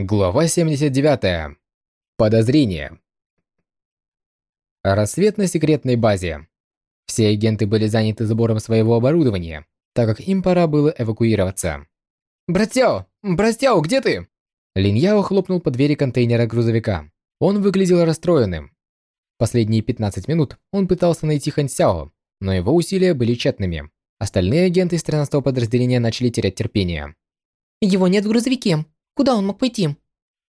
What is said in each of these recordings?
Глава 79. Подозрение. Рассвет на секретной базе. Все агенты были заняты сбором своего оборудования, так как им пора было эвакуироваться. «Братяо! Братяо, где ты?» Лин Яо хлопнул по двери контейнера грузовика. Он выглядел расстроенным. Последние 15 минут он пытался найти Хан Сяо, но его усилия были тщетными. Остальные агенты из 13-го подразделения начали терять терпение. «Его нет в грузовике!» Куда он мог пойти?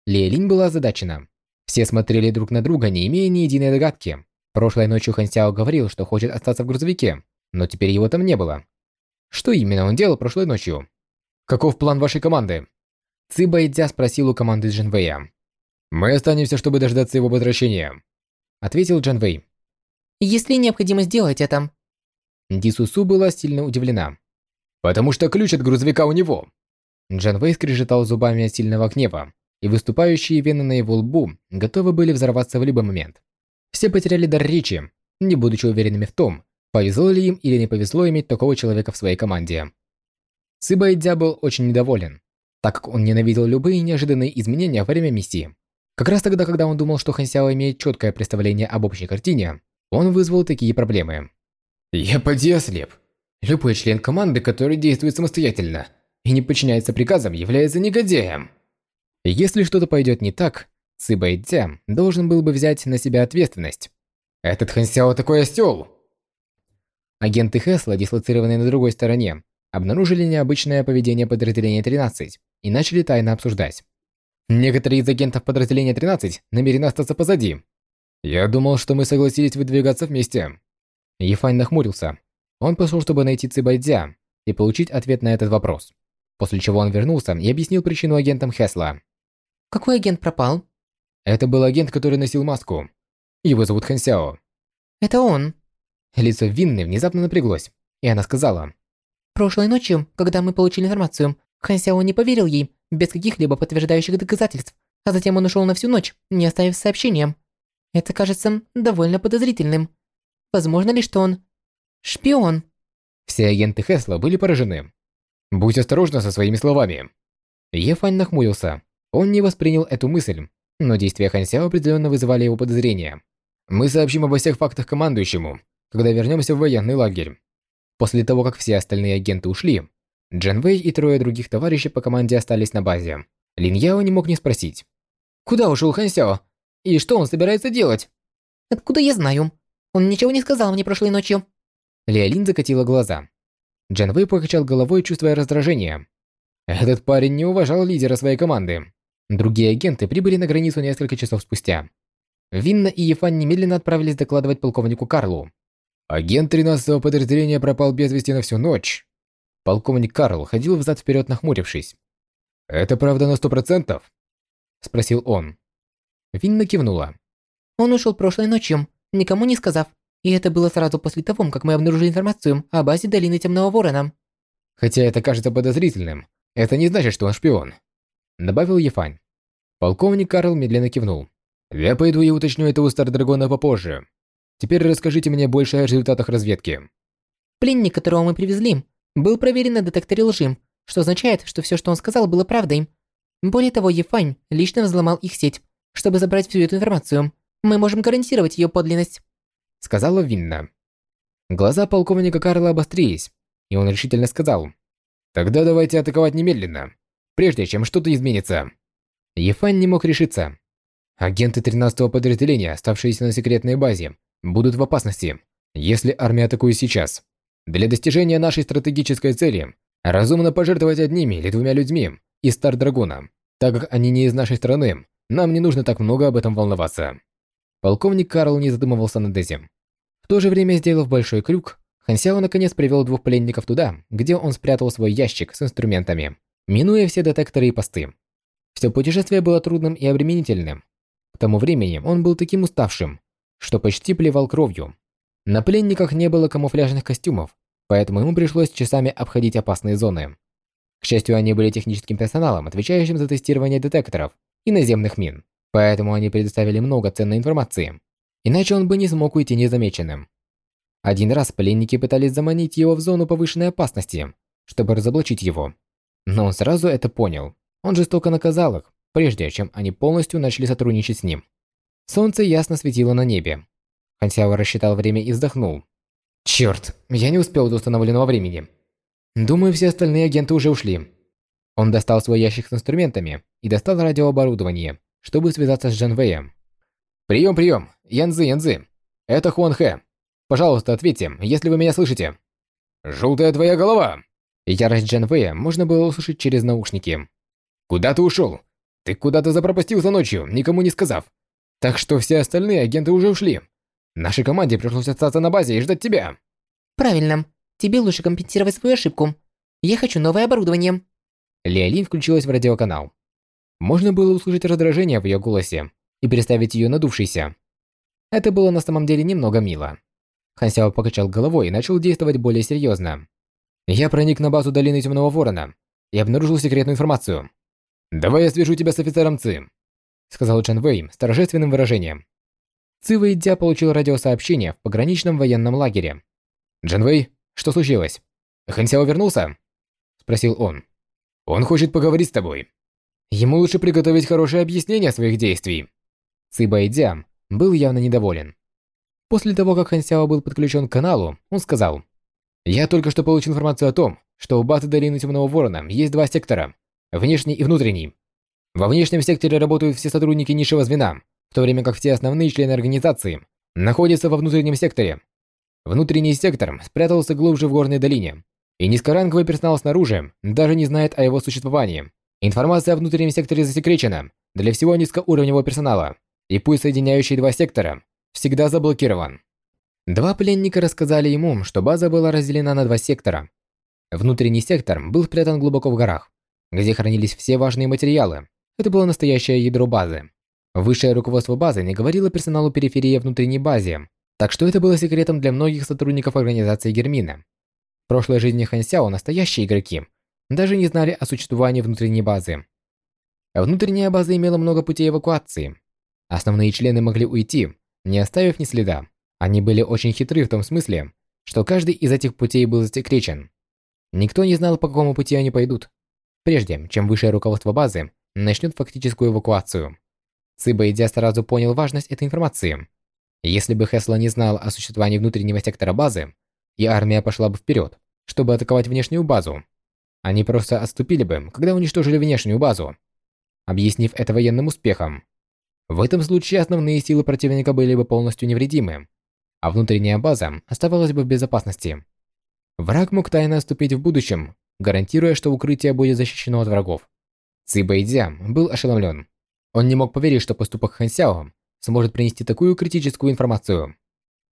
Лиэлинь была озадачена. Все смотрели друг на друга, не имея ни единой догадки. Прошлой ночью Хан Сяо говорил, что хочет остаться в грузовике, но теперь его там не было. Что именно он делал прошлой ночью? Каков план вашей команды? Ци Байдзя спросил у команды Джинвэя. «Мы останемся, чтобы дождаться его возвращения», — ответил Джанвэй. «Есть ли необходимость делать это?» Дисусу была сильно удивлена. «Потому что ключ от грузовика у него. Джан Вэй скрежетал зубами от сильного гнева, и выступающие вены на его лбу готовы были взорваться в любой момент. Все потеряли дар речи, не будучи уверенными в том, повезло ли им или не повезло иметь такого человека в своей команде. Сыба Идзя был очень недоволен, так как он ненавидел любые неожиданные изменения во время миссии. Как раз тогда, когда он думал, что Хан Сяо имеет четкое представление об общей картине, он вызвал такие проблемы. «Я поди ослеп. Любой член команды, который действует самостоятельно, и не подчиняется приказам, является негодяем. Если что-то пойдет не так, Цыба Идзя должен был бы взять на себя ответственность. Этот Хансяо такой остёл! Агенты Хесла, дислоцированные на другой стороне, обнаружили необычное поведение подразделения 13 и начали тайно обсуждать. Некоторые из агентов подразделения 13 намерены остаться позади. Я думал, что мы согласились выдвигаться вместе. Ефань нахмурился. Он пошел, чтобы найти Цибайдзя и получить ответ на этот вопрос. После чего он вернулся и объяснил причину агентам Хесла. «Какой агент пропал?» Это был агент, который носил маску. Его зовут Хан Сяо. «Это он». Лицо Винны внезапно напряглось, и она сказала. «Прошлой ночью, когда мы получили информацию, Хан Сяо не поверил ей, без каких-либо подтверждающих доказательств, а затем он ушел на всю ночь, не оставив сообщения. Это кажется довольно подозрительным. Возможно ли, что он... шпион?» Все агенты Хесла были поражены. Будь осторожна со своими словами. Ефань нахмурился. Он не воспринял эту мысль, но действия Хансяо определенно вызывали его подозрения. Мы сообщим обо всех фактах командующему, когда вернемся в военный лагерь. После того, как все остальные агенты ушли, Джан Вэй и трое других товарищей по команде остались на базе. Лин Яо не мог не спросить. «Куда ушел Хан Сяо? И что он собирается делать?» «Откуда я знаю? Он ничего не сказал мне прошлой ночью». Лиалин закатила глаза. Джан Вэй покачал головой, чувствуя раздражение. Этот парень не уважал лидера своей команды. Другие агенты прибыли на границу несколько часов спустя. Винна и Ефан немедленно отправились докладывать полковнику Карлу. Агент 13-го подразделения пропал без вести на всю ночь. Полковник Карл ходил взад-вперед, нахмурившись. «Это правда на сто процентов?» Спросил он. Винна кивнула. «Он ушел прошлой ночью, никому не сказав. И это было сразу после того, как мы обнаружили информацию о базе долины Темного Ворона. Хотя это кажется подозрительным, это не значит, что он шпион. Добавил Ефань. Полковник Карл медленно кивнул. Я пойду и уточню это у Стардрагона попозже. Теперь расскажите мне больше о результатах разведки. Пленник, которого мы привезли, был проверен на детекторе лжи, что означает, что все, что он сказал, было правдой. Более того, Ефань лично взломал их сеть, чтобы забрать всю эту информацию. Мы можем гарантировать ее подлинность сказала Винна. Глаза полковника Карла обострились, и он решительно сказал. «Тогда давайте атаковать немедленно, прежде чем что-то изменится». Ефань не мог решиться. Агенты 13-го подразделения, оставшиеся на секретной базе, будут в опасности, если армия атакует сейчас. Для достижения нашей стратегической цели разумно пожертвовать одними или двумя людьми из Стар-Драгона. Так как они не из нашей страны, нам не нужно так много об этом волноваться. Полковник Карл не задумывался над этим. В то же время, сделав большой крюк, Хансяо наконец привел двух пленников туда, где он спрятал свой ящик с инструментами, минуя все детекторы и посты. Все путешествие было трудным и обременительным. К тому времени он был таким уставшим, что почти плевал кровью. На пленниках не было камуфляжных костюмов, поэтому ему пришлось часами обходить опасные зоны. К счастью, они были техническим персоналом, отвечающим за тестирование детекторов и наземных мин, поэтому они предоставили много ценной информации. Иначе он бы не смог уйти незамеченным. Один раз пленники пытались заманить его в зону повышенной опасности, чтобы разоблачить его. Но он сразу это понял. Он жестоко наказал их, прежде чем они полностью начали сотрудничать с ним. Солнце ясно светило на небе. Хансяо рассчитал время и вздохнул. Черт, я не успел до установленного времени. Думаю, все остальные агенты уже ушли. Он достал свой ящик с инструментами и достал радиооборудование, чтобы связаться с Джан Вэем. «Прием, прием! Янзы, Янзы! Это Хуан Хэ. Пожалуйста, ответьте, если вы меня слышите». «Желтая твоя голова!» Ярость Джан Вэя можно было услышать через наушники. «Куда ты ушел? Ты куда-то запропастился ночью, никому не сказав. Так что все остальные агенты уже ушли. Нашей команде пришлось остаться на базе и ждать тебя». «Правильно. Тебе лучше компенсировать свою ошибку. Я хочу новое оборудование». Леолин включилась в радиоканал. Можно было услышать раздражение в ее голосе и представить ее надувшейся. Это было на самом деле немного мило. Хансяо покачал головой и начал действовать более серьезно. «Я проник на базу Долины Темного Ворона и обнаружил секретную информацию. Давай я свяжу тебя с офицером Ци», сказал Чан Вэй с торжественным выражением. Ци Вэйдзя получил радиосообщение в пограничном военном лагере. «Джан Вэй, что случилось? Хансяо вернулся?» спросил он. «Он хочет поговорить с тобой. Ему лучше приготовить хорошее объяснение своих действий». Ци Бэйдзя был явно недоволен. После того, как Хан Сяо был подключен к каналу, он сказал, «Я только что получил информацию о том, что у базы Долины Темного Ворона есть два сектора – внешний и внутренний. Во внешнем секторе работают все сотрудники низшего звена, в то время как все основные члены организации находятся во внутреннем секторе. Внутренний сектор спрятался глубже в горной долине, и низкоранговый персонал снаружи даже не знает о его существовании. Информация о внутреннем секторе засекречена для всего низкоуровневого персонала, и путь, соединяющий два сектора, всегда заблокирован. Два пленника рассказали ему, что база была разделена на два сектора. Внутренний сектор был спрятан глубоко в горах, где хранились все важные материалы. Это было настоящее ядро базы. Высшее руководство базы не говорило персоналу периферии внутренней базе, так что это было секретом для многих сотрудников организации Гермина. В прошлой жизни Хан Сяо настоящие игроки даже не знали о существовании внутренней базы. Внутренняя база имела много путей эвакуации. Основные члены могли уйти, не оставив ни следа. Они были очень хитры в том смысле, что каждый из этих путей был засекречен. Никто не знал, по какому пути они пойдут, прежде чем высшее руководство базы начнет фактическую эвакуацию. Цыба идя сразу понял важность этой информации. Если бы Хесла не знал о существовании внутреннего сектора базы, и армия пошла бы вперед, чтобы атаковать внешнюю базу, они просто отступили бы, когда уничтожили внешнюю базу, объяснив это военным успехом. В этом случае основные силы противника были бы полностью невредимы, а внутренняя база оставалась бы в безопасности. Враг мог тайно отступить в будущем, гарантируя, что укрытие будет защищено от врагов. Ци Бэйдзя был ошеломлен. Он не мог поверить, что поступок Хан Сяо сможет принести такую критическую информацию.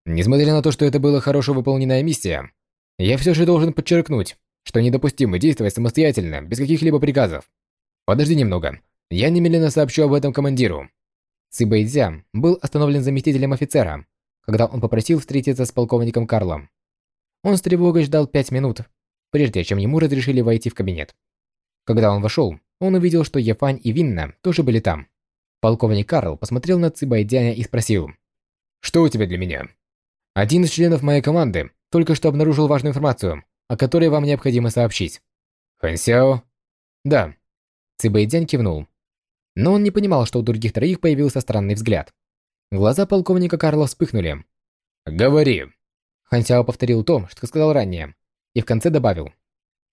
Несмотря на то, что это была хорошо выполненная миссия, я все же должен подчеркнуть, что недопустимо действовать самостоятельно, без каких-либо приказов. Подожди немного. Я немедленно сообщу об этом командиру. Цибэйдзя был остановлен заместителем офицера, когда он попросил встретиться с полковником Карлом. Он с тревогой ждал пять минут, прежде чем ему разрешили войти в кабинет. Когда он вошел, он увидел, что Ефань и Винна тоже были там. Полковник Карл посмотрел на Цибайдяня и спросил. «Что у тебя для меня?» «Один из членов моей команды только что обнаружил важную информацию, о которой вам необходимо сообщить». «Хансяо?» «Да». Цибайдянь кивнул. Но он не понимал, что у других троих появился странный взгляд. Глаза полковника Карла вспыхнули. «Говори!» Хансяо повторил то, что сказал ранее, и в конце добавил.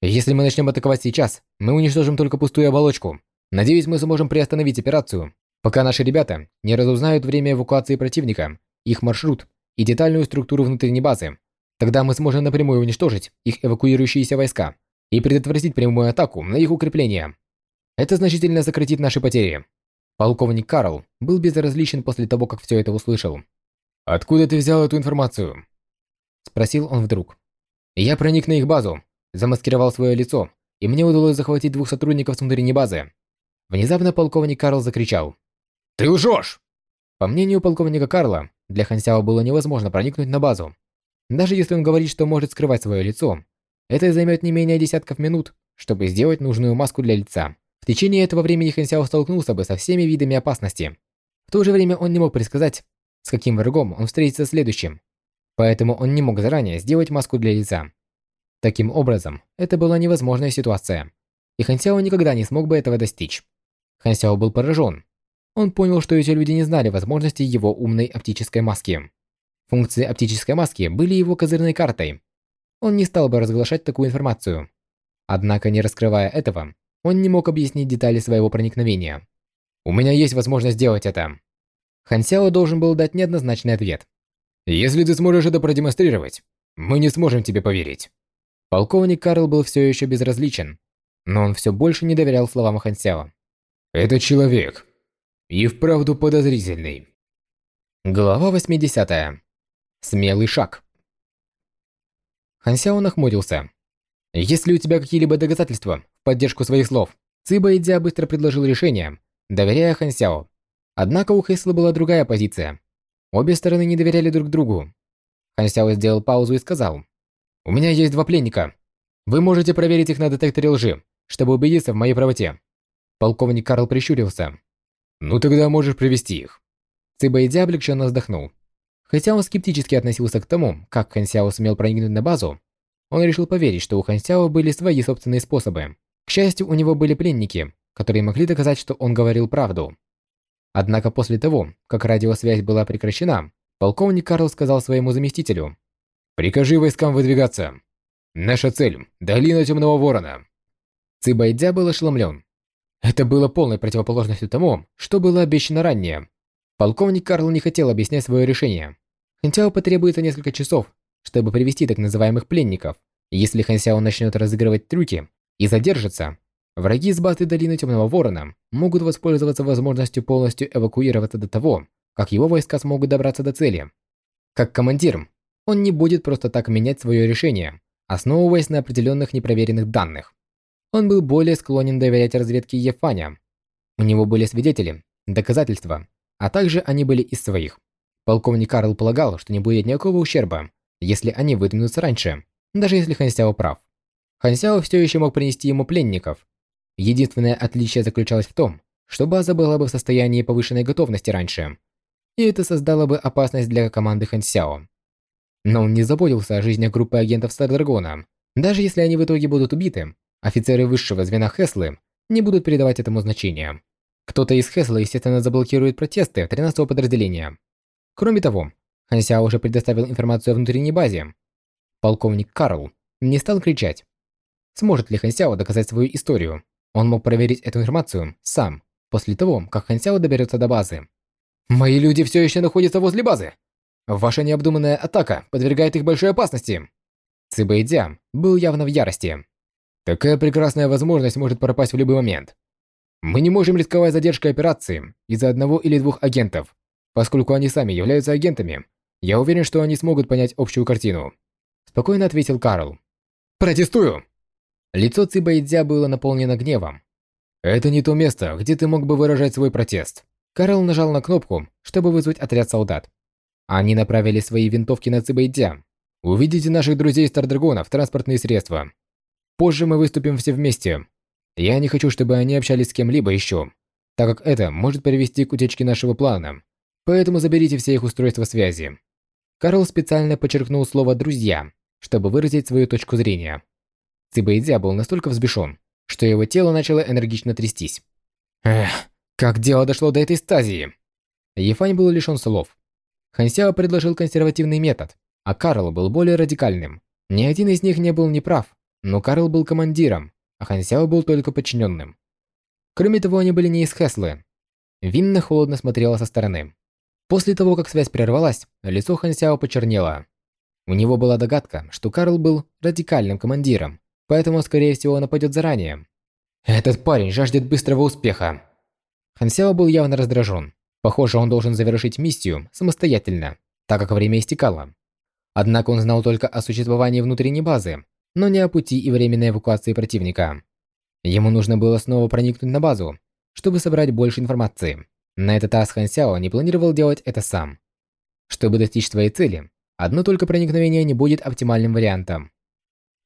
«Если мы начнем атаковать сейчас, мы уничтожим только пустую оболочку. Надеюсь, мы сможем приостановить операцию, пока наши ребята не разузнают время эвакуации противника, их маршрут и детальную структуру внутренней базы. Тогда мы сможем напрямую уничтожить их эвакуирующиеся войска и предотвратить прямую атаку на их укрепления. Это значительно сократит наши потери. Полковник Карл был безразличен после того, как все это услышал. «Откуда ты взял эту информацию?» Спросил он вдруг. «Я проник на их базу, замаскировал свое лицо, и мне удалось захватить двух сотрудников с внутренней базы». Внезапно полковник Карл закричал. «Ты лжешь!» По мнению полковника Карла, для Хансяо было невозможно проникнуть на базу. Даже если он говорит, что может скрывать свое лицо, это займет не менее десятков минут, чтобы сделать нужную маску для лица. В течение этого времени Хэн Сяо столкнулся бы со всеми видами опасности. В то же время он не мог предсказать, с каким врагом он встретится следующим. Поэтому он не мог заранее сделать маску для лица. Таким образом, это была невозможная ситуация. И Хэн Сяо никогда не смог бы этого достичь. Хан Сяо был поражен. Он понял, что эти люди не знали возможностей его умной оптической маски. Функции оптической маски были его козырной картой. Он не стал бы разглашать такую информацию. Однако, не раскрывая этого, он не мог объяснить детали своего проникновения. «У меня есть возможность сделать это». Хан Сяо должен был дать неоднозначный ответ. «Если ты сможешь это продемонстрировать, мы не сможем тебе поверить». Полковник Карл был все еще безразличен, но он все больше не доверял словам Хан Сяо. «Это человек. И вправду подозрительный». Глава 80. Смелый шаг. Хан Сяо нахмурился. «Есть ли у тебя какие-либо доказательства в поддержку своих слов?» Циба Идзя быстро предложил решение, доверяя Хан Сяо. Однако у Хэсла была другая позиция. Обе стороны не доверяли друг другу. Хан Сяо сделал паузу и сказал. «У меня есть два пленника. Вы можете проверить их на детекторе лжи, чтобы убедиться в моей правоте». Полковник Карл прищурился. «Ну тогда можешь привести их». Циба Идзя облегченно вздохнул. Хотя он скептически относился к тому, как Хан Сяо сумел проникнуть на базу, он решил поверить, что у Хан Сяо были свои собственные способы. К счастью, у него были пленники, которые могли доказать, что он говорил правду. Однако после того, как радиосвязь была прекращена, полковник Карл сказал своему заместителю «Прикажи войскам выдвигаться. Наша цель – долина Темного Ворона». Цибайдя был ошеломлен. Это было полной противоположностью тому, что было обещано ранее. Полковник Карл не хотел объяснять свое решение. Хэнсяо потребуется несколько часов, чтобы привести так называемых пленников. Если Хэнсяо начнет разыгрывать трюки и задержится, враги из базы Долины Темного Ворона могут воспользоваться возможностью полностью эвакуироваться до того, как его войска смогут добраться до цели. Как командир, он не будет просто так менять свое решение, основываясь на определенных непроверенных данных. Он был более склонен доверять разведке Ефаня. У него были свидетели, доказательства, а также они были из своих. Полковник Карл полагал, что не будет никакого ущерба, если они выдвинутся раньше, даже если Хансяо прав. Хансяо все еще мог принести ему пленников. Единственное отличие заключалось в том, что база была бы в состоянии повышенной готовности раньше, и это создало бы опасность для команды Хансяо. Но он не заботился о жизни группы агентов Стардрагона. Даже если они в итоге будут убиты, офицеры высшего звена Хеслы не будут передавать этому значения. Кто-то из Хесла, естественно, заблокирует протесты 13-го подразделения. Кроме того, Хан Сяо уже предоставил информацию о внутренней базе. Полковник Карл не стал кричать. Сможет ли Хан Сяо доказать свою историю? Он мог проверить эту информацию сам, после того, как Хан Сяо доберется до базы. «Мои люди все еще находятся возле базы! Ваша необдуманная атака подвергает их большой опасности!» Цибэйдзя был явно в ярости. «Такая прекрасная возможность может пропасть в любой момент. Мы не можем рисковать задержкой операции из-за одного или двух агентов, Поскольку они сами являются агентами, я уверен, что они смогут понять общую картину. Спокойно ответил Карл. Протестую! Лицо Цибайдзя было наполнено гневом. Это не то место, где ты мог бы выражать свой протест. Карл нажал на кнопку, чтобы вызвать отряд солдат. Они направили свои винтовки на Цибайдзя. Увидите наших друзей Стардрагона в транспортные средства. Позже мы выступим все вместе. Я не хочу, чтобы они общались с кем-либо еще, так как это может привести к утечке нашего плана. Поэтому заберите все их устройства связи. Карл специально подчеркнул слово «друзья», чтобы выразить свою точку зрения. Цибэйдзя был настолько взбешен, что его тело начало энергично трястись. Эх, как дело дошло до этой стадии? Ефань был лишен слов. Хансяо предложил консервативный метод, а Карл был более радикальным. Ни один из них не был неправ, но Карл был командиром, а Хансяо был только подчиненным. Кроме того, они были не из Хеслы. Винна холодно смотрела со стороны. После того, как связь прервалась, лицо Хан Сяо почернело. У него была догадка, что Карл был радикальным командиром, поэтому, скорее всего, нападет заранее. Этот парень жаждет быстрого успеха. Хан Сяо был явно раздражен. Похоже, он должен завершить миссию самостоятельно, так как время истекало. Однако он знал только о существовании внутренней базы, но не о пути и временной эвакуации противника. Ему нужно было снова проникнуть на базу, чтобы собрать больше информации. На этот раз Хан Сяо не планировал делать это сам. Чтобы достичь своей цели, одно только проникновение не будет оптимальным вариантом.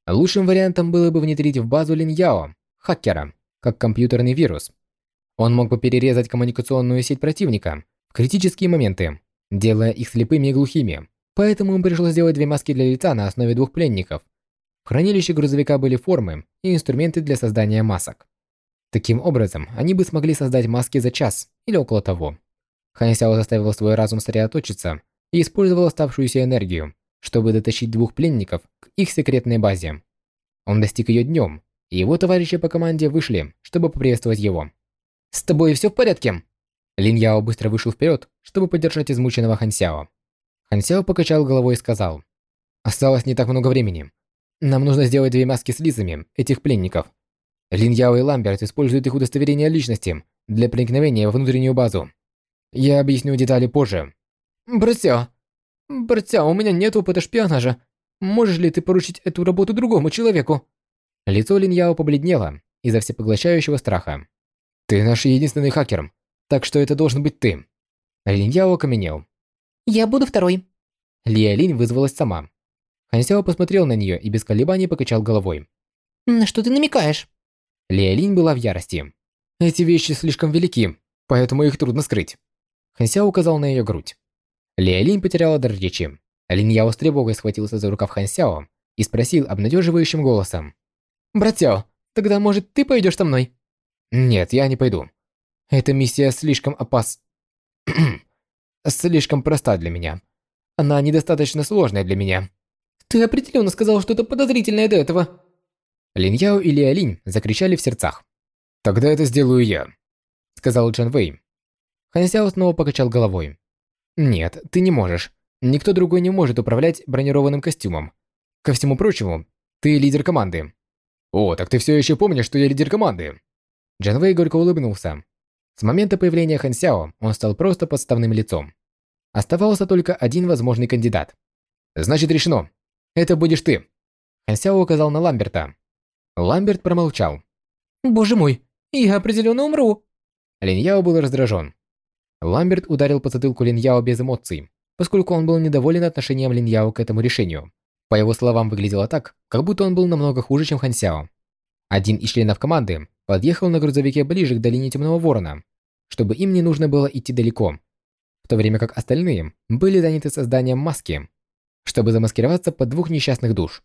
Лучшим вариантом было бы внедрить в базу Лин Яо, хакера, как компьютерный вирус. Он мог бы перерезать коммуникационную сеть противника в критические моменты, делая их слепыми и глухими. Поэтому ему пришлось сделать две маски для лица на основе двух пленников. В хранилище грузовика были формы и инструменты для создания масок. Таким образом, они бы смогли создать маски за час или около того. Хан Сяо заставил свой разум сосредоточиться и использовал оставшуюся энергию, чтобы дотащить двух пленников к их секретной базе. Он достиг ее днем, и его товарищи по команде вышли, чтобы поприветствовать его. «С тобой все в порядке?» Лин Яо быстро вышел вперед, чтобы поддержать измученного Хан Сяо. Хан Сяо покачал головой и сказал, «Осталось не так много времени. Нам нужно сделать две маски с лицами этих пленников. Лин Яо и Ламберт используют их удостоверение личности для проникновения во внутреннюю базу. Я объясню детали позже. Братя, братя, у меня нет опыта шпионажа. Можешь ли ты поручить эту работу другому человеку? Лицо Лин Яо побледнело из-за всепоглощающего страха. Ты наш единственный хакер, так что это должен быть ты. Лин Яо окаменел. Я буду второй. Лия Линь вызвалась сама. Хан Сяо посмотрел на нее и без колебаний покачал головой. На что ты намекаешь? Лия Линь была в ярости. Эти вещи слишком велики, поэтому их трудно скрыть. Хан Сяо указал на ее грудь. Лия Линь потеряла дар речи. Лин Яо с тревогой схватился за рукав Хан Сяо и спросил обнадеживающим голосом. «Брат Сяо, тогда, может, ты пойдешь со мной?» «Нет, я не пойду. Эта миссия слишком опас... слишком проста для меня. Она недостаточно сложная для меня». «Ты определенно сказал что-то подозрительное до этого». Лин Яо и Лиа Линь закричали в сердцах. «Тогда это сделаю я», — сказал Чан Вэй. Хан Сяо снова покачал головой. «Нет, ты не можешь. Никто другой не может управлять бронированным костюмом. Ко всему прочему, ты лидер команды». «О, так ты все еще помнишь, что я лидер команды?» Джан Вэй горько улыбнулся. С момента появления Хан Сяо он стал просто подставным лицом. Оставался только один возможный кандидат. «Значит, решено. Это будешь ты». Хан Сяо указал на Ламберта. Ламберт промолчал. «Боже мой, я определенно умру!» Лин Яо был раздражен. Ламберт ударил по затылку Лин Яо без эмоций, поскольку он был недоволен отношением Лин Яо к этому решению. По его словам, выглядело так, как будто он был намного хуже, чем Хан Сяо. Один из членов команды подъехал на грузовике ближе к долине Темного Ворона, чтобы им не нужно было идти далеко, в то время как остальные были заняты созданием маски, чтобы замаскироваться под двух несчастных душ.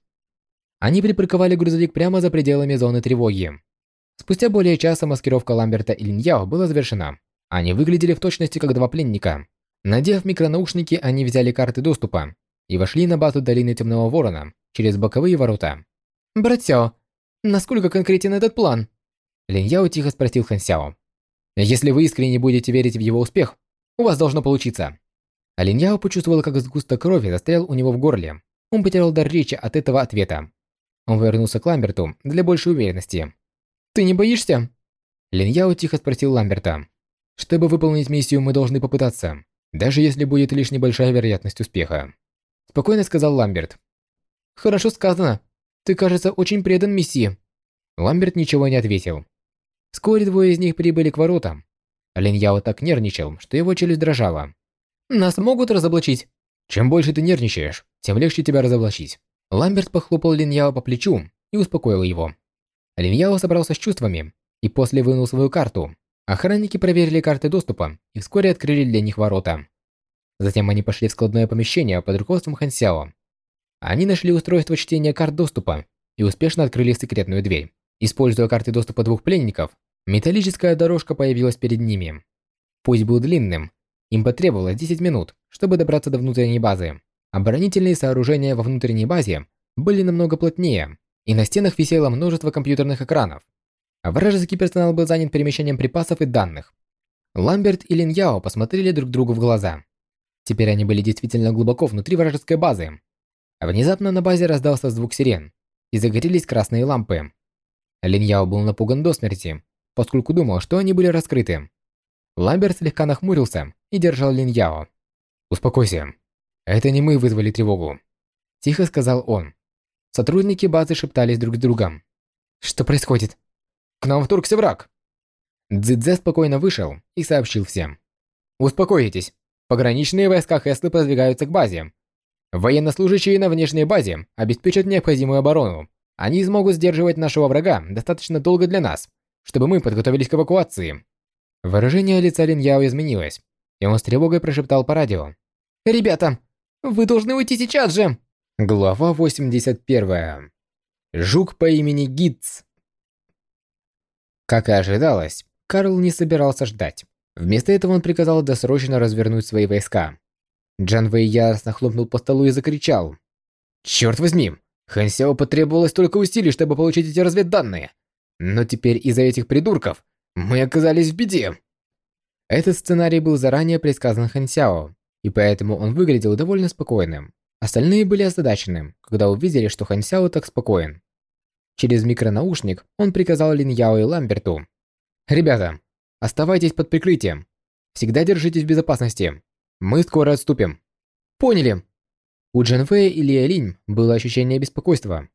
Они припарковали грузовик прямо за пределами зоны тревоги. Спустя более часа маскировка Ламберта и Линьяо была завершена. Они выглядели в точности как два пленника. Надев микронаушники, они взяли карты доступа и вошли на базу долины Темного Ворона через боковые ворота. «Братья, насколько конкретен этот план?» Линьяо тихо спросил Хан Сяо. «Если вы искренне будете верить в его успех, у вас должно получиться». А Линьяо почувствовал, как сгусток крови застрял у него в горле. Он потерял дар речи от этого ответа. Он вернулся к Ламберту для большей уверенности. «Ты не боишься?» Лин Яо тихо спросил Ламберта. «Чтобы выполнить миссию, мы должны попытаться, даже если будет лишь небольшая вероятность успеха». Спокойно сказал Ламберт. «Хорошо сказано. Ты, кажется, очень предан миссии». Ламберт ничего не ответил. Вскоре двое из них прибыли к воротам. Лин Яо так нервничал, что его челюсть дрожала. «Нас могут разоблачить?» «Чем больше ты нервничаешь, тем легче тебя разоблачить». Ламберт похлопал Линьяо по плечу и успокоил его. Линьяо собрался с чувствами и после вынул свою карту. Охранники проверили карты доступа и вскоре открыли для них ворота. Затем они пошли в складное помещение под руководством Хан Сяо. Они нашли устройство чтения карт доступа и успешно открыли секретную дверь. Используя карты доступа двух пленников, металлическая дорожка появилась перед ними. Путь был длинным, им потребовалось 10 минут, чтобы добраться до внутренней базы. Оборонительные сооружения во внутренней базе были намного плотнее, и на стенах висело множество компьютерных экранов. Вражеский персонал был занят перемещением припасов и данных. Ламберт и Лин Яо посмотрели друг другу в глаза. Теперь они были действительно глубоко внутри вражеской базы. Внезапно на базе раздался звук сирен, и загорелись красные лампы. Лин Яо был напуган до смерти, поскольку думал, что они были раскрыты. Ламберт слегка нахмурился и держал Лин Яо. «Успокойся. «Это не мы вызвали тревогу», – тихо сказал он. Сотрудники базы шептались друг с другом. «Что происходит?» «К нам вторгся враг!» Дзидзе спокойно вышел и сообщил всем. «Успокойтесь. Пограничные войска Хеслы продвигаются к базе. Военнослужащие на внешней базе обеспечат необходимую оборону. Они смогут сдерживать нашего врага достаточно долго для нас, чтобы мы подготовились к эвакуации». Выражение лица Лин Яо изменилось, и он с тревогой прошептал по радио. «Ребята, вы должны уйти сейчас же!» Глава 81. Жук по имени Гитц. Как и ожидалось, Карл не собирался ждать. Вместо этого он приказал досрочно развернуть свои войска. Джан Вэй яростно хлопнул по столу и закричал. «Черт возьми! Хан Сяо потребовалось столько усилий, чтобы получить эти разведданные. Но теперь из-за этих придурков мы оказались в беде!» Этот сценарий был заранее предсказан Хан Сяо, и поэтому он выглядел довольно спокойным. Остальные были озадачены, когда увидели, что Хан Сяо так спокоен. Через микронаушник он приказал Лин Яо и Ламберту. «Ребята, оставайтесь под прикрытием. Всегда держитесь в безопасности. Мы скоро отступим». «Поняли». У Джан Фэя и Ли Линь было ощущение беспокойства.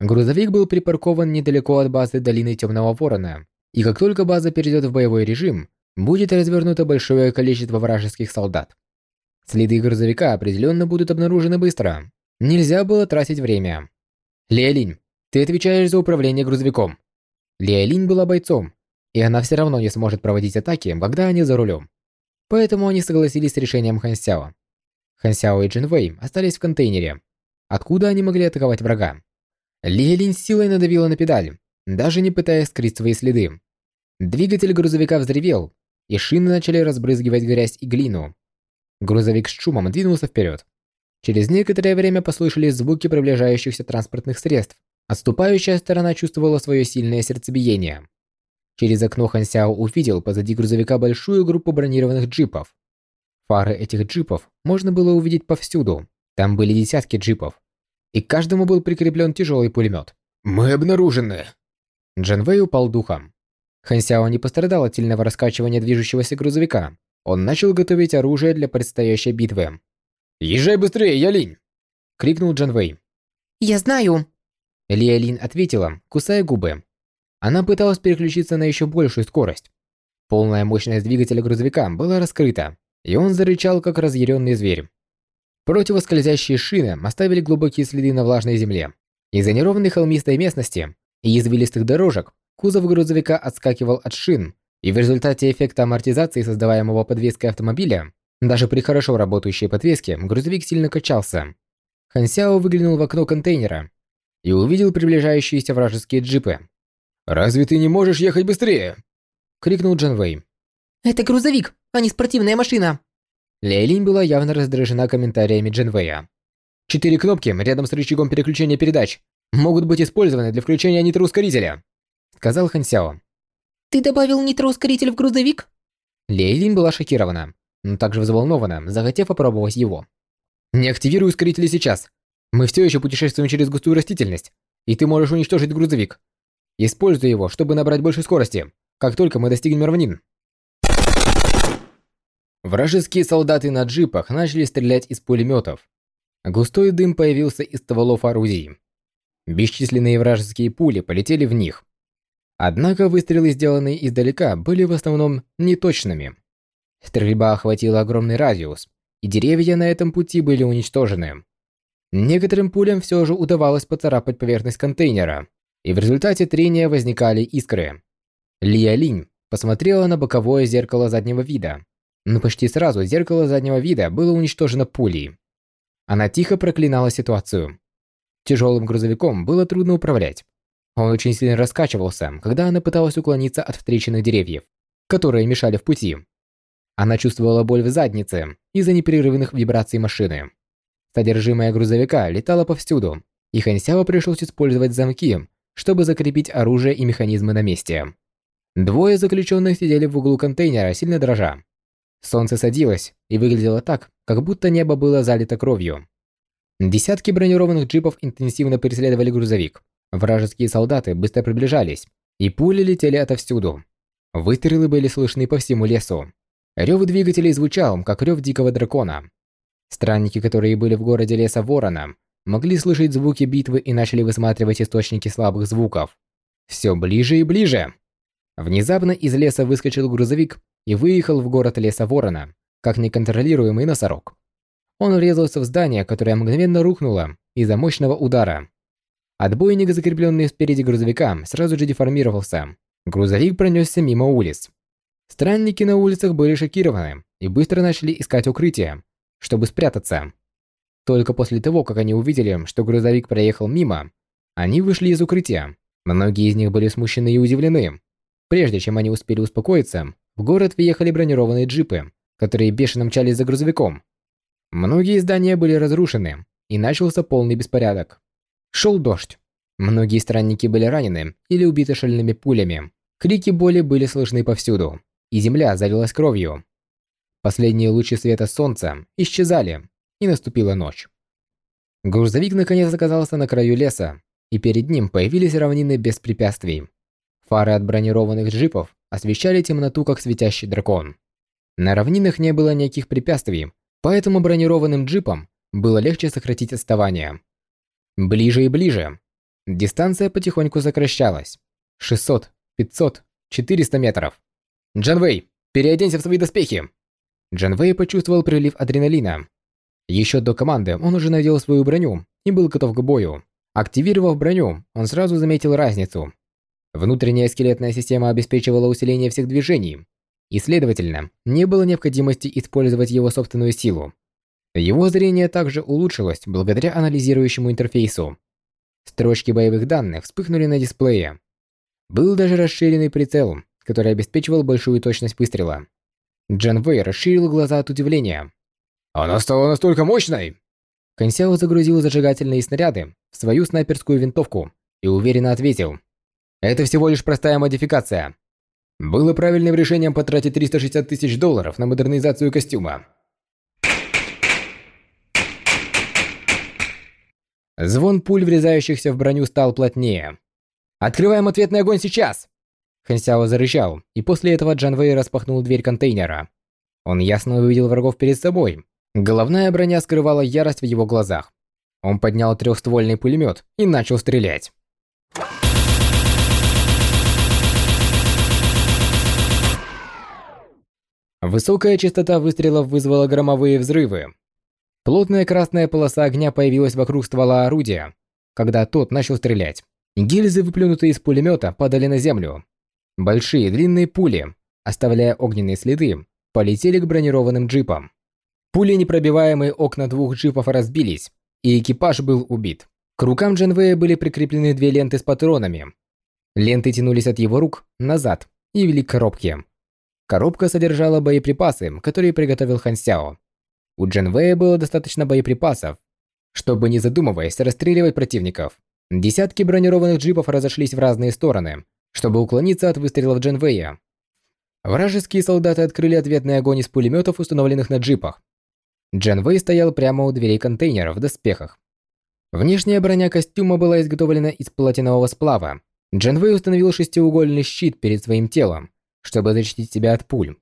Грузовик был припаркован недалеко от базы Долины Темного Ворона, и как только база перейдет в боевой режим, будет развернуто большое количество вражеских солдат. Следы грузовика определенно будут обнаружены быстро. Нельзя было тратить время. Лиэлинь, ты отвечаешь за управление грузовиком. Лиэлинь была бойцом, и она все равно не сможет проводить атаки, когда они за рулем. Поэтому они согласились с решением Хан Сяо. Хан Сяо и Джин Вэй остались в контейнере. Откуда они могли атаковать врага? Лиэлинь силой надавила на педаль, даже не пытаясь скрыть свои следы. Двигатель грузовика взревел, и шины начали разбрызгивать грязь и глину. Грузовик с шумом двинулся вперед. Через некоторое время послышались звуки приближающихся транспортных средств. Отступающая сторона чувствовала свое сильное сердцебиение. Через окно Хан Сяо увидел позади грузовика большую группу бронированных джипов. Фары этих джипов можно было увидеть повсюду. Там были десятки джипов. И к каждому был прикреплен тяжелый пулемет. «Мы обнаружены!» Джан Вэй упал духом. Хан Сяо не пострадал от сильного раскачивания движущегося грузовика. Он начал готовить оружие для предстоящей битвы. «Езжай быстрее, Ялинь!» – крикнул Джан Вэй. «Я знаю!» Ли Ялинь ответила, кусая губы. Она пыталась переключиться на еще большую скорость. Полная мощность двигателя грузовика была раскрыта, и он зарычал, как разъяренный зверь. Противоскользящие шины оставили глубокие следы на влажной земле. Из-за неровной холмистой местности и извилистых дорожек кузов грузовика отскакивал от шин, и в результате эффекта амортизации, создаваемого подвеской автомобиля, даже при хорошо работающей подвеске, грузовик сильно качался. Хан Сяо выглянул в окно контейнера и увидел приближающиеся вражеские джипы. «Разве ты не можешь ехать быстрее?» – крикнул Джан Вэй. «Это грузовик, а не спортивная машина!» Лейлинь была явно раздражена комментариями Джан Вэя. «Четыре кнопки рядом с рычагом переключения передач могут быть использованы для включения нитроускорителя», – сказал Хан Сяо. «Ты добавил нитроускоритель в грузовик?» Лейлин была шокирована, но также взволнована, захотев попробовать его. «Не активируй ускорители сейчас. Мы все еще путешествуем через густую растительность, и ты можешь уничтожить грузовик. Используй его, чтобы набрать больше скорости, как только мы достигнем равнин. Вражеские солдаты на джипах начали стрелять из пулеметов. Густой дым появился из стволов орудий. Бесчисленные вражеские пули полетели в них. Однако выстрелы, сделанные издалека, были в основном неточными. Стрельба охватила огромный радиус, и деревья на этом пути были уничтожены. Некоторым пулям все же удавалось поцарапать поверхность контейнера, и в результате трения возникали искры. Лия Линь посмотрела на боковое зеркало заднего вида, но почти сразу зеркало заднего вида было уничтожено пулей. Она тихо проклинала ситуацию. Тяжелым грузовиком было трудно управлять. Он очень сильно раскачивался, когда она пыталась уклониться от встреченных деревьев, которые мешали в пути. Она чувствовала боль в заднице из-за непрерывных вибраций машины. Содержимое грузовика летало повсюду, и Хансяо пришлось использовать замки, чтобы закрепить оружие и механизмы на месте. Двое заключенных сидели в углу контейнера, сильно дрожа. Солнце садилось и выглядело так, как будто небо было залито кровью. Десятки бронированных джипов интенсивно преследовали грузовик. Вражеские солдаты быстро приближались, и пули летели отовсюду. Выстрелы были слышны по всему лесу. Рев двигателей звучал, как рев дикого дракона. Странники, которые были в городе леса Ворона, могли слышать звуки битвы и начали высматривать источники слабых звуков. Все ближе и ближе. Внезапно из леса выскочил грузовик и выехал в город леса Ворона, как неконтролируемый носорог. Он врезался в здание, которое мгновенно рухнуло из-за мощного удара. Отбойник, закрепленный спереди грузовика, сразу же деформировался. Грузовик пронесся мимо улиц. Странники на улицах были шокированы и быстро начали искать укрытие, чтобы спрятаться. Только после того, как они увидели, что грузовик проехал мимо, они вышли из укрытия. Многие из них были смущены и удивлены. Прежде чем они успели успокоиться, в город въехали бронированные джипы, которые бешено мчались за грузовиком. Многие здания были разрушены, и начался полный беспорядок. Шел дождь. Многие странники были ранены или убиты шальными пулями. Крики боли были слышны повсюду, и земля залилась кровью. Последние лучи света солнца исчезали, и наступила ночь. Грузовик наконец оказался на краю леса, и перед ним появились равнины без препятствий. Фары от бронированных джипов освещали темноту, как светящий дракон. На равнинах не было никаких препятствий, поэтому бронированным джипам было легче сократить отставание. Ближе и ближе. Дистанция потихоньку сокращалась. 600, 500, 400 метров. «Джанвей, переоденься в свои доспехи!» Джанвей почувствовал прилив адреналина. Еще до команды он уже надел свою броню и был готов к бою. Активировав броню, он сразу заметил разницу. Внутренняя скелетная система обеспечивала усиление всех движений, и, следовательно, не было необходимости использовать его собственную силу. Его зрение также улучшилось благодаря анализирующему интерфейсу. Строчки боевых данных вспыхнули на дисплее. Был даже расширенный прицел, который обеспечивал большую точность выстрела. Джан Вэй расширил глаза от удивления. «Она стала настолько мощной!» Консяо загрузил зажигательные снаряды в свою снайперскую винтовку и уверенно ответил. «Это всего лишь простая модификация. Было правильным решением потратить 360 тысяч долларов на модернизацию костюма. Звон пуль, врезающихся в броню, стал плотнее. «Открываем ответный огонь сейчас!» Хэнсяо зарычал, и после этого Джан Вэй распахнул дверь контейнера. Он ясно увидел врагов перед собой. Головная броня скрывала ярость в его глазах. Он поднял трехствольный пулемет и начал стрелять. Высокая частота выстрелов вызвала громовые взрывы. Плотная красная полоса огня появилась вокруг ствола орудия, когда тот начал стрелять. Гильзы, выплюнутые из пулемета, падали на землю. Большие длинные пули, оставляя огненные следы, полетели к бронированным джипам. Пули непробиваемые окна двух джипов разбились, и экипаж был убит. К рукам Дженвея были прикреплены две ленты с патронами. Ленты тянулись от его рук назад и вели к коробке. Коробка содержала боеприпасы, которые приготовил Хан Сяо. У Джен Вэя было достаточно боеприпасов, чтобы, не задумываясь, расстреливать противников. Десятки бронированных джипов разошлись в разные стороны, чтобы уклониться от выстрелов Джен Вэя. Вражеские солдаты открыли ответный огонь из пулеметов, установленных на джипах. Джен Вэй стоял прямо у дверей контейнера в доспехах. Внешняя броня костюма была изготовлена из платинового сплава. Джен Вэй установил шестиугольный щит перед своим телом, чтобы защитить себя от пуль.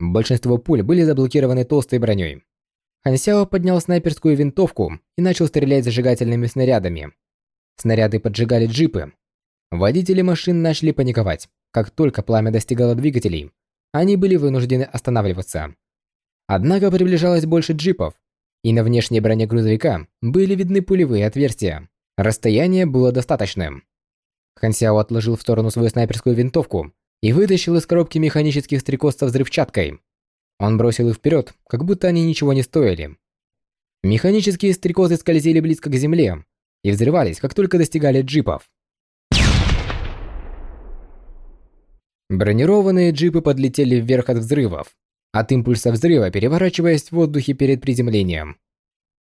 Большинство пуль были заблокированы толстой броней. Хансяо поднял снайперскую винтовку и начал стрелять зажигательными снарядами. Снаряды поджигали джипы. Водители машин начали паниковать. Как только пламя достигало двигателей, они были вынуждены останавливаться. Однако приближалось больше джипов, и на внешней броне грузовика были видны пулевые отверстия. Расстояние было достаточным. Хансяо отложил в сторону свою снайперскую винтовку и вытащил из коробки механических стрекоз со взрывчаткой. Он бросил их вперед, как будто они ничего не стоили. Механические стрекозы скользили близко к земле и взрывались, как только достигали джипов. Бронированные джипы подлетели вверх от взрывов, от импульса взрыва переворачиваясь в воздухе перед приземлением.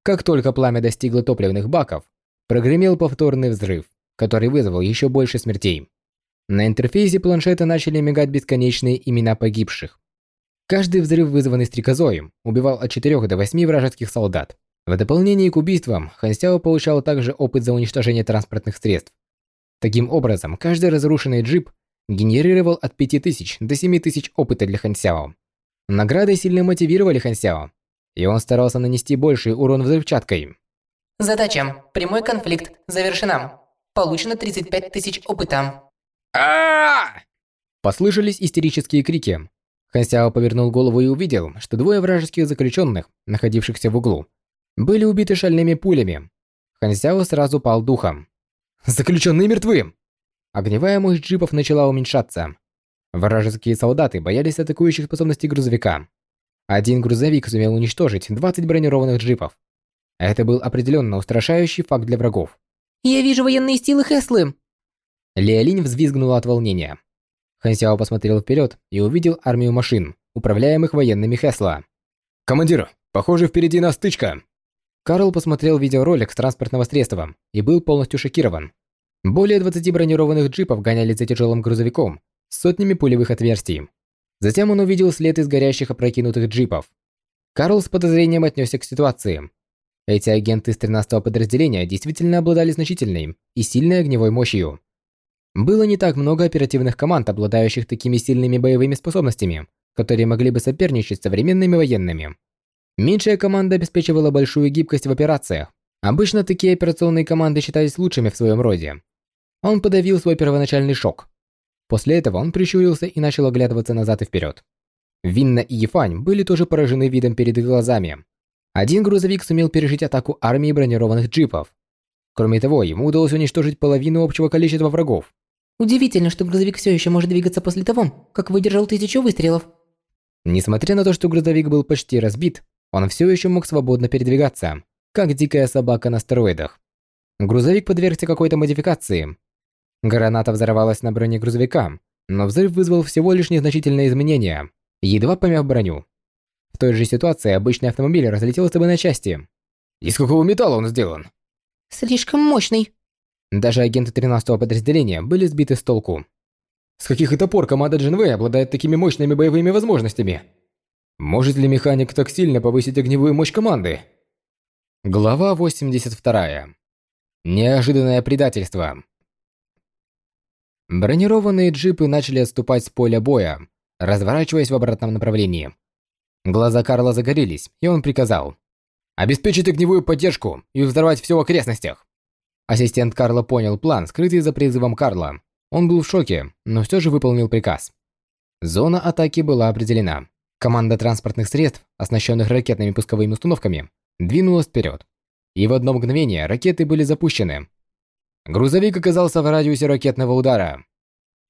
Как только пламя достигло топливных баков, прогремел повторный взрыв, который вызвал еще больше смертей. На интерфейсе планшета начали мигать бесконечные имена погибших. Каждый взрыв, вызванный стрекозой, убивал от 4 до 8 вражеских солдат. В дополнение к убийствам, Хан Сяо получал также опыт за уничтожение транспортных средств. Таким образом, каждый разрушенный джип генерировал от 5000 до 7000 опыта для Хан Сяо. Награды сильно мотивировали Хан Сяо, и он старался нанести больший урон взрывчаткой. Задача «Прямой конфликт» завершена. Получено 35 тысяч опыта а Послышались истерические крики. Хансяо повернул голову и увидел, что двое вражеских заключенных, находившихся в углу, были убиты шальными пулями. Хансяо сразу пал духом. «Заключенные мертвы!» Огневая мощь джипов начала уменьшаться. Вражеские солдаты боялись атакующих способностей грузовика. Один грузовик сумел уничтожить 20 бронированных джипов. Это был определенно устрашающий факт для врагов. «Я вижу военные силы Хеслы!» Леолинь взвизгнула от волнения. Хан посмотрел вперед и увидел армию машин, управляемых военными Хесла. «Командир, похоже, впереди нас стычка!» Карл посмотрел видеоролик с транспортного средства и был полностью шокирован. Более 20 бронированных джипов гонялись за тяжелым грузовиком с сотнями пулевых отверстий. Затем он увидел след из горящих опрокинутых джипов. Карл с подозрением отнесся к ситуации. Эти агенты из 13-го подразделения действительно обладали значительной и сильной огневой мощью. Было не так много оперативных команд, обладающих такими сильными боевыми способностями, которые могли бы соперничать с современными военными. Меньшая команда обеспечивала большую гибкость в операциях. Обычно такие операционные команды считались лучшими в своем роде. Он подавил свой первоначальный шок. После этого он прищурился и начал оглядываться назад и вперед. Винна и Ефань были тоже поражены видом перед их глазами. Один грузовик сумел пережить атаку армии бронированных джипов. Кроме того, ему удалось уничтожить половину общего количества врагов. Удивительно, что грузовик все еще может двигаться после того, как выдержал тысячу выстрелов. Несмотря на то, что грузовик был почти разбит, он все еще мог свободно передвигаться, как дикая собака на стероидах. Грузовик подвергся какой-то модификации. Граната взорвалась на броне грузовика, но взрыв вызвал всего лишь незначительные изменения, едва помяв броню. В той же ситуации обычный автомобиль разлетелся бы на части. Из какого металла он сделан? Слишком мощный. Даже агенты 13-го подразделения были сбиты с толку. С каких это пор команда Джинвей обладает такими мощными боевыми возможностями? Может ли механик так сильно повысить огневую мощь команды? Глава 82. Неожиданное предательство. Бронированные джипы начали отступать с поля боя, разворачиваясь в обратном направлении. Глаза Карла загорелись, и он приказал «Обеспечить огневую поддержку и взорвать все в окрестностях». Ассистент Карла понял план, скрытый за призывом Карла. Он был в шоке, но все же выполнил приказ. Зона атаки была определена. Команда транспортных средств, оснащенных ракетными пусковыми установками, двинулась вперед. И в одно мгновение ракеты были запущены. Грузовик оказался в радиусе ракетного удара.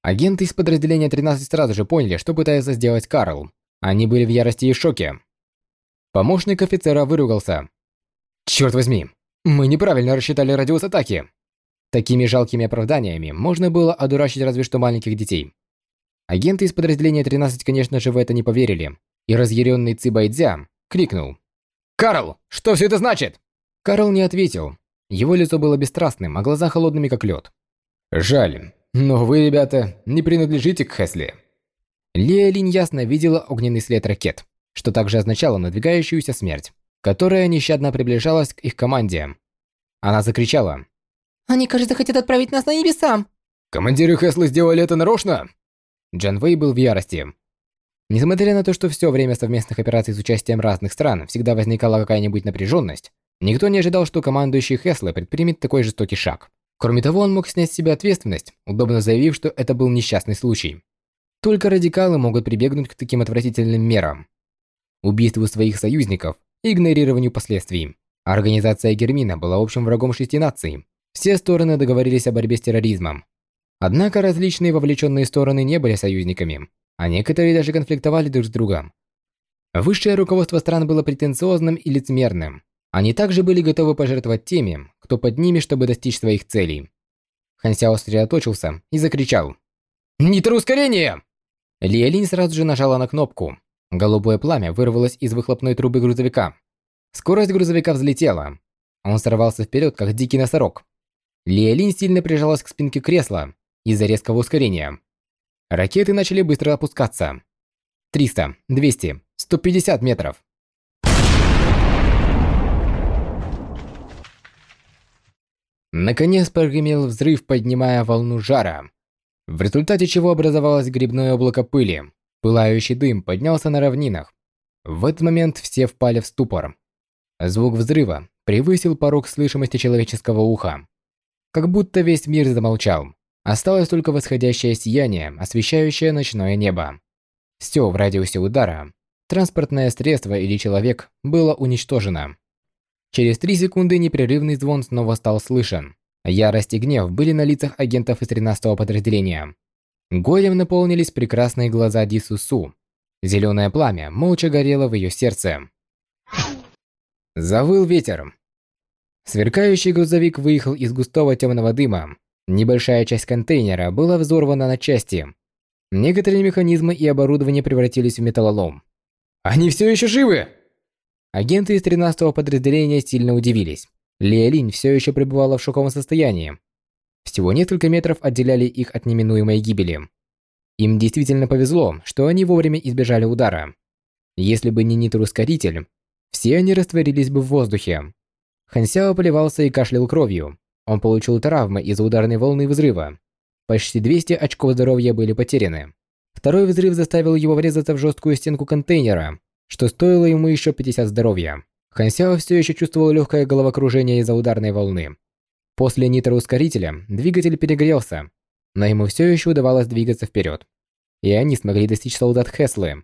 Агенты из подразделения 13 сразу же поняли, что пытается сделать Карл. Они были в ярости и шоке. Помощник офицера выругался. «Черт возьми, мы неправильно рассчитали радиус атаки!» Такими жалкими оправданиями можно было одурачить разве что маленьких детей. Агенты из подразделения 13, конечно же, в это не поверили, и разъяренный Цибайдзя крикнул. «Карл, что все это значит?» Карл не ответил. Его лицо было бесстрастным, а глаза холодными, как лед. «Жаль, но вы, ребята, не принадлежите к Хесли». Лия Линь ясно видела огненный след ракет, что также означало надвигающуюся смерть, которая нещадно приближалась к их команде. Она закричала. Они, кажется, хотят отправить нас на небеса. Командиры Хеслы сделали это нарочно? Джан Вэй был в ярости. Несмотря на то, что все время совместных операций с участием разных стран всегда возникала какая-нибудь напряженность, никто не ожидал, что командующий Хеслы предпримет такой жестокий шаг. Кроме того, он мог снять с себя ответственность, удобно заявив, что это был несчастный случай. Только радикалы могут прибегнуть к таким отвратительным мерам. Убийству своих союзников игнорированию последствий. Организация Гермина была общим врагом шести наций, все стороны договорились о борьбе с терроризмом. Однако различные вовлеченные стороны не были союзниками, а некоторые даже конфликтовали друг с другом. Высшее руководство стран было претенциозным и лицемерным. Они также были готовы пожертвовать теми, кто под ними, чтобы достичь своих целей. Хан Сяо сосредоточился и закричал. «Нитро ускорение!» Лиэлинь сразу же нажала на кнопку. Голубое пламя вырвалось из выхлопной трубы грузовика. Скорость грузовика взлетела. Он сорвался вперед, как дикий носорог, Лиэлинь сильно прижалась к спинке кресла из-за резкого ускорения. Ракеты начали быстро опускаться. 300, 200, 150 метров. Наконец прогремел взрыв, поднимая волну жара, в результате чего образовалось грибное облако пыли. Пылающий дым поднялся на равнинах. В этот момент все впали в ступор. Звук взрыва превысил порог слышимости человеческого уха. Как будто весь мир замолчал. Осталось только восходящее сияние, освещающее ночное небо. Все в радиусе удара, транспортное средство или человек, было уничтожено. Через три секунды непрерывный звон снова стал слышен. Ярость и гнев были на лицах агентов из 13-го подразделения. Горем наполнились прекрасные глаза Дисусу. Зеленое пламя молча горело в ее сердце. Завыл ветер. Сверкающий грузовик выехал из густого темного дыма. Небольшая часть контейнера была взорвана на части. Некоторые механизмы и оборудование превратились в металлолом. «Они все еще живы!» Агенты из 13-го подразделения сильно удивились. Лия Линь все еще пребывала в шоковом состоянии. Всего несколько метров отделяли их от неминуемой гибели. Им действительно повезло, что они вовремя избежали удара. Если бы не нитрускоритель, все они растворились бы в воздухе. Хансяо поливался и кашлял кровью. Он получил травмы из-за ударной волны взрыва. Почти 200 очков здоровья были потеряны. Второй взрыв заставил его врезаться в жесткую стенку контейнера, что стоило ему еще 50 здоровья. Хансяо все еще чувствовал легкое головокружение из-за ударной волны. После нитроускорителя двигатель перегрелся, но ему все еще удавалось двигаться вперед. И они смогли достичь солдат Хеслы.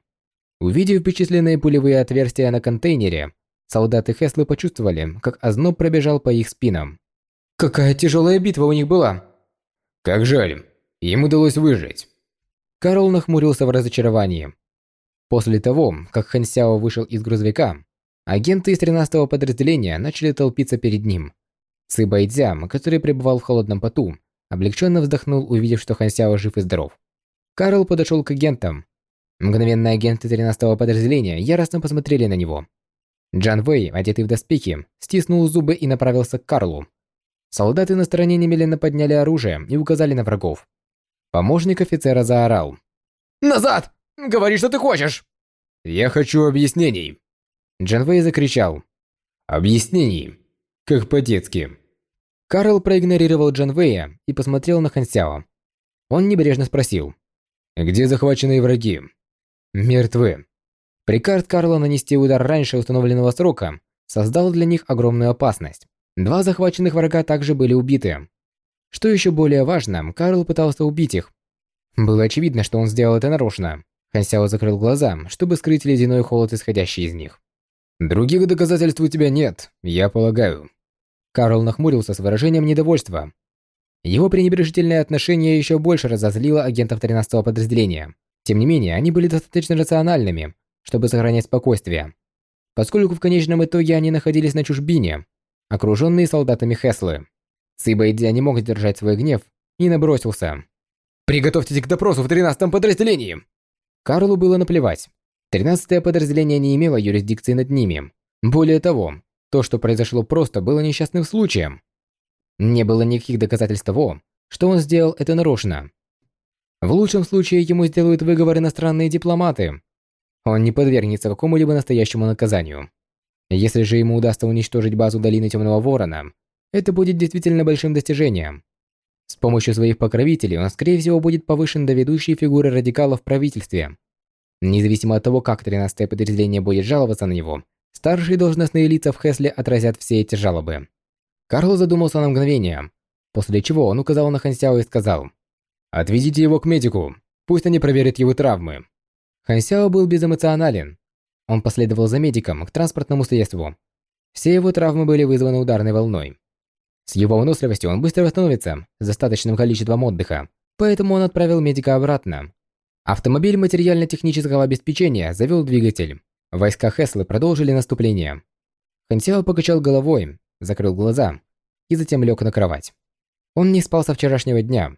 Увидев впечатленные пулевые отверстия на контейнере, солдаты Хеслы почувствовали, как озноб пробежал по их спинам. Какая тяжелая битва у них была. Как жаль, им удалось выжить. Карл нахмурился в разочаровании. После того, как Хан Сяо вышел из грузовика, агенты из 13-го подразделения начали толпиться перед ним. Ци Байдзям, который пребывал в холодном поту, облегченно вздохнул, увидев, что Хан Сяо жив и здоров. Карл подошел к агентам. Мгновенно агенты 13-го подразделения яростно посмотрели на него. Джан Вэй, одетый в доспехи, стиснул зубы и направился к Карлу. Солдаты на стороне немедленно подняли оружие и указали на врагов. Помощник офицера заорал. «Назад! Говори, что ты хочешь!» «Я хочу объяснений!» Джанвей закричал. «Объяснений! Как по-детски!» Карл проигнорировал Джанвея и посмотрел на Хансяо. Он небрежно спросил. «Где захваченные враги?» «Мертвы». Приказ Карла нанести удар раньше установленного срока создал для них огромную опасность. Два захваченных врага также были убиты. Что еще более важно, Карл пытался убить их. Было очевидно, что он сделал это нарочно. Хансяо закрыл глаза, чтобы скрыть ледяной холод, исходящий из них. «Других доказательств у тебя нет, я полагаю». Карл нахмурился с выражением недовольства. Его пренебрежительное отношение еще больше разозлило агентов 13-го подразделения. Тем не менее, они были достаточно рациональными, чтобы сохранять спокойствие. Поскольку в конечном итоге они находились на чужбине, окруженные солдатами Хеслы. Цибайдзя не мог держать свой гнев и набросился. «Приготовьтесь к допросу в 13-м подразделении!» Карлу было наплевать. 13-е подразделение не имело юрисдикции над ними. Более того, то, что произошло просто, было несчастным случаем. Не было никаких доказательств того, что он сделал это нарочно. В лучшем случае ему сделают выговор иностранные дипломаты. Он не подвергнется какому-либо настоящему наказанию. Если же ему удастся уничтожить базу Долины Темного Ворона, это будет действительно большим достижением. С помощью своих покровителей он, скорее всего, будет повышен до ведущей фигуры радикалов в правительстве. Независимо от того, как 13-е подразделение будет жаловаться на него, старшие должностные лица в Хесле отразят все эти жалобы. Карл задумался на мгновение, после чего он указал на Хансяо и сказал «Отведите его к медику, пусть они проверят его травмы». Хансяо был безэмоционален, он последовал за медиком к транспортному средству. Все его травмы были вызваны ударной волной. С его выносливостью он быстро восстановится с достаточным количеством отдыха, поэтому он отправил медика обратно. Автомобиль материально-технического обеспечения завел двигатель. Войска Хеслы продолжили наступление. Хансяо покачал головой, закрыл глаза и затем лег на кровать. Он не спал со вчерашнего дня.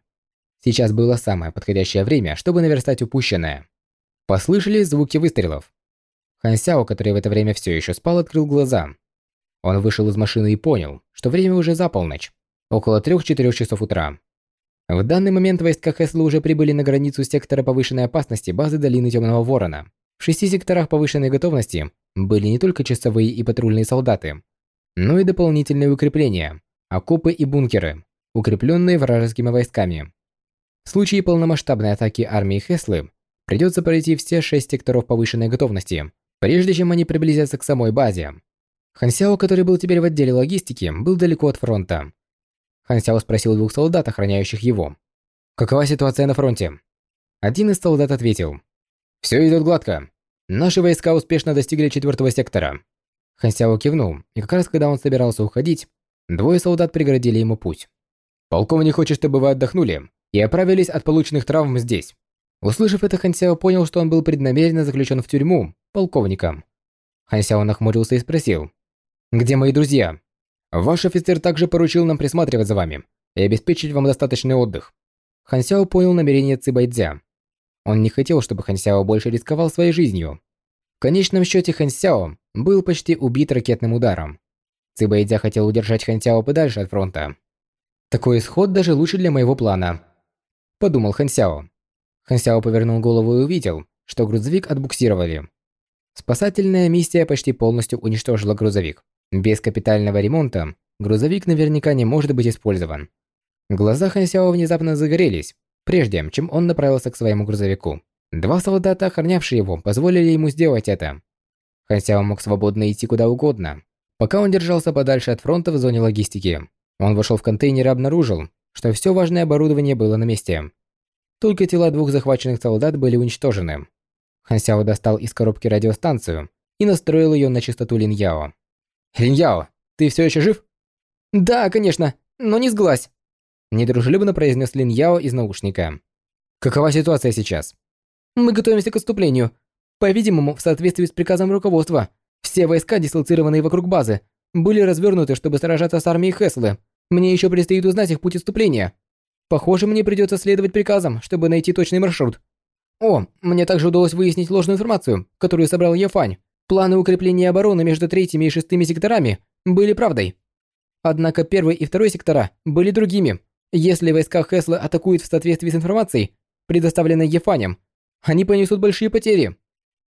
Сейчас было самое подходящее время, чтобы наверстать упущенное. Послышались звуки выстрелов. Хан который в это время все еще спал, открыл глаза. Он вышел из машины и понял, что время уже за полночь, около 3-4 часов утра. В данный момент войска Хесла уже прибыли на границу сектора повышенной опасности базы Долины Темного Ворона. В шести секторах повышенной готовности были не только часовые и патрульные солдаты, но и дополнительные укрепления, окопы и бункеры, укрепленные вражескими войсками. В случае полномасштабной атаки армии Хеслы придется пройти все шесть секторов повышенной готовности, прежде чем они приблизятся к самой базе. Хансяо, который был теперь в отделе логистики, был далеко от фронта. Хансяо спросил двух солдат, охраняющих его. «Какова ситуация на фронте?» Один из солдат ответил. «Все идет гладко. Наши войска успешно достигли четвертого сектора». Хансяо кивнул, и как раз когда он собирался уходить, двое солдат преградили ему путь. «Полковник хочет, чтобы вы отдохнули и оправились от полученных травм здесь». Услышав это, Хансяо понял, что он был преднамеренно заключен в тюрьму, полковником. Хансяо нахмурился и спросил. «Где мои друзья?» «Ваш офицер также поручил нам присматривать за вами и обеспечить вам достаточный отдых». Хансяо понял намерение Цибайдзя. Он не хотел, чтобы Хан Сяо больше рисковал своей жизнью. В конечном счете Хан Сяо был почти убит ракетным ударом. Цибэйдзя хотел удержать Хан Сяо подальше от фронта. Такой исход даже лучше для моего плана. Подумал Хан Сяо. Хан Сяо повернул голову и увидел, что грузовик отбуксировали. Спасательная миссия почти полностью уничтожила грузовик. Без капитального ремонта грузовик наверняка не может быть использован. Глаза Хан Сяо внезапно загорелись, прежде чем он направился к своему грузовику. Два солдата, охранявшие его, позволили ему сделать это. Хан Сяо мог свободно идти куда угодно, пока он держался подальше от фронта в зоне логистики. Он вошел в контейнер и обнаружил, что все важное оборудование было на месте. Только тела двух захваченных солдат были уничтожены. Хан Сяо достал из коробки радиостанцию и настроил ее на частоту Лин Яо. «Лин Яо, ты все еще жив?» «Да, конечно, но не сглазь!» Недружелюбно произнес Лин Яо из наушника. «Какова ситуация сейчас?» «Мы готовимся к отступлению. По-видимому, в соответствии с приказом руководства, все войска, дислоцированные вокруг базы, были развернуты, чтобы сражаться с армией Хеслы. Мне еще предстоит узнать их путь отступления. Похоже, мне придется следовать приказам, чтобы найти точный маршрут. О, мне также удалось выяснить ложную информацию, которую собрал Ефань. Планы укрепления обороны между третьими и шестыми секторами были правдой. Однако первый и второй сектора были другими. Если войска Хесла атакуют в соответствии с информацией, предоставленной Ефанем, они понесут большие потери.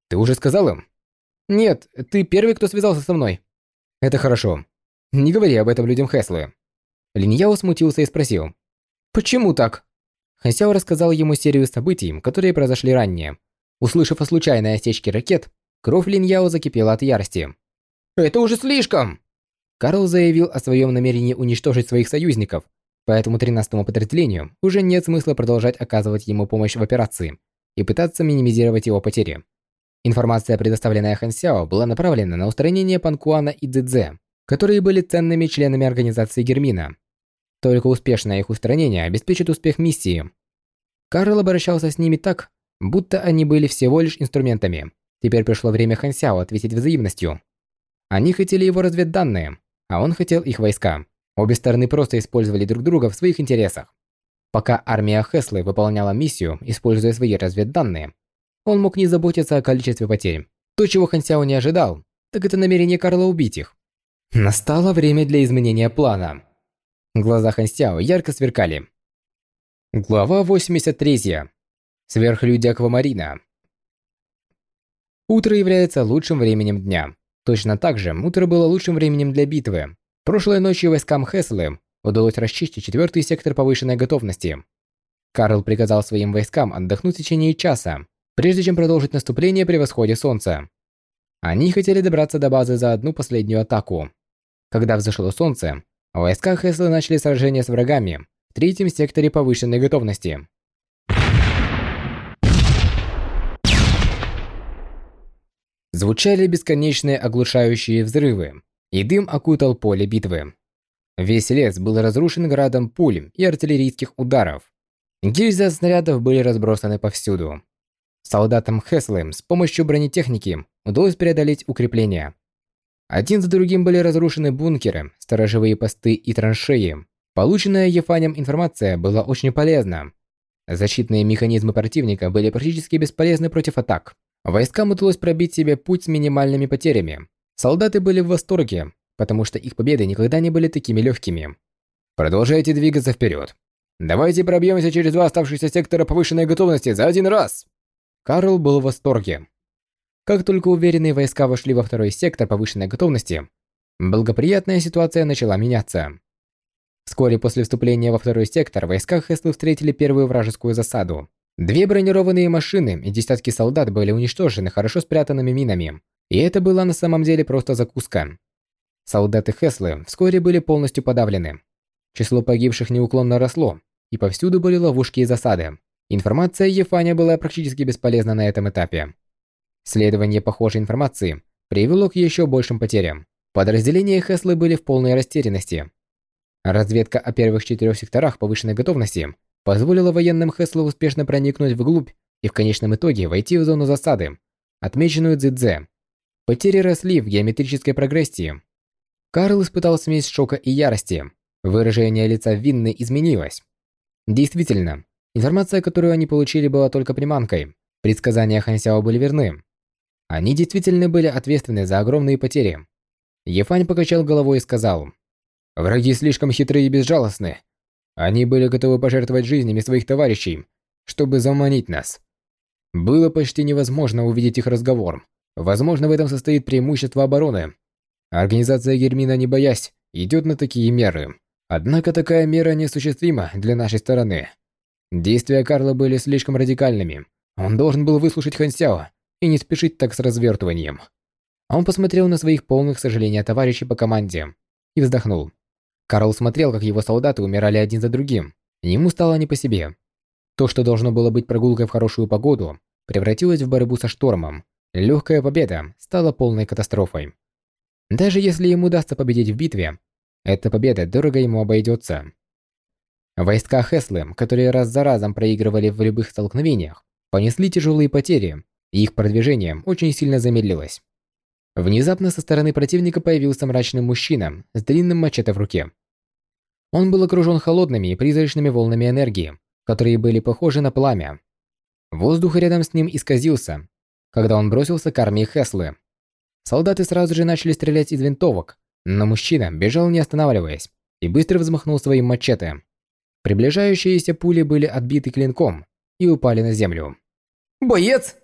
Ты уже сказал им? Нет, ты первый, кто связался со мной. Это хорошо. Не говори об этом людям Хеслы. Линьяо смутился и спросил. Почему так? Хансяо рассказал ему серию событий, которые произошли ранее. Услышав о случайной осечке ракет, кровь Лин Яо закипела от ярости. «Это уже слишком!» Карл заявил о своем намерении уничтожить своих союзников, поэтому 13-му подразделению уже нет смысла продолжать оказывать ему помощь в операции и пытаться минимизировать его потери. Информация, предоставленная Хан Сяо, была направлена на устранение Панкуана и Цзэцзэ, которые были ценными членами организации Гермина. Только успешное их устранение обеспечит успех миссии. Карл обращался с ними так, будто они были всего лишь инструментами. Теперь пришло время Хан Сяо ответить взаимностью. Они хотели его разведданные, а он хотел их войска. Обе стороны просто использовали друг друга в своих интересах. Пока армия Хеслы выполняла миссию, используя свои разведданные, он мог не заботиться о количестве потерь. То, чего Хан не ожидал, так это намерение Карла убить их. Настало время для изменения плана. Глаза Хан ярко сверкали. Глава 83. Сверхлюди Аквамарина. Утро является лучшим временем дня. Точно так же, утро было лучшим временем для битвы. Прошлой ночью войскам Хеслы удалось расчистить четвертый сектор повышенной готовности. Карл приказал своим войскам отдохнуть в течение часа, прежде чем продолжить наступление при восходе солнца. Они хотели добраться до базы за одну последнюю атаку. Когда взошло солнце, Войска Хесла начали сражение с врагами в третьем секторе повышенной готовности. Звучали бесконечные оглушающие взрывы, и дым окутал поле битвы. Весь лес был разрушен градом пуль и артиллерийских ударов. Гильзы от снарядов были разбросаны повсюду. Солдатам Хеслы с помощью бронетехники удалось преодолеть укрепления. Один за другим были разрушены бункеры, сторожевые посты и траншеи. Полученная Ефанем информация была очень полезна. Защитные механизмы противника были практически бесполезны против атак. Войскам удалось пробить себе путь с минимальными потерями. Солдаты были в восторге, потому что их победы никогда не были такими легкими. Продолжайте двигаться вперед. Давайте пробьемся через два оставшихся сектора повышенной готовности за один раз. Карл был в восторге. Как только уверенные войска вошли во второй сектор повышенной готовности, благоприятная ситуация начала меняться. Вскоре после вступления во второй сектор войска Хеслы встретили первую вражескую засаду. Две бронированные машины и десятки солдат были уничтожены хорошо спрятанными минами, и это была на самом деле просто закуска. Солдаты Хеслы вскоре были полностью подавлены. Число погибших неуклонно росло, и повсюду были ловушки и засады. Информация Ефаня была практически бесполезна на этом этапе. Следование похожей информации привело к еще большим потерям. Подразделения Хеслы были в полной растерянности. Разведка о первых четырех секторах повышенной готовности позволила военным Хеслы успешно проникнуть вглубь и в конечном итоге войти в зону засады, отмеченную Цзэцзэ. Потери росли в геометрической прогрессии. Карл испытал смесь шока и ярости. Выражение лица Винны изменилось. Действительно, Информация, которую они получили, была только приманкой. Предсказания Хансяо были верны. Они действительно были ответственны за огромные потери. Ефань покачал головой и сказал, «Враги слишком хитрые и безжалостны. Они были готовы пожертвовать жизнями своих товарищей, чтобы заманить нас. Было почти невозможно увидеть их разговор. Возможно, в этом состоит преимущество обороны. Организация Гермина, не боясь, идет на такие меры. Однако такая мера неосуществима для нашей стороны. Действия Карла были слишком радикальными. Он должен был выслушать Хансяо и не спешить так с развертыванием. Он посмотрел на своих полных сожаления товарищей по команде и вздохнул. Карл смотрел, как его солдаты умирали один за другим. Ему стало не по себе. То, что должно было быть прогулкой в хорошую погоду, превратилось в борьбу со штормом. Легкая победа стала полной катастрофой. Даже если ему удастся победить в битве, эта победа дорого ему обойдется. Войска Хеслы, которые раз за разом проигрывали в любых столкновениях, понесли тяжелые потери, и их продвижение очень сильно замедлилось. Внезапно со стороны противника появился мрачный мужчина с длинным мачете в руке. Он был окружен холодными и призрачными волнами энергии, которые были похожи на пламя. Воздух рядом с ним исказился, когда он бросился к армии Хеслы. Солдаты сразу же начали стрелять из винтовок, но мужчина бежал не останавливаясь и быстро взмахнул своим мачете. Приближающиеся пули были отбиты клинком и упали на землю. «Боец!»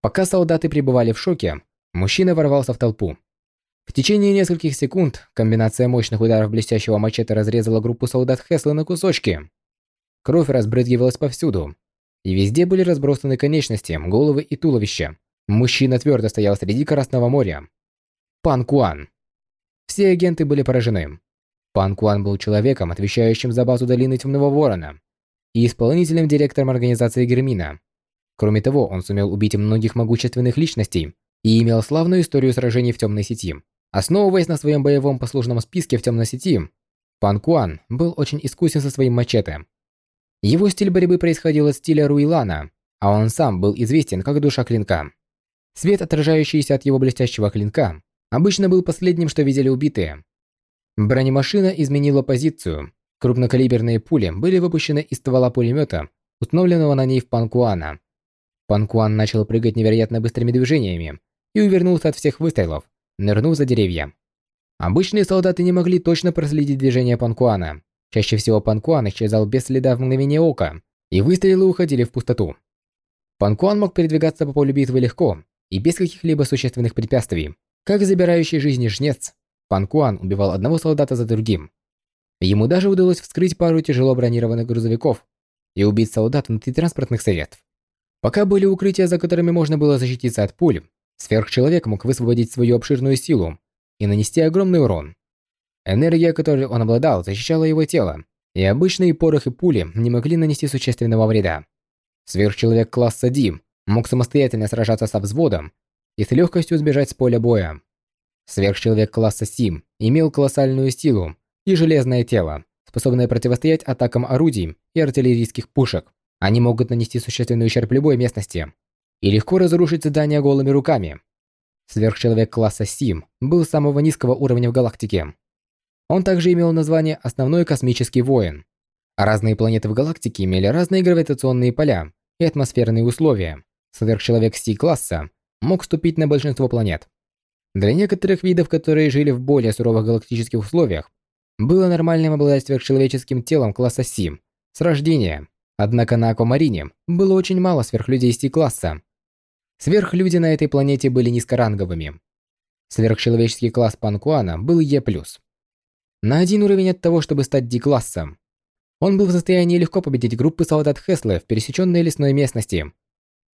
Пока солдаты пребывали в шоке, Мужчина ворвался в толпу. В течение нескольких секунд комбинация мощных ударов блестящего мачете разрезала группу солдат Хесла на кусочки. Кровь разбрызгивалась повсюду. И везде были разбросаны конечности, головы и туловища. Мужчина твердо стоял среди Красного моря. Пан Куан. Все агенты были поражены. Пан Куан был человеком, отвечающим за базу Долины Темного Ворона и исполнительным директором организации Гермина. Кроме того, он сумел убить многих могущественных личностей, и имел славную историю сражений в темной сети. Основываясь на своем боевом послужном списке в темной сети, Пан Куан был очень искусен со своим мачете. Его стиль борьбы происходил от стиля Руилана, а он сам был известен как душа клинка. Свет, отражающийся от его блестящего клинка, обычно был последним, что видели убитые. Бронемашина изменила позицию. Крупнокалиберные пули были выпущены из ствола пулемета, установленного на ней в Панкуана. Панкуан начал прыгать невероятно быстрыми движениями, и увернулся от всех выстрелов, нырнув за деревья. Обычные солдаты не могли точно проследить движение Панкуана. Чаще всего Панкуан исчезал без следа в мгновение ока, и выстрелы уходили в пустоту. Панкуан мог передвигаться по полю битвы легко и без каких-либо существенных препятствий. Как забирающий жизни жнец, Панкуан убивал одного солдата за другим. Ему даже удалось вскрыть пару тяжело бронированных грузовиков и убить солдат внутри транспортных средств. Пока были укрытия, за которыми можно было защититься от пуль, Сверхчеловек мог высвободить свою обширную силу и нанести огромный урон. Энергия, которой он обладал, защищала его тело, и обычные порох и пули не могли нанести существенного вреда. Сверхчеловек класса D мог самостоятельно сражаться со взводом и с легкостью сбежать с поля боя. Сверхчеловек класса С имел колоссальную силу и железное тело, способное противостоять атакам орудий и артиллерийских пушек. Они могут нанести существенный ущерб любой местности, и легко разрушить здания голыми руками. Сверхчеловек класса Сим был самого низкого уровня в галактике. Он также имел название «Основной космический воин». А разные планеты в галактике имели разные гравитационные поля и атмосферные условия. Сверхчеловек Си-класса мог вступить на большинство планет. Для некоторых видов, которые жили в более суровых галактических условиях, было нормальным обладать сверхчеловеческим телом класса Си с рождения. Однако на Аквамарине было очень мало сверхлюдей Си-класса, Сверхлюди на этой планете были низкоранговыми. Сверхчеловеческий класс Панкуана был Е+. На один уровень от того, чтобы стать D-классом. Он был в состоянии легко победить группы солдат Хеслы в пересеченной лесной местности.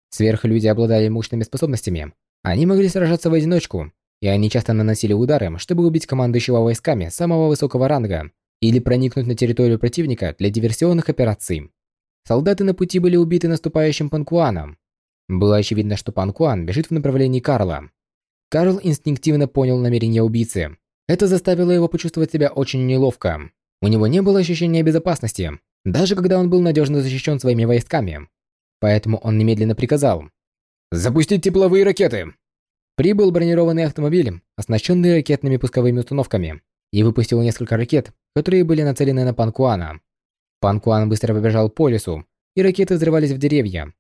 Сверхлюди обладали мощными способностями. Они могли сражаться в одиночку, и они часто наносили удары, чтобы убить командующего войсками самого высокого ранга или проникнуть на территорию противника для диверсионных операций. Солдаты на пути были убиты наступающим Панкуаном, было очевидно, что Пан Куан бежит в направлении Карла. Карл инстинктивно понял намерение убийцы. Это заставило его почувствовать себя очень неловко. У него не было ощущения безопасности, даже когда он был надежно защищен своими войсками. Поэтому он немедленно приказал «Запустить тепловые ракеты!» Прибыл бронированный автомобиль, оснащенный ракетными пусковыми установками, и выпустил несколько ракет, которые были нацелены на Панкуана. Панкуан быстро побежал по лесу, и ракеты взрывались в деревья.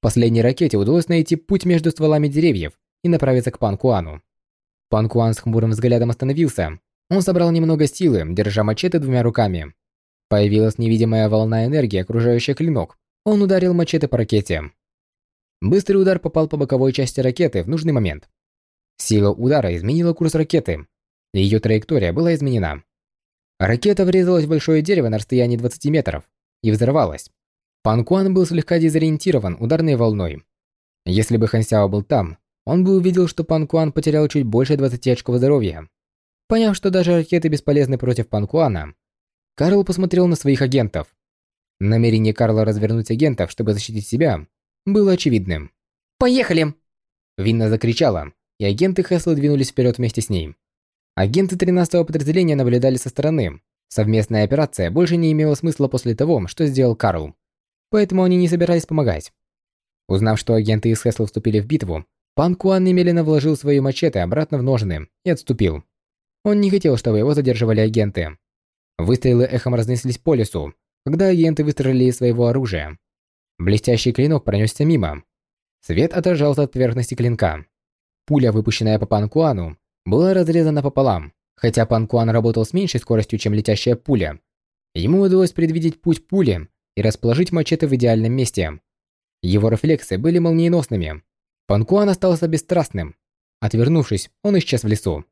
Последней ракете удалось найти путь между стволами деревьев и направиться к Пан Куану. Пан Куан с хмурым взглядом остановился. Он собрал немного силы, держа мачете двумя руками. Появилась невидимая волна энергии, окружающая клинок. Он ударил мачете по ракете. Быстрый удар попал по боковой части ракеты в нужный момент. Сила удара изменила курс ракеты. Ее траектория была изменена. Ракета врезалась в большое дерево на расстоянии 20 метров и взорвалась. Пан Куан был слегка дезориентирован ударной волной. Если бы Хан Сяо был там, он бы увидел, что Пан Куан потерял чуть больше 20 очков здоровья. Поняв, что даже ракеты бесполезны против Пан Куана, Карл посмотрел на своих агентов. Намерение Карла развернуть агентов, чтобы защитить себя, было очевидным. «Поехали!» Винна закричала, и агенты Хесла двинулись вперед вместе с ней. Агенты 13-го подразделения наблюдали со стороны. Совместная операция больше не имела смысла после того, что сделал Карл. Поэтому они не собирались помогать. Узнав, что агенты из Хесла вступили в битву, Пан Куан немедленно вложил свои мачете обратно в ножны и отступил. Он не хотел, чтобы его задерживали агенты. Выстрелы эхом разнеслись по лесу, когда агенты выстрелили из своего оружия. Блестящий клинок пронесся мимо. Свет отражался от поверхности клинка. Пуля, выпущенная по Пан Куану, была разрезана пополам. Хотя Пан Куан работал с меньшей скоростью, чем летящая пуля, ему удалось предвидеть путь пули и расположить мачете в идеальном месте. Его рефлексы были молниеносными. Пан Куан остался бесстрастным. Отвернувшись, он исчез в лесу.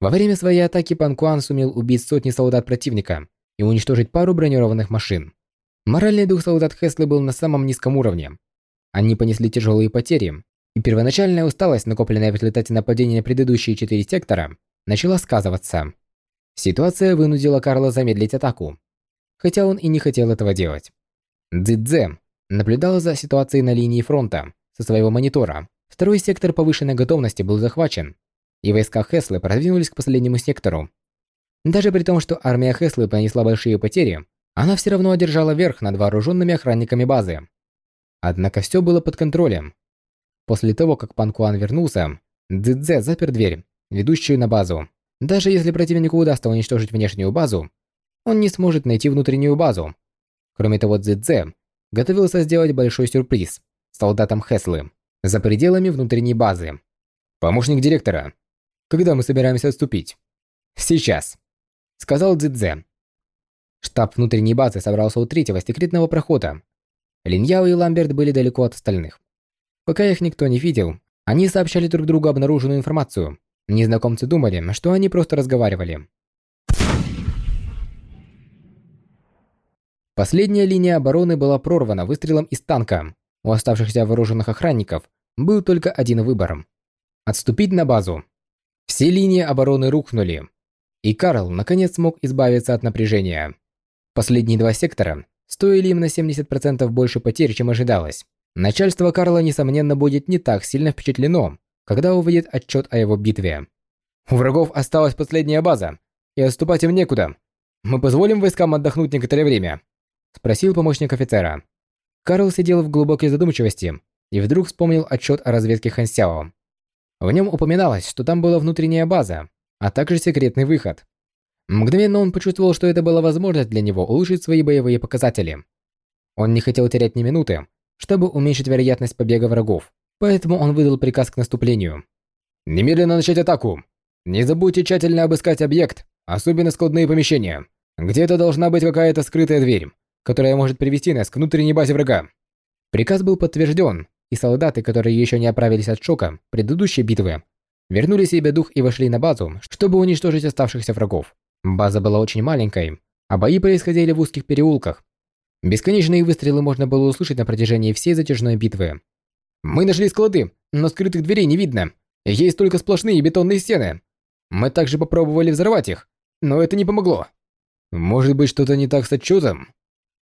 Во время своей атаки Пан Куан сумел убить сотни солдат противника и уничтожить пару бронированных машин. Моральный дух солдат Хеслы был на самом низком уровне. Они понесли тяжелые потери, и первоначальная усталость, накопленная в результате нападения на предыдущие четыре сектора, начала сказываться. Ситуация вынудила Карла замедлить атаку, хотя он и не хотел этого делать. Цзэцзэ наблюдал за ситуацией на линии фронта со своего монитора. Второй сектор повышенной готовности был захвачен, и войска Хеслы продвинулись к последнему сектору. Даже при том, что армия Хеслы понесла большие потери, она все равно одержала верх над вооруженными охранниками базы. Однако все было под контролем. После того, как Пан Куан вернулся, Цзэцзэ запер дверь, ведущую на базу. Даже если противнику удастся уничтожить внешнюю базу, он не сможет найти внутреннюю базу. Кроме того, Цзэцзэ готовился сделать большой сюрприз солдатам Хеслы за пределами внутренней базы. «Помощник директора, когда мы собираемся отступить?» «Сейчас», — сказал Цзэцзэ. Штаб внутренней базы собрался у третьего секретного прохода. Линьяо и Ламберт были далеко от остальных. Пока их никто не видел, они сообщали друг другу обнаруженную информацию. Незнакомцы думали, что они просто разговаривали. Последняя линия обороны была прорвана выстрелом из танка. У оставшихся вооруженных охранников был только один выбор – отступить на базу. Все линии обороны рухнули, и Карл наконец смог избавиться от напряжения. Последние два сектора стоили им на 70% больше потерь, чем ожидалось. Начальство Карла, несомненно, будет не так сильно впечатлено, когда увидит отчет о его битве. У врагов осталась последняя база, и отступать им некуда. Мы позволим войскам отдохнуть некоторое время? Спросил помощник офицера. Карл сидел в глубокой задумчивости и вдруг вспомнил отчет о разведке Хансяо. В нем упоминалось, что там была внутренняя база, а также секретный выход. Мгновенно он почувствовал, что это была возможность для него улучшить свои боевые показатели. Он не хотел терять ни минуты, чтобы уменьшить вероятность побега врагов, поэтому он выдал приказ к наступлению. «Немедленно начать атаку! Не забудьте тщательно обыскать объект, особенно складные помещения. Где-то должна быть какая-то скрытая дверь, которая может привести нас к внутренней базе врага». Приказ был подтвержден, и солдаты, которые еще не оправились от шока предыдущей битвы, вернули себе дух и вошли на базу, чтобы уничтожить оставшихся врагов. База была очень маленькой, а бои происходили в узких переулках, Бесконечные выстрелы можно было услышать на протяжении всей затяжной битвы. «Мы нашли склады, но скрытых дверей не видно. Есть только сплошные бетонные стены. Мы также попробовали взорвать их, но это не помогло». «Может быть, что-то не так с отчетом?»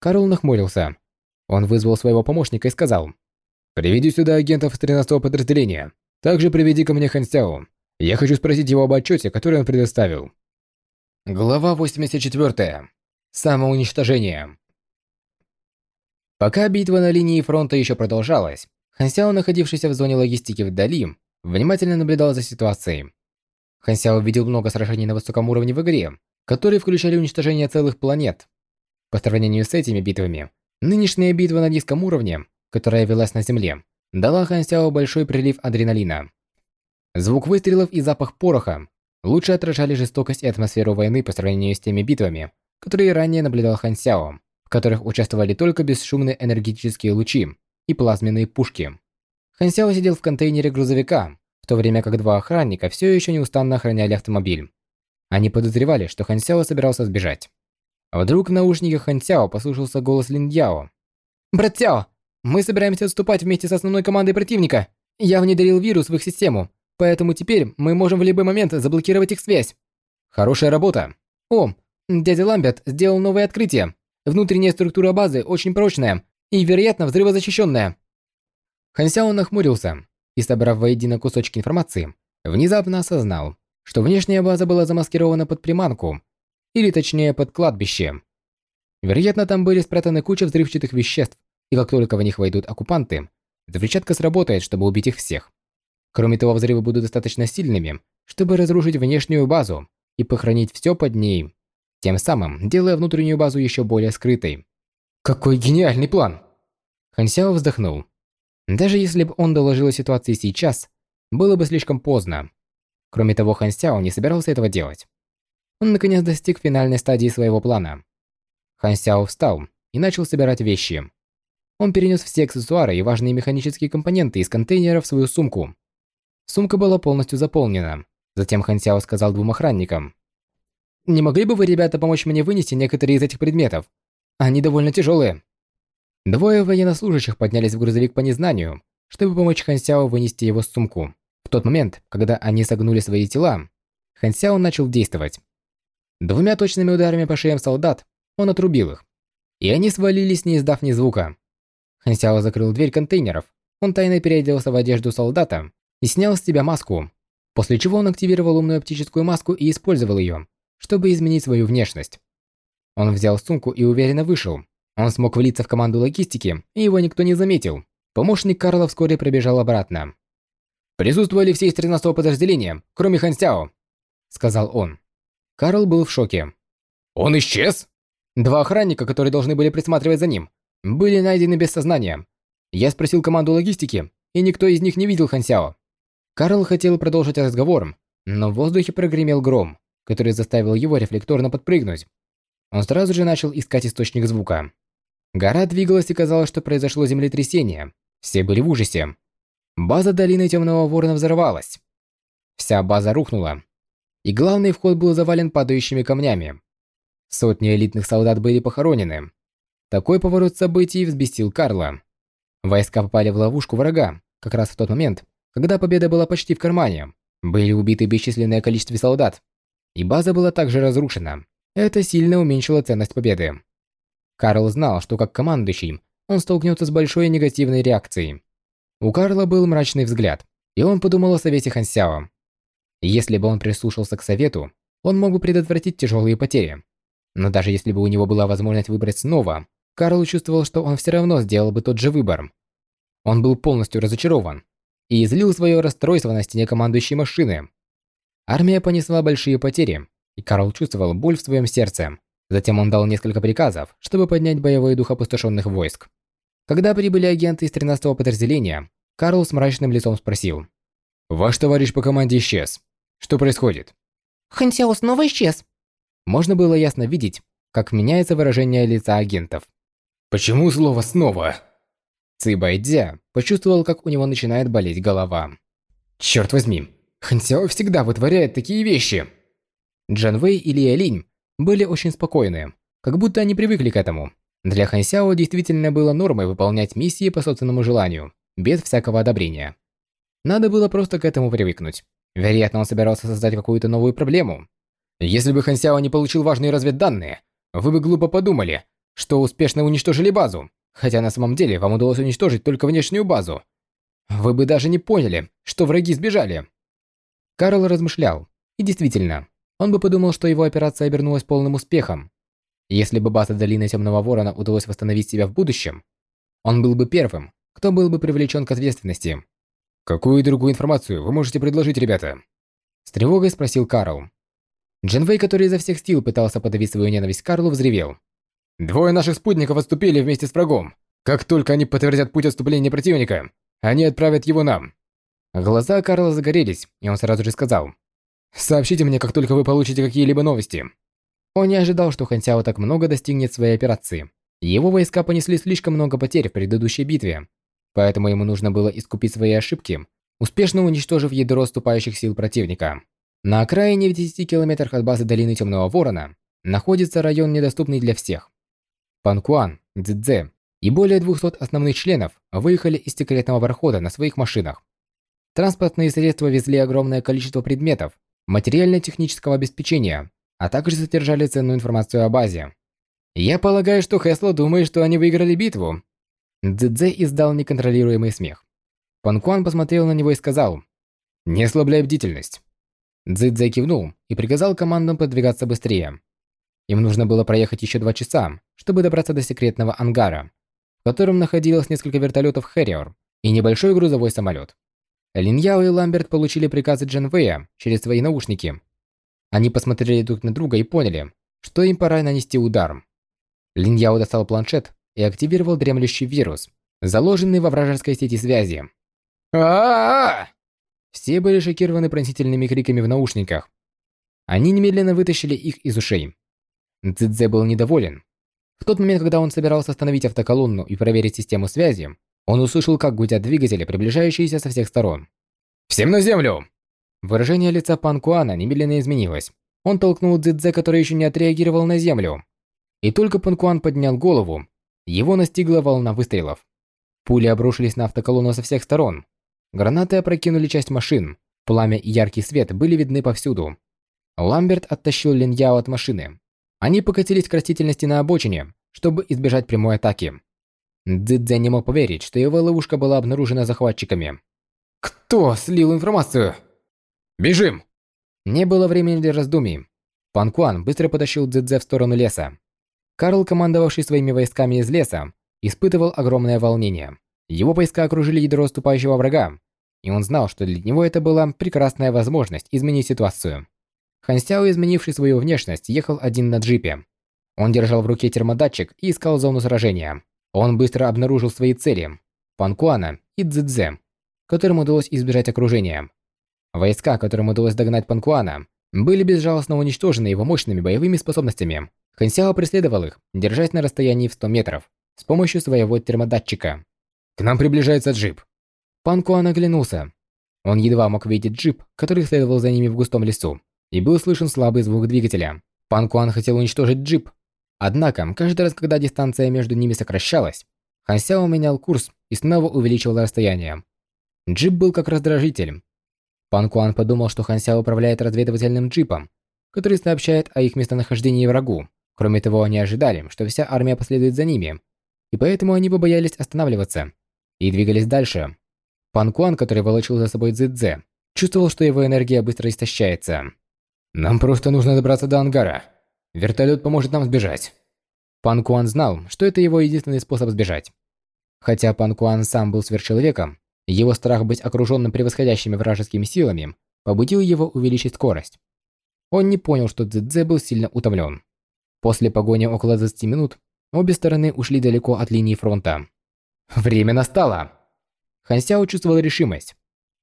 Карл нахмурился. Он вызвал своего помощника и сказал. «Приведи сюда агентов 13-го подразделения. Также приведи ко мне Хансяо. Я хочу спросить его об отчете, который он предоставил». Глава 84. Самоуничтожение. Пока битва на линии фронта еще продолжалась, Хансяо, находившийся в зоне логистики вдали, внимательно наблюдал за ситуацией. Хансяо видел много сражений на высоком уровне в игре, которые включали уничтожение целых планет. По сравнению с этими битвами, Нынешняя битва на низком уровне, которая велась на земле, дала Хан Сяо большой прилив адреналина. Звук выстрелов и запах пороха лучше отражали жестокость и атмосферу войны по сравнению с теми битвами, которые ранее наблюдал Хан Сяо, в которых участвовали только бесшумные энергетические лучи и плазменные пушки. Хан Сяо сидел в контейнере грузовика, в то время как два охранника все еще неустанно охраняли автомобиль. Они подозревали, что Хан Сяо собирался сбежать. Вдруг в наушниках Хан Сяо послышался голос Лин Яо. «Брат Сяо, мы собираемся отступать вместе с основной командой противника. Я внедрил вирус в их систему, поэтому теперь мы можем в любой момент заблокировать их связь». «Хорошая работа». «О, дядя Ламберт сделал новое открытие. Внутренняя структура базы очень прочная и, вероятно, взрывозащищенная». Хан Сяо нахмурился и, собрав воедино кусочки информации, внезапно осознал, что внешняя база была замаскирована под приманку или точнее под кладбище. Вероятно, там были спрятаны куча взрывчатых веществ, и как только в них войдут оккупанты, взрывчатка сработает, чтобы убить их всех. Кроме того, взрывы будут достаточно сильными, чтобы разрушить внешнюю базу и похоронить все под ней, тем самым делая внутреннюю базу еще более скрытой. Какой гениальный план! Хансяо вздохнул. Даже если бы он доложил о ситуации сейчас, было бы слишком поздно. Кроме того, Хансяо не собирался этого делать. Он наконец достиг финальной стадии своего плана. Хан Сяо встал и начал собирать вещи. Он перенес все аксессуары и важные механические компоненты из контейнера в свою сумку. Сумка была полностью заполнена. Затем Хан Сяо сказал двум охранникам. «Не могли бы вы, ребята, помочь мне вынести некоторые из этих предметов? Они довольно тяжелые». Двое военнослужащих поднялись в грузовик по незнанию, чтобы помочь Хан Сяо вынести его сумку. В тот момент, когда они согнули свои тела, Хан Сяо начал действовать. Двумя точными ударами по шеям солдат он отрубил их, и они свалились, не издав ни звука. Хан Сяо закрыл дверь контейнеров, он тайно переоделся в одежду солдата и снял с себя маску, после чего он активировал умную оптическую маску и использовал ее, чтобы изменить свою внешность. Он взял сумку и уверенно вышел. Он смог влиться в команду логистики, и его никто не заметил. Помощник Карла вскоре пробежал обратно. «Присутствовали все из 13-го подразделения, кроме Хан Сяо», — сказал он. Карл был в шоке. «Он исчез?» Два охранника, которые должны были присматривать за ним, были найдены без сознания. Я спросил команду логистики, и никто из них не видел Хансяо. Карл хотел продолжить разговор, но в воздухе прогремел гром, который заставил его рефлекторно подпрыгнуть. Он сразу же начал искать источник звука. Гора двигалась и казалось, что произошло землетрясение. Все были в ужасе. База долины Темного Ворона взорвалась. Вся база рухнула и главный вход был завален падающими камнями. Сотни элитных солдат были похоронены. Такой поворот событий взбесил Карла. Войска попали в ловушку врага, как раз в тот момент, когда победа была почти в кармане. Были убиты бесчисленное количество солдат, и база была также разрушена. Это сильно уменьшило ценность победы. Карл знал, что как командующий он столкнется с большой негативной реакцией. У Карла был мрачный взгляд, и он подумал о совете Хансяо. Если бы он прислушался к совету, он мог бы предотвратить тяжелые потери. Но даже если бы у него была возможность выбрать снова, Карл чувствовал, что он все равно сделал бы тот же выбор. Он был полностью разочарован и излил свое расстройство на стене командующей машины. Армия понесла большие потери, и Карл чувствовал боль в своем сердце. Затем он дал несколько приказов, чтобы поднять боевой дух опустошенных войск. Когда прибыли агенты из 13-го подразделения, Карл с мрачным лицом спросил. «Ваш товарищ по команде исчез. Что происходит? Хансяо снова исчез. Можно было ясно видеть, как меняется выражение лица агентов. Почему слово «снова»? Цибайдзя почувствовал, как у него начинает болеть голова. Черт возьми, Хансяо всегда вытворяет такие вещи. Джан Вэй и Ли Линь были очень спокойны, как будто они привыкли к этому. Для Хансяо действительно было нормой выполнять миссии по собственному желанию, без всякого одобрения. Надо было просто к этому привыкнуть. Вероятно, он собирался создать какую-то новую проблему. Если бы Хан Сяо не получил важные разведданные, вы бы глупо подумали, что успешно уничтожили базу, хотя на самом деле вам удалось уничтожить только внешнюю базу. Вы бы даже не поняли, что враги сбежали. Карл размышлял, и действительно, он бы подумал, что его операция обернулась полным успехом. Если бы база Долины Темного Ворона удалось восстановить себя в будущем, он был бы первым, кто был бы привлечен к ответственности. «Какую другую информацию вы можете предложить, ребята?» С тревогой спросил Карл. Джинвей, который изо всех сил пытался подавить свою ненависть Карлу, взревел. Двое наших спутников отступили вместе с врагом. Как только они подтвердят путь отступления противника, они отправят его нам. Глаза Карла загорелись, и он сразу же сказал. «Сообщите мне, как только вы получите какие-либо новости». Он не ожидал, что Хан Сяо так много достигнет своей операции. Его войска понесли слишком много потерь в предыдущей битве, поэтому ему нужно было искупить свои ошибки, успешно уничтожив ядро ступающих сил противника. На окраине в 10 километрах от базы Долины Темного Ворона находится район, недоступный для всех. Пан Куан, и более 200 основных членов выехали из секретного прохода на своих машинах. Транспортные средства везли огромное количество предметов, материально-технического обеспечения, а также содержали ценную информацию о базе. «Я полагаю, что Хесло думает, что они выиграли битву». Цзэцзэ издал неконтролируемый смех. Пан Куан посмотрел на него и сказал, «Не ослабляй бдительность. Цзэцзэ кивнул и приказал командам подвигаться быстрее. Им нужно было проехать еще два часа, чтобы добраться до секретного ангара, в котором находилось несколько вертолетов Хэриор и небольшой грузовой самолет. Лин Яо и Ламберт получили приказы Джен Вэя через свои наушники. Они посмотрели друг на друга и поняли, что им пора нанести удар. Лин Яо достал планшет и активировал дремлющий вирус, заложенный во вражеской сети связи. а а, -а! Все были шокированы пронзительными криками в наушниках. Они немедленно вытащили их из ушей. Цзэцзэ был недоволен. В тот момент, когда он собирался остановить автоколонну и проверить систему связи, он услышал, как гудят двигатели, приближающиеся со всех сторон. «Всем на землю!» Выражение лица Пан Куана немедленно изменилось. Он толкнул Цзэцзэ, который еще не отреагировал на землю. И только Пан Куан поднял голову, его настигла волна выстрелов. Пули обрушились на автоколонну со всех сторон, Гранаты опрокинули часть машин. Пламя и яркий свет были видны повсюду. Ламберт оттащил Лин Яо от машины. Они покатились к растительности на обочине, чтобы избежать прямой атаки. Цзэцзэ не мог поверить, что его ловушка была обнаружена захватчиками. «Кто слил информацию?» «Бежим!» Не было времени для раздумий. Пан Куан быстро потащил Цзэцзэ в сторону леса. Карл, командовавший своими войсками из леса, испытывал огромное волнение. Его войска окружили ядро ступающего врага, и он знал, что для него это была прекрасная возможность изменить ситуацию. Хан Сяо, изменивший свою внешность, ехал один на джипе. Он держал в руке термодатчик и искал зону сражения. Он быстро обнаружил свои цели – Пан Куана и Цзэцзэ, которым удалось избежать окружения. Войска, которым удалось догнать Пан Куана, были безжалостно уничтожены его мощными боевыми способностями. Хан Сяо преследовал их, держась на расстоянии в 100 метров, с помощью своего термодатчика. К нам приближается джип. Пан Куан оглянулся. Он едва мог видеть джип, который следовал за ними в густом лесу, и был слышен слабый звук двигателя. Пан Куан хотел уничтожить джип. Однако, каждый раз, когда дистанция между ними сокращалась, Хан Сяо менял курс и снова увеличивал расстояние. Джип был как раздражитель. Пан Куан подумал, что Хан Сяо управляет разведывательным джипом, который сообщает о их местонахождении врагу. Кроме того, они ожидали, что вся армия последует за ними, и поэтому они побоялись останавливаться и двигались дальше. Пан Куан, который волочил за собой Цзэцзэ, чувствовал, что его энергия быстро истощается. «Нам просто нужно добраться до ангара. Вертолет поможет нам сбежать». Пан Куан знал, что это его единственный способ сбежать. Хотя Пан Куан сам был сверхчеловеком, его страх быть окруженным превосходящими вражескими силами побудил его увеличить скорость. Он не понял, что Цзэцзэ был сильно утомлен. После погони около 20 минут, обе стороны ушли далеко от линии фронта. Время настало. Хан Сяо чувствовал решимость.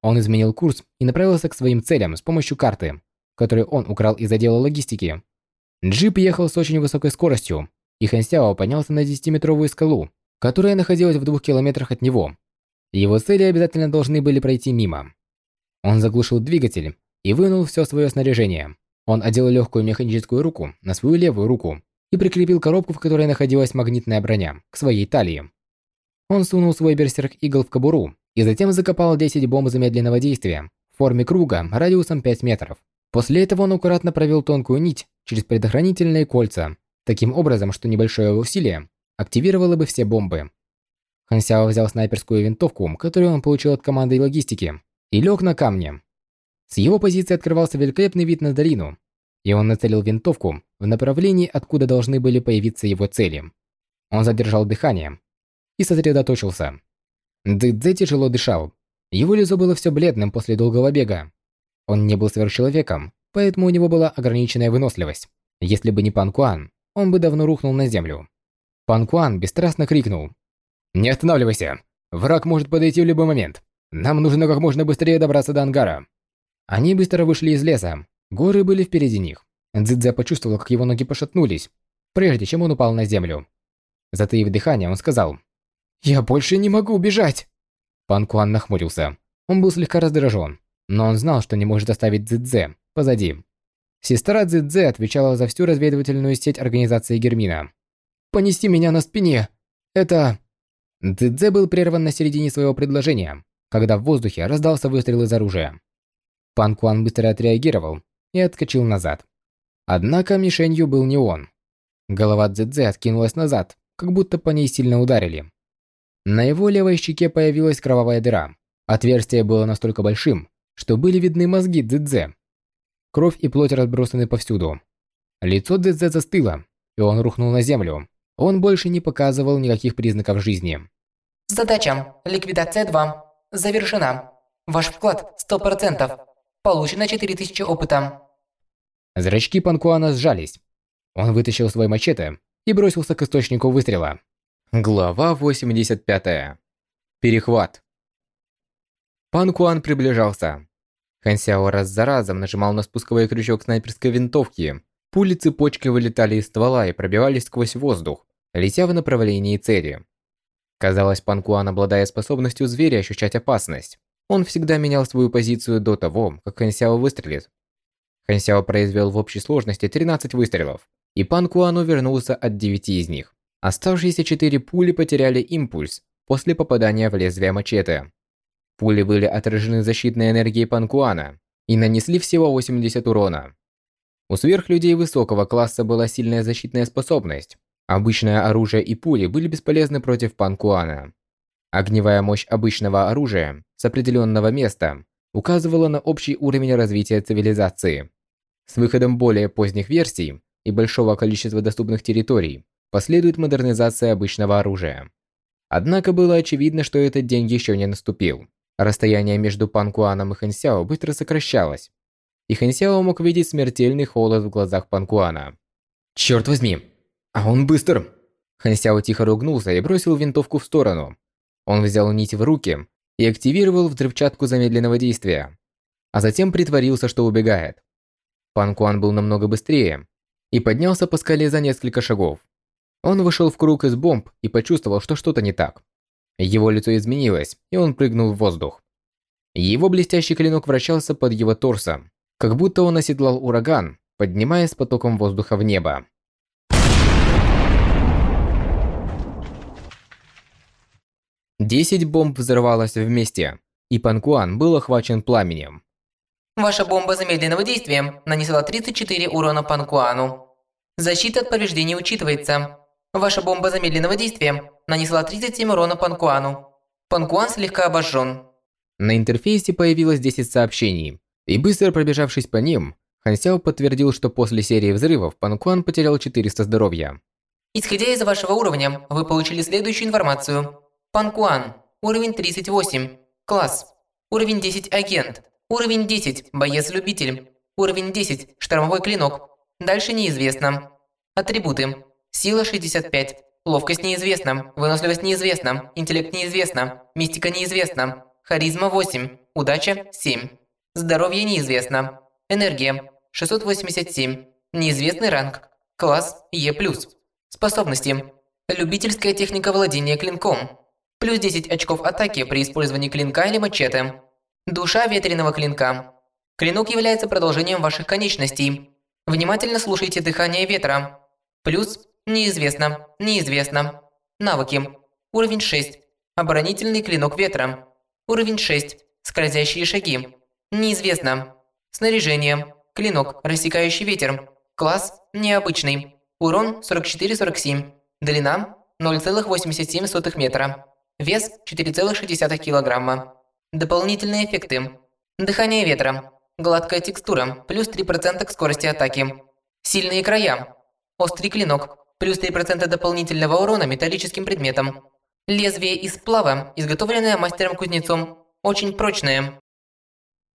Он изменил курс и направился к своим целям с помощью карты, которую он украл из отдела логистики. Джип ехал с очень высокой скоростью, и Хан Сяо поднялся на 10-метровую скалу, которая находилась в двух километрах от него. Его цели обязательно должны были пройти мимо. Он заглушил двигатель и вынул все свое снаряжение. Он одел легкую механическую руку на свою левую руку и прикрепил коробку, в которой находилась магнитная броня, к своей талии. Он сунул свой берсерк игл в кобуру и затем закопал 10 бомб замедленного действия в форме круга радиусом 5 метров. После этого он аккуратно провел тонкую нить через предохранительные кольца, таким образом, что небольшое усилие активировало бы все бомбы. Хан Сяо взял снайперскую винтовку, которую он получил от команды логистики, и лег на камне. С его позиции открывался великолепный вид на долину, и он нацелил винтовку в направлении, откуда должны были появиться его цели. Он задержал дыхание и сосредоточился. Цзэ тяжело дышал. Его лицо было все бледным после долгого бега. Он не был сверхчеловеком, поэтому у него была ограниченная выносливость. Если бы не Пан Куан, он бы давно рухнул на землю. Пан Куан бесстрастно крикнул. «Не останавливайся! Враг может подойти в любой момент. Нам нужно как можно быстрее добраться до ангара». Они быстро вышли из леса. Горы были впереди них. Цзэцзэ почувствовал, как его ноги пошатнулись, прежде чем он упал на землю. Затаив дыхание, он сказал. «Я больше не могу убежать!» Пан Куан нахмурился. Он был слегка раздражен, но он знал, что не может оставить Цзэцзэ позади. Сестра Цзэцзэ отвечала за всю разведывательную сеть организации Гермина. «Понести меня на спине! Это...» Цзэцзэ был прерван на середине своего предложения, когда в воздухе раздался выстрел из оружия. Пан Куан быстро отреагировал и отскочил назад. Однако мишенью был не он. Голова Цзэцзэ откинулась назад, как будто по ней сильно ударили. На его левой щеке появилась кровавая дыра. Отверстие было настолько большим, что были видны мозги Цзэцзэ. Кровь и плоть разбросаны повсюду. Лицо Цзэцзэ застыло, и он рухнул на землю. Он больше не показывал никаких признаков жизни. Задача. Ликвидация 2. Завершена. Ваш вклад 100%. Получено 4000 опыта. Зрачки Панкуана сжались. Он вытащил свой мачете и бросился к источнику выстрела. Глава 85. Перехват. Пан Куан приближался. Хан Сяо раз за разом нажимал на спусковой крючок снайперской винтовки. Пули цепочкой вылетали из ствола и пробивались сквозь воздух, летя в направлении цели. Казалось, Пан Куан, обладая способностью зверя ощущать опасность, он всегда менял свою позицию до того, как Хан Сяо выстрелит. Хан Сяо произвел в общей сложности 13 выстрелов, и Пан Куан увернулся от 9 из них. Оставшиеся четыре пули потеряли импульс после попадания в лезвие мачете. Пули были отражены защитной энергией Панкуана и нанесли всего 80 урона. У сверхлюдей высокого класса была сильная защитная способность. Обычное оружие и пули были бесполезны против Панкуана. Огневая мощь обычного оружия с определенного места указывала на общий уровень развития цивилизации. С выходом более поздних версий и большого количества доступных территорий последует модернизация обычного оружия. Однако было очевидно, что этот день еще не наступил. Расстояние между Панкуаном и Хэнсяо быстро сокращалось, и Хэнсяо мог видеть смертельный холод в глазах Панкуана. «Черт возьми! А он быстр!» Хэнсяо тихо ругнулся и бросил винтовку в сторону. Он взял нить в руки и активировал взрывчатку замедленного действия, а затем притворился, что убегает. Панкуан был намного быстрее и поднялся по скале за несколько шагов. Он вышел в круг из бомб и почувствовал, что что-то не так. Его лицо изменилось, и он прыгнул в воздух. Его блестящий клинок вращался под его торсом, как будто он оседлал ураган, поднимаясь потоком воздуха в небо. Десять бомб взорвалось вместе, и Панкуан был охвачен пламенем. Ваша бомба замедленного действия нанесла 34 урона Панкуану. Защита от повреждений учитывается. Ваша бомба замедленного действия нанесла 37 урона Панкуану. Панкуан слегка обожжен. На интерфейсе появилось 10 сообщений, и быстро пробежавшись по ним, Хансяо подтвердил, что после серии взрывов Панкуан потерял 400 здоровья. Исходя из вашего уровня, вы получили следующую информацию. Панкуан. Уровень 38. Класс. Уровень 10 агент. Уровень 10 боец-любитель. Уровень 10 штормовой клинок. Дальше неизвестно. Атрибуты. Сила 65. Ловкость неизвестна. Выносливость неизвестна. Интеллект неизвестна. Мистика неизвестна. Харизма 8. Удача 7. Здоровье неизвестно. Энергия 687. Неизвестный ранг. Класс Е+. Способности. Любительская техника владения клинком. Плюс 10 очков атаки при использовании клинка или мачете. Душа ветреного клинка. Клинок является продолжением ваших конечностей. Внимательно слушайте дыхание ветра. Плюс Неизвестно. Неизвестно. Навыки. Уровень 6. Оборонительный клинок ветра. Уровень 6. Скользящие шаги. Неизвестно. Снаряжение. Клинок, рассекающий ветер. Класс необычный. Урон 44-47. Длина 0,87 метра. Вес 4,6 килограмма. Дополнительные эффекты. Дыхание ветра. Гладкая текстура, плюс 3% к скорости атаки. Сильные края. Острый клинок, плюс 3% дополнительного урона металлическим предметом. Лезвие из сплава, изготовленное мастером-кузнецом, очень прочное.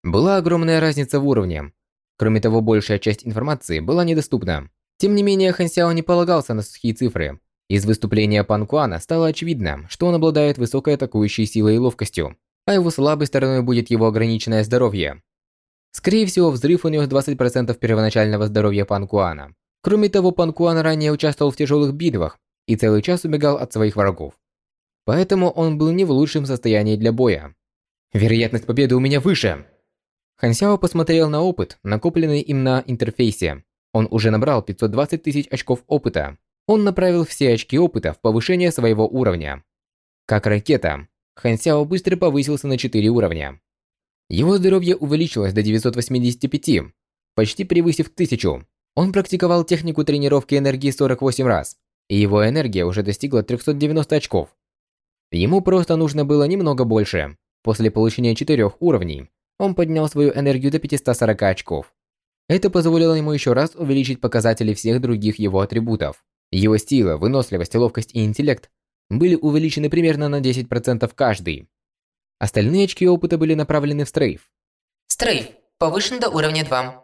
Была огромная разница в уровне. Кроме того, большая часть информации была недоступна. Тем не менее, Хан Сяо не полагался на сухие цифры Из выступления Пан Куана стало очевидно, что он обладает высокой атакующей силой и ловкостью, а его слабой стороной будет его ограниченное здоровье. Скорее всего, взрыв унес 20% первоначального здоровья Пан Куана. Кроме того, Пан Куан ранее участвовал в тяжелых битвах и целый час убегал от своих врагов. Поэтому он был не в лучшем состоянии для боя. Вероятность победы у меня выше. Хан Сяо посмотрел на опыт, накопленный им на интерфейсе. Он уже набрал 520 тысяч очков опыта. Он направил все очки опыта в повышение своего уровня. Как ракета, Хан Сяо быстро повысился на 4 уровня. Его здоровье увеличилось до 985, почти превысив 1000. Он практиковал технику тренировки энергии 48 раз, и его энергия уже достигла 390 очков. Ему просто нужно было немного больше. После получения четырех уровней, он поднял свою энергию до 540 очков. Это позволило ему еще раз увеличить показатели всех других его атрибутов. Его сила, выносливость, ловкость и интеллект были увеличены примерно на 10% каждый. Остальные очки опыта были направлены в стрейф. Стрейф. Повышен до уровня 2.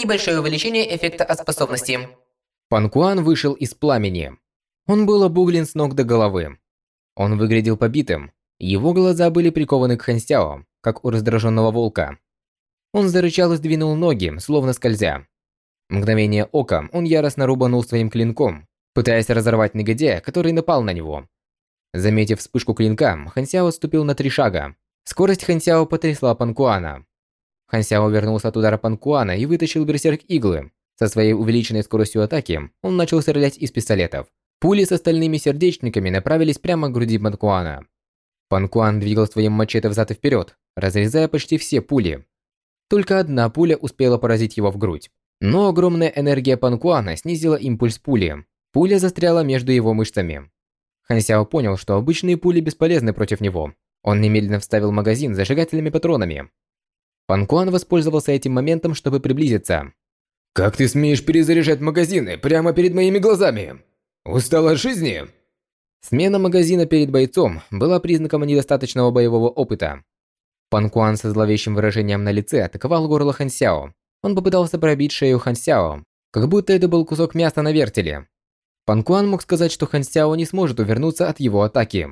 Небольшое увеличение эффекта от способности. Пан Куан вышел из пламени. Он был обуглен с ног до головы. Он выглядел побитым. Его глаза были прикованы к Хансяо, как у раздраженного волка. Он зарычал и сдвинул ноги, словно скользя. Мгновение ока он яростно рубанул своим клинком, пытаясь разорвать негодяя, который напал на него. Заметив вспышку клинка, Хансяо отступил на три шага. Скорость Хансяо потрясла Панкуана. Хансяо вернулся от удара Панкуана и вытащил берсерк иглы. Со своей увеличенной скоростью атаки он начал стрелять из пистолетов. Пули с остальными сердечниками направились прямо к груди Панкуана. Панкуан двигал своим мачете взад и вперед, разрезая почти все пули. Только одна пуля успела поразить его в грудь. Но огромная энергия Панкуана снизила импульс пули. Пуля застряла между его мышцами. Хансяо понял, что обычные пули бесполезны против него. Он немедленно вставил магазин с зажигательными патронами. Панкуан воспользовался этим моментом, чтобы приблизиться. «Как ты смеешь перезаряжать магазины прямо перед моими глазами?» Устал от жизни? Смена магазина перед бойцом была признаком недостаточного боевого опыта. Пан Куан со зловещим выражением на лице атаковал горло Хан Сяо. Он попытался пробить шею Хан Сяо, как будто это был кусок мяса на вертеле. Пан Куан мог сказать, что Хан Сяо не сможет увернуться от его атаки.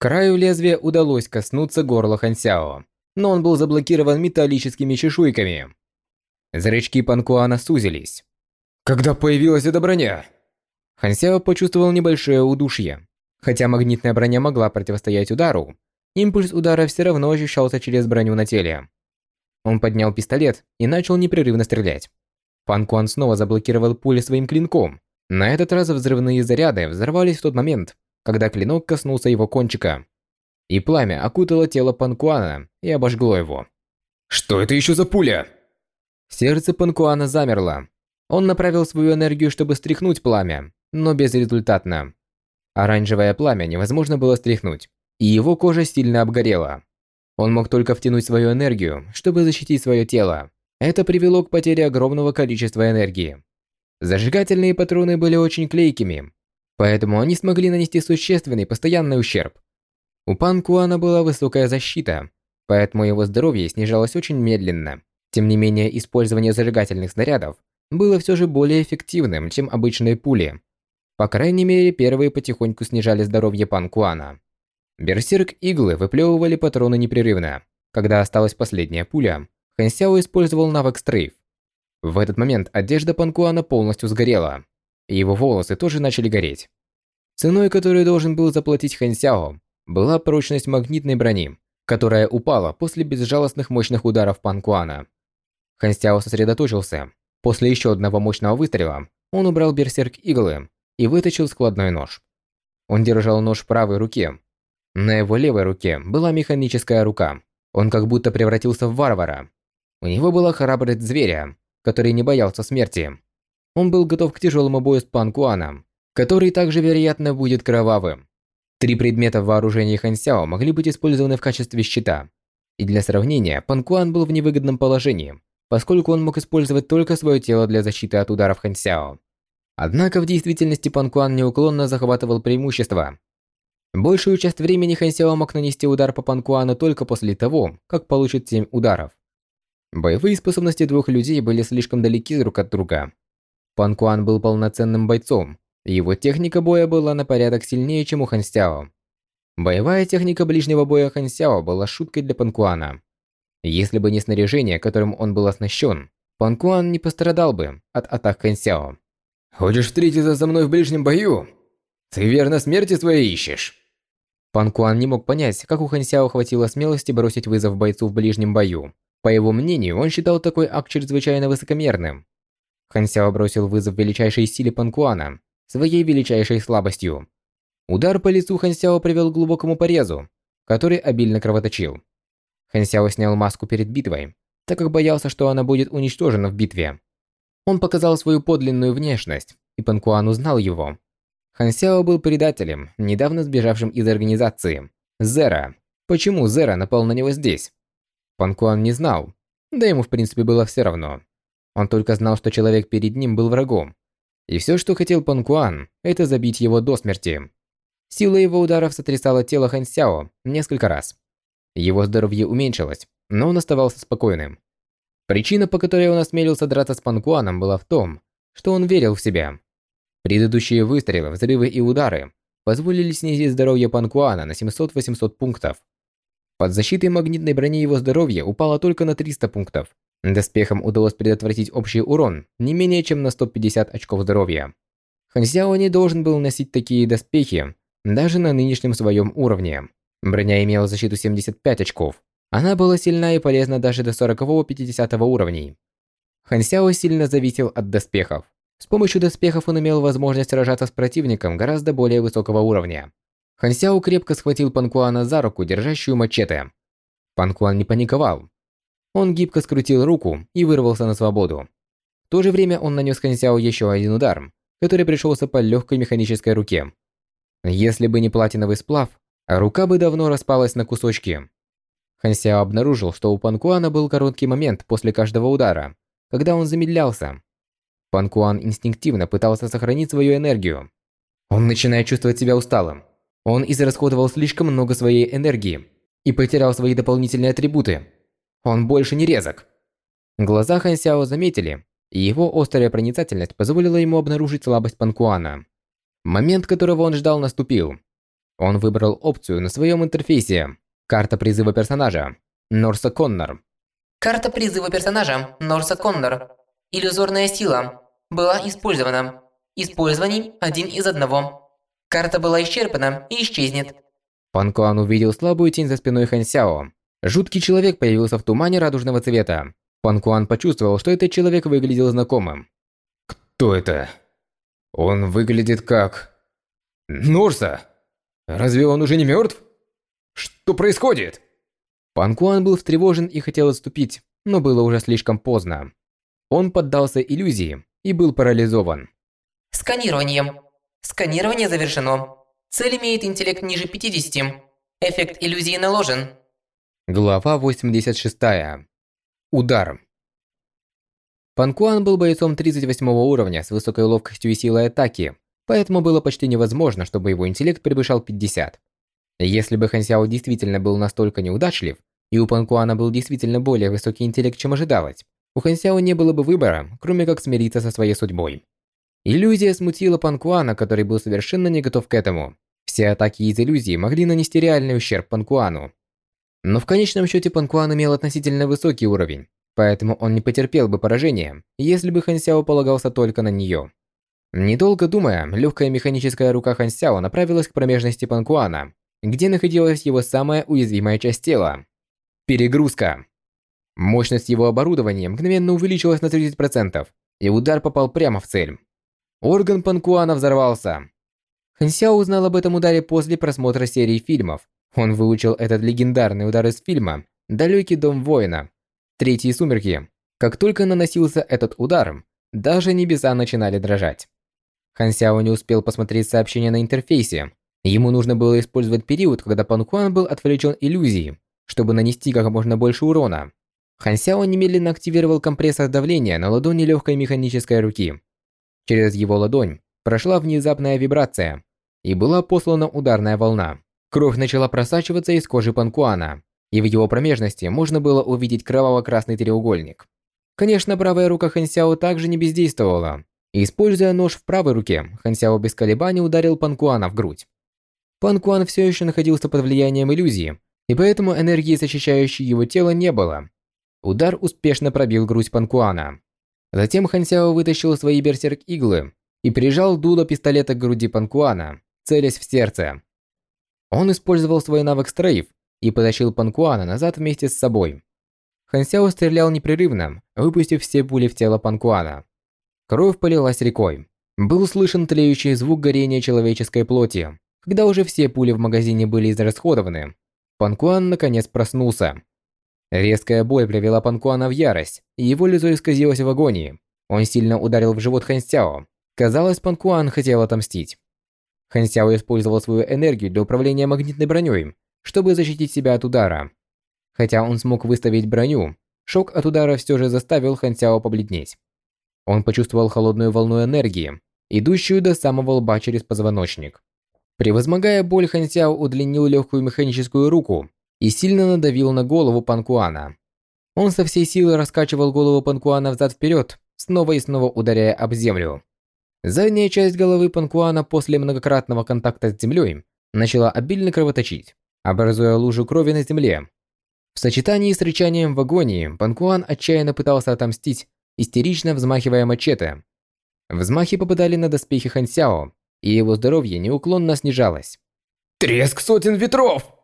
Краю лезвия удалось коснуться горла Хан Сяо, но он был заблокирован металлическими чешуйками. Зрачки Пан Куана сузились. Когда появилась эта броня? Хансяо почувствовал небольшое удушье. Хотя магнитная броня могла противостоять удару, импульс удара все равно ощущался через броню на теле. Он поднял пистолет и начал непрерывно стрелять. Пан Куан снова заблокировал пули своим клинком. На этот раз взрывные заряды взорвались в тот момент, когда клинок коснулся его кончика. И пламя окутало тело Пан Куана и обожгло его. «Что это еще за пуля?» Сердце Пан Куана замерло. Он направил свою энергию, чтобы стряхнуть пламя, но безрезультатно. Оранжевое пламя невозможно было стряхнуть, и его кожа сильно обгорела. Он мог только втянуть свою энергию, чтобы защитить свое тело. Это привело к потере огромного количества энергии. Зажигательные патроны были очень клейкими, поэтому они смогли нанести существенный постоянный ущерб. У Пан Куана была высокая защита, поэтому его здоровье снижалось очень медленно. Тем не менее, использование зажигательных снарядов было все же более эффективным, чем обычные пули. По крайней мере, первые потихоньку снижали здоровье Пан Куана. Берсерк-иглы выплевывали патроны непрерывно. Когда осталась последняя пуля, Хэн Сяо использовал навык стрейф. В этот момент одежда Пан Куана полностью сгорела, и его волосы тоже начали гореть. Ценой, которую должен был заплатить Хэн Сяо, была прочность магнитной брони, которая упала после безжалостных мощных ударов Пан Куана. Хэн Сяо сосредоточился После еще одного мощного выстрела он убрал берсерк иглы и вытащил складной нож. Он держал нож в правой руке. На его левой руке была механическая рука. Он как будто превратился в варвара. У него была храбрость зверя, который не боялся смерти. Он был готов к тяжелому бою с Пан Куаном, который также, вероятно, будет кровавым. Три предмета в вооружении Хан Сяо могли быть использованы в качестве щита. И для сравнения, Пан Куан был в невыгодном положении, поскольку он мог использовать только свое тело для защиты от ударов Хан Сяо. Однако в действительности Пан Куан неуклонно захватывал преимущество. Большую часть времени Хан Сяо мог нанести удар по Пан Куану только после того, как получит 7 ударов. Боевые способности двух людей были слишком далеки друг от друга. Пан Куан был полноценным бойцом, его техника боя была на порядок сильнее, чем у Хан Сяо. Боевая техника ближнего боя Хан Сяо была шуткой для Пан Куана. Если бы не снаряжение, которым он был оснащен, Пан Куан не пострадал бы от атак Хан Сяо. «Хочешь встретиться со мной в ближнем бою? Ты верно смерти своей ищешь?» Пан Куан не мог понять, как у Хан Сяо хватило смелости бросить вызов бойцу в ближнем бою. По его мнению, он считал такой акт чрезвычайно высокомерным. Хан Сяо бросил вызов величайшей силе Пан Куана, своей величайшей слабостью. Удар по лицу Хан Сяо привел к глубокому порезу, который обильно кровоточил. Хан Сяо снял маску перед битвой, так как боялся, что она будет уничтожена в битве. Он показал свою подлинную внешность, и Пан Куан узнал его. Хан Сяо был предателем, недавно сбежавшим из организации. Зера. Почему Зера напал на него здесь? Пан Куан не знал, да ему в принципе было все равно. Он только знал, что человек перед ним был врагом. И все, что хотел Пан Куан, это забить его до смерти. Сила его ударов сотрясала тело Хан Сяо несколько раз. Его здоровье уменьшилось, но он оставался спокойным. Причина, по которой он осмелился драться с Панкуаном, была в том, что он верил в себя. Предыдущие выстрелы, взрывы и удары позволили снизить здоровье Панкуана на 700-800 пунктов. Под защитой магнитной брони его здоровье упало только на 300 пунктов. Доспехам удалось предотвратить общий урон не менее чем на 150 очков здоровья. Хансяо не должен был носить такие доспехи даже на нынешнем своем уровне. Броня имела защиту 75 очков, она была сильна и полезна даже до 40-50 уровней. Хан Сяо сильно зависел от доспехов. С помощью доспехов он имел возможность сражаться с противником гораздо более высокого уровня. Хан Сяо крепко схватил Пан Куана за руку, держащую мачете. Пан Куан не паниковал. Он гибко скрутил руку и вырвался на свободу. В то же время он нанес Хан Сяо еще один удар, который пришелся по легкой механической руке. Если бы не платиновый сплав, рука бы давно распалась на кусочки. Хан Сяо обнаружил, что у Пан Куана был короткий момент после каждого удара, когда он замедлялся. Пан Куан инстинктивно пытался сохранить свою энергию. Он начинает чувствовать себя усталым. Он израсходовал слишком много своей энергии и потерял свои дополнительные атрибуты. Он больше не резок. Глаза Хан Сяо заметили, и его острая проницательность позволила ему обнаружить слабость Пан Куана. Момент, которого он ждал, наступил. Он выбрал опцию на своем интерфейсе Карта призыва персонажа. Норса Коннор. Карта призыва персонажа Норса Коннор. Иллюзорная сила. Была использована. Использований один из одного. Карта была исчерпана и исчезнет. Пан Куан увидел слабую тень за спиной Хан Сяо. Жуткий человек появился в тумане радужного цвета. Пан Куан почувствовал, что этот человек выглядел знакомым. Кто это? Он выглядит как... Норса? Разве он уже не мертв? Что происходит? Пан Куан был встревожен и хотел отступить, но было уже слишком поздно. Он поддался иллюзии и был парализован. Сканирование. Сканирование завершено. Цель имеет интеллект ниже 50. Эффект иллюзии наложен. Глава 86. Удар. Пан Куан был бойцом 38 уровня с высокой ловкостью и силой атаки, поэтому было почти невозможно, чтобы его интеллект превышал 50. Если бы Хан Сяо действительно был настолько неудачлив, и у Пан Куана был действительно более высокий интеллект, чем ожидалось, у Хан Сяо не было бы выбора, кроме как смириться со своей судьбой. Иллюзия смутила Пан Куана, который был совершенно не готов к этому. Все атаки из иллюзии могли нанести реальный ущерб Пан Куану. Но в конечном счете Пан Куан имел относительно высокий уровень, поэтому он не потерпел бы поражения, если бы Хан Сяо полагался только на нее. Недолго думая, легкая механическая рука Хан Сяо направилась к промежности Пан Куана, где находилась его самая уязвимая часть тела. Перегрузка. Мощность его оборудования мгновенно увеличилась на 30%, и удар попал прямо в цель. Орган Панкуана взорвался. Хансяо узнал об этом ударе после просмотра серии фильмов. Он выучил этот легендарный удар из фильма «Далекий дом воина». Третьи сумерки. Как только наносился этот удар, даже небеса начинали дрожать. Хансяо не успел посмотреть сообщение на интерфейсе, Ему нужно было использовать период, когда Пан Куан был отвлечен иллюзией, чтобы нанести как можно больше урона. Хан Сяо немедленно активировал компрессор давления на ладони легкой механической руки. Через его ладонь прошла внезапная вибрация, и была послана ударная волна. Кровь начала просачиваться из кожи Пан Куана, и в его промежности можно было увидеть кроваво-красный треугольник. Конечно, правая рука Хан Сяо также не бездействовала. Используя нож в правой руке, Хан Сяо без колебаний ударил Пан Куана в грудь. Пан Куан все еще находился под влиянием иллюзии, и поэтому энергии, защищающей его тело, не было. Удар успешно пробил грудь Пан Куана. Затем Хан Сяо вытащил свои берсерк-иглы и прижал дуло пистолета к груди Пан Куана, целясь в сердце. Он использовал свой навык стрейф и потащил Пан Куана назад вместе с собой. Хан Сяо стрелял непрерывно, выпустив все пули в тело Пан Куана. Кровь полилась рекой. Был слышен тлеющий звук горения человеческой плоти. Когда уже все пули в магазине были израсходованы, Пан Куан наконец проснулся. Резкая боль привела Пан Куана в ярость, и его лицо исказилось в агонии. Он сильно ударил в живот Хан Сяо. Казалось, Пан Куан хотел отомстить. Хан Сяо использовал свою энергию для управления магнитной броней, чтобы защитить себя от удара. Хотя он смог выставить броню, шок от удара все же заставил Хан Сяо побледнеть. Он почувствовал холодную волну энергии, идущую до самого лба через позвоночник. Превозмогая боль, Хан Сяо удлинил легкую механическую руку и сильно надавил на голову Панкуана. Он со всей силы раскачивал голову Панкуана взад-вперед, снова и снова ударяя об землю. Задняя часть головы Панкуана после многократного контакта с землей начала обильно кровоточить, образуя лужу крови на земле. В сочетании с рычанием в агонии, Панкуан отчаянно пытался отомстить истерично взмахивая мачете. Взмахи попадали на доспехи Хансяо, и его здоровье неуклонно снижалось. «Треск сотен ветров!»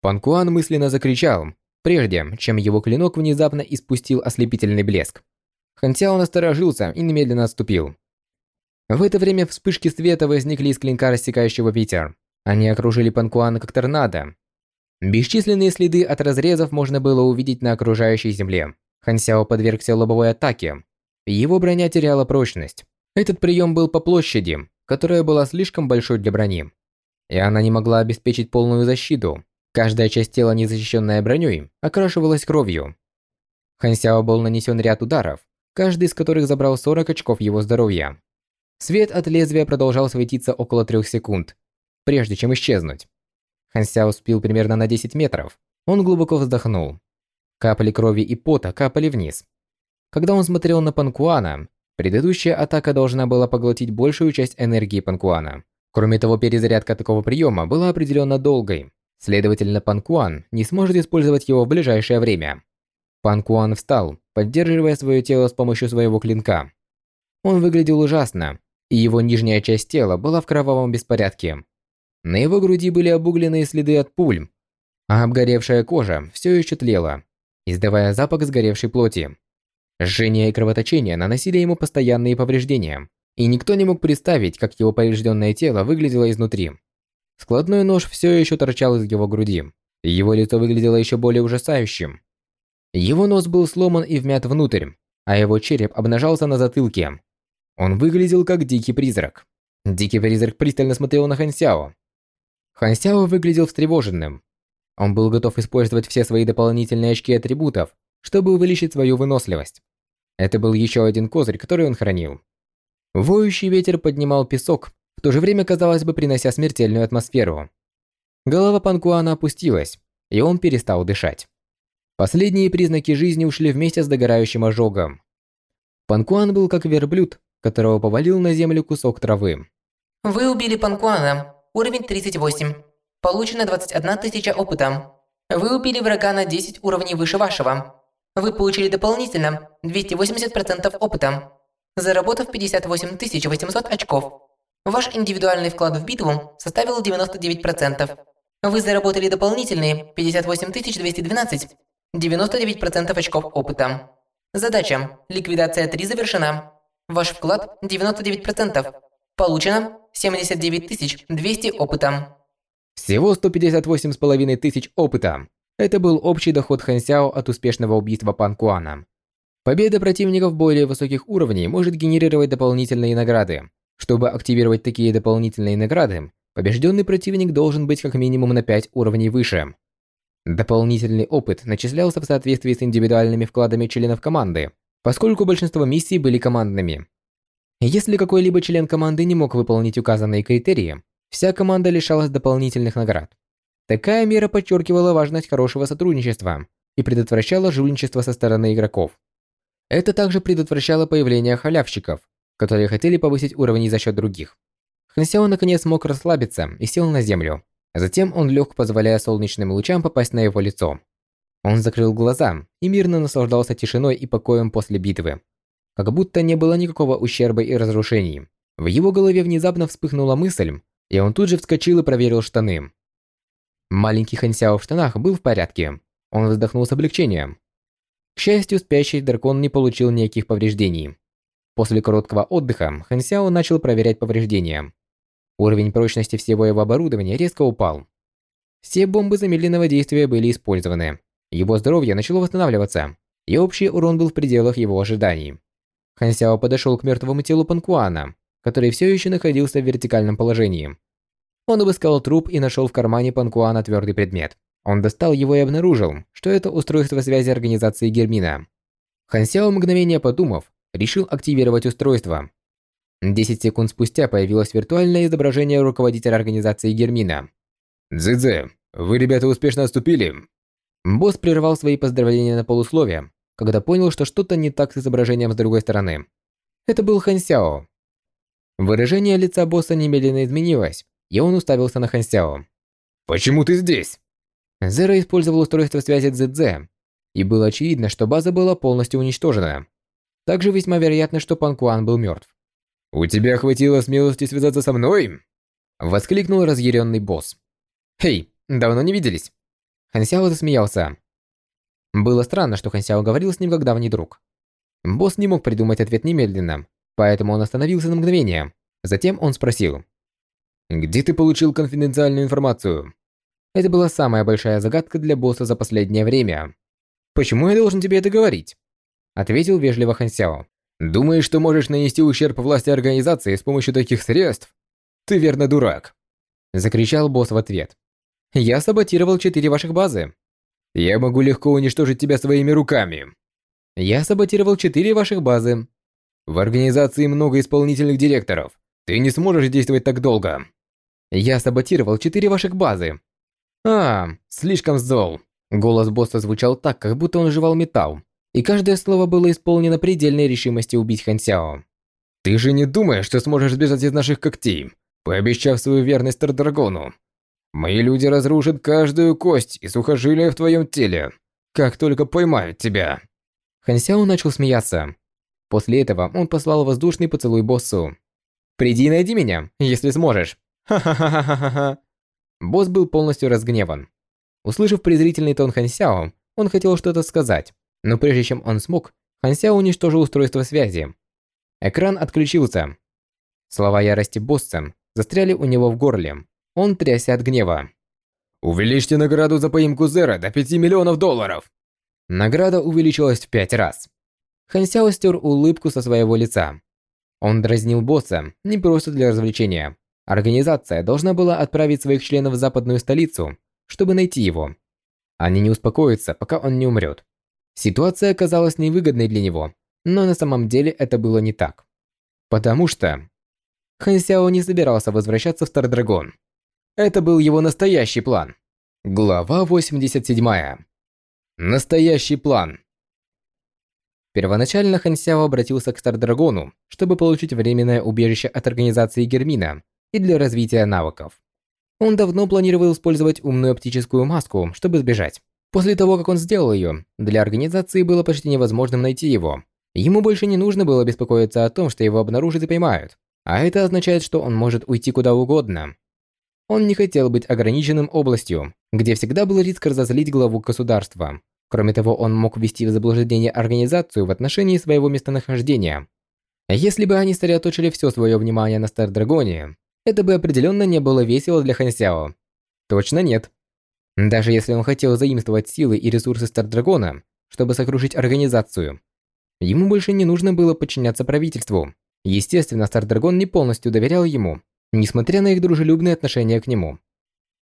Пан Куан мысленно закричал, прежде чем его клинок внезапно испустил ослепительный блеск. Хансяо насторожился и немедленно отступил. В это время вспышки света возникли из клинка рассекающего ветер. Они окружили Пан Куана как торнадо. Бесчисленные следы от разрезов можно было увидеть на окружающей земле. Хансяо подвергся лобовой атаке. Его броня теряла прочность. Этот прием был по площади, которая была слишком большой для брони. И она не могла обеспечить полную защиту. Каждая часть тела, не защищенная броней, окрашивалась кровью. Хансяо был нанесен ряд ударов, каждый из которых забрал 40 очков его здоровья. Свет от лезвия продолжал светиться около 3 секунд, прежде чем исчезнуть. Хансяо спил примерно на 10 метров. Он глубоко вздохнул. Капли крови и пота капали вниз. Когда он смотрел на Панкуана, предыдущая атака должна была поглотить большую часть энергии Панкуана. Кроме того, перезарядка такого приема была определенно долгой. Следовательно, Панкуан не сможет использовать его в ближайшее время. Панкуан встал, поддерживая свое тело с помощью своего клинка. Он выглядел ужасно, и его нижняя часть тела была в кровавом беспорядке. На его груди были обугленные следы от пуль, а обгоревшая кожа все еще тлела издавая запах сгоревшей плоти. Жжение и кровоточение наносили ему постоянные повреждения, и никто не мог представить, как его поврежденное тело выглядело изнутри. Складной нож все еще торчал из его груди, его лицо выглядело еще более ужасающим. Его нос был сломан и вмят внутрь, а его череп обнажался на затылке. Он выглядел как дикий призрак. Дикий призрак пристально смотрел на Хансяо. Хансяо выглядел встревоженным, он был готов использовать все свои дополнительные очки атрибутов, чтобы увеличить свою выносливость. Это был еще один козырь, который он хранил. Воющий ветер поднимал песок, в то же время, казалось бы, принося смертельную атмосферу. Голова Панкуана опустилась, и он перестал дышать. Последние признаки жизни ушли вместе с догорающим ожогом. Панкуан был как верблюд, которого повалил на землю кусок травы. Вы убили Панкуана. Уровень 38. Получено 21 тысяча опыта. Вы убили врага на 10 уровней выше вашего. Вы получили дополнительно 280% опыта, заработав 58 800 очков. Ваш индивидуальный вклад в битву составил 99%. Вы заработали дополнительные 58 212, 99% очков опыта. Задача. Ликвидация 3 завершена. Ваш вклад 99%. Получено 79 200 опыта. Всего 158,5 тысяч опыта. Это был общий доход Хан Сяо от успешного убийства Пан Куана. Победа противников более высоких уровней может генерировать дополнительные награды. Чтобы активировать такие дополнительные награды, побежденный противник должен быть как минимум на 5 уровней выше. Дополнительный опыт начислялся в соответствии с индивидуальными вкладами членов команды, поскольку большинство миссий были командными. Если какой-либо член команды не мог выполнить указанные критерии, Вся команда лишалась дополнительных наград. Такая мера подчеркивала важность хорошего сотрудничества и предотвращала жульничество со стороны игроков. Это также предотвращало появление халявщиков, которые хотели повысить уровни за счет других. Хан Сяо наконец смог расслабиться и сел на землю. Затем он лег, позволяя солнечным лучам попасть на его лицо. Он закрыл глаза и мирно наслаждался тишиной и покоем после битвы. Как будто не было никакого ущерба и разрушений. В его голове внезапно вспыхнула мысль, и он тут же вскочил и проверил штаны. Маленький Хансяо в штанах был в порядке. Он вздохнул с облегчением. К счастью, спящий дракон не получил никаких повреждений. После короткого отдыха Хансяо начал проверять повреждения. Уровень прочности всего его оборудования резко упал. Все бомбы замедленного действия были использованы. Его здоровье начало восстанавливаться, и общий урон был в пределах его ожиданий. Хансяо подошел к мертвому телу Панкуана, который все еще находился в вертикальном положении. Он обыскал труп и нашел в кармане Панкуана твердый предмет. Он достал его и обнаружил, что это устройство связи организации Гермина. Хансяо, мгновение подумав, решил активировать устройство. 10 секунд спустя появилось виртуальное изображение руководителя организации Гермина. «Дзидзе, вы, ребята, успешно отступили?» Босс прервал свои поздравления на полусловие, когда понял, что что-то не так с изображением с другой стороны. Это был Хан Сяо. Выражение лица босса немедленно изменилось, и он уставился на Хан Сяо. «Почему ты здесь?» Зеро использовал устройство связи Цзэцзэ, и было очевидно, что база была полностью уничтожена. Также весьма вероятно, что Пан Куан был мертв. «У тебя хватило смелости связаться со мной?» Воскликнул разъяренный босс. «Хей, давно не виделись!» Хансяо засмеялся. Было странно, что Хансяо говорил с ним как давний друг. Босс не мог придумать ответ немедленно, поэтому он остановился на мгновение. Затем он спросил. «Где ты получил конфиденциальную информацию?» Это была самая большая загадка для босса за последнее время. «Почему я должен тебе это говорить?» Ответил вежливо Хансяо. «Думаешь, что можешь нанести ущерб власти организации с помощью таких средств? Ты верно дурак!» Закричал босс в ответ. «Я саботировал четыре ваших базы. Я могу легко уничтожить тебя своими руками. Я саботировал четыре ваших базы. В организации много исполнительных директоров. Ты не сможешь действовать так долго. Я саботировал четыре ваших базы. А, слишком зол. Голос босса звучал так, как будто он жевал металл, и каждое слово было исполнено предельной решимости убить Хансяо. Ты же не думаешь, что сможешь сбежать из наших когтей, пообещав свою верность Тардрагону? Мои люди разрушат каждую кость и сухожилие в твоем теле, как только поймают тебя. Хансяо начал смеяться. После этого он послал воздушный поцелуй боссу. «Приди и найди меня, если сможешь». Ха-ха-ха-ха-ха. Босс был полностью разгневан. Услышав презрительный тон Хансяо, он хотел что-то сказать, но прежде чем он смог, Хансяо уничтожил устройство связи. Экран отключился. Слова ярости босса застряли у него в горле. Он трясся от гнева. «Увеличьте награду за поимку Зера до 5 миллионов долларов!» Награда увеличилась в пять раз. Хан Сяо стер улыбку со своего лица. Он дразнил босса не просто для развлечения. Организация должна была отправить своих членов в западную столицу, чтобы найти его. Они не успокоятся, пока он не умрет. Ситуация оказалась невыгодной для него, но на самом деле это было не так. Потому что Хан Сяо не собирался возвращаться в Стардрагон. Это был его настоящий план. Глава 87. Настоящий план. Первоначально Хан Сяо обратился к Стардрагону, чтобы получить временное убежище от организации Гермина и для развития навыков. Он давно планировал использовать умную оптическую маску, чтобы сбежать. После того, как он сделал ее, для организации было почти невозможным найти его. Ему больше не нужно было беспокоиться о том, что его обнаружат и поймают. А это означает, что он может уйти куда угодно, он не хотел быть ограниченным областью, где всегда был риск разозлить главу государства. Кроме того, он мог ввести в заблуждение организацию в отношении своего местонахождения. Если бы они сосредоточили все свое внимание на Стардрагоне, это бы определенно не было весело для Хансяо. Точно нет. Даже если он хотел заимствовать силы и ресурсы Стардрагона, чтобы сокрушить организацию, ему больше не нужно было подчиняться правительству. Естественно, Стардрагон не полностью доверял ему, несмотря на их дружелюбные отношения к нему.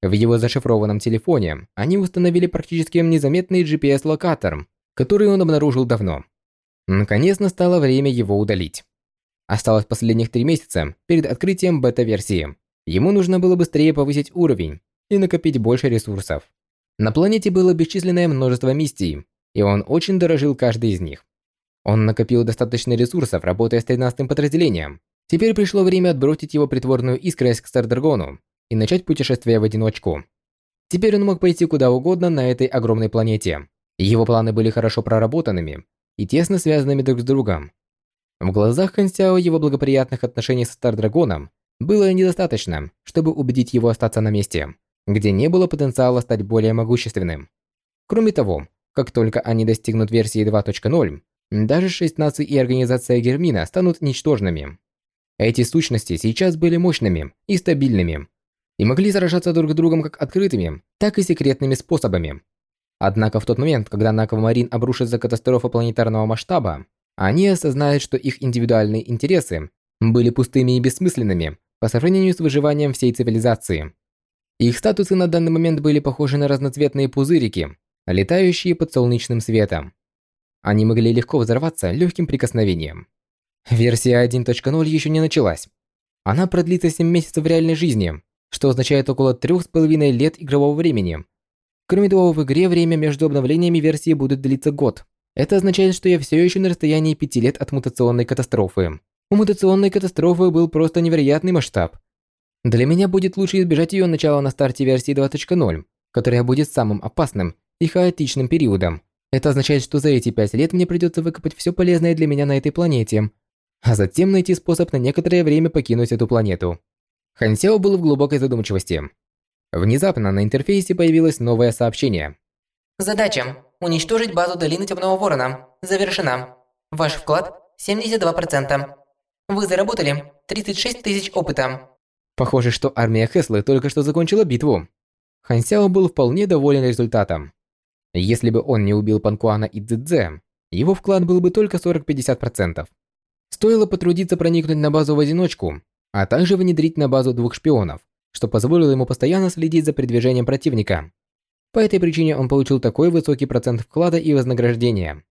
В его зашифрованном телефоне они установили практически незаметный GPS-локатор, который он обнаружил давно. Наконец настало время его удалить. Осталось последних три месяца перед открытием бета-версии. Ему нужно было быстрее повысить уровень и накопить больше ресурсов. На планете было бесчисленное множество миссий, и он очень дорожил каждой из них. Он накопил достаточно ресурсов, работая с 13-м подразделением. Теперь пришло время отбросить его притворную искренность к Стардрагону и начать путешествие в одиночку. Теперь он мог пойти куда угодно на этой огромной планете. Его планы были хорошо проработанными и тесно связанными друг с другом. В глазах Хансяо его благоприятных отношений со Стардрагоном было недостаточно, чтобы убедить его остаться на месте, где не было потенциала стать более могущественным. Кроме того, как только они достигнут версии 2.0, даже шесть наций и организация Гермина станут ничтожными. Эти сущности сейчас были мощными и стабильными, и могли сражаться друг с другом как открытыми, так и секретными способами. Однако в тот момент, когда на Аквамарин обрушится катастрофа планетарного масштаба, они осознают, что их индивидуальные интересы были пустыми и бессмысленными по сравнению с выживанием всей цивилизации. Их статусы на данный момент были похожи на разноцветные пузырики, летающие под солнечным светом. Они могли легко взорваться легким прикосновением. Версия 1.0 еще не началась. Она продлится 7 месяцев в реальной жизни, что означает около 3,5 лет игрового времени. Кроме того, в игре время между обновлениями версии будет длиться год. Это означает, что я все еще на расстоянии 5 лет от мутационной катастрофы. У мутационной катастрофы был просто невероятный масштаб. Для меня будет лучше избежать ее начала на старте версии 2.0, которая будет самым опасным и хаотичным периодом. Это означает, что за эти 5 лет мне придется выкопать все полезное для меня на этой планете, а затем найти способ на некоторое время покинуть эту планету. Хан Сяо был в глубокой задумчивости. Внезапно на интерфейсе появилось новое сообщение. Задача – уничтожить базу Долины Темного Ворона. Завершена. Ваш вклад – 72%. Вы заработали 36 тысяч опыта. Похоже, что армия Хеслы только что закончила битву. Хан Сяо был вполне доволен результатом. Если бы он не убил Панкуана и Цзэцзэ, его вклад был бы только 40-50%. Стоило потрудиться проникнуть на базу в одиночку, а также внедрить на базу двух шпионов, что позволило ему постоянно следить за передвижением противника. По этой причине он получил такой высокий процент вклада и вознаграждения.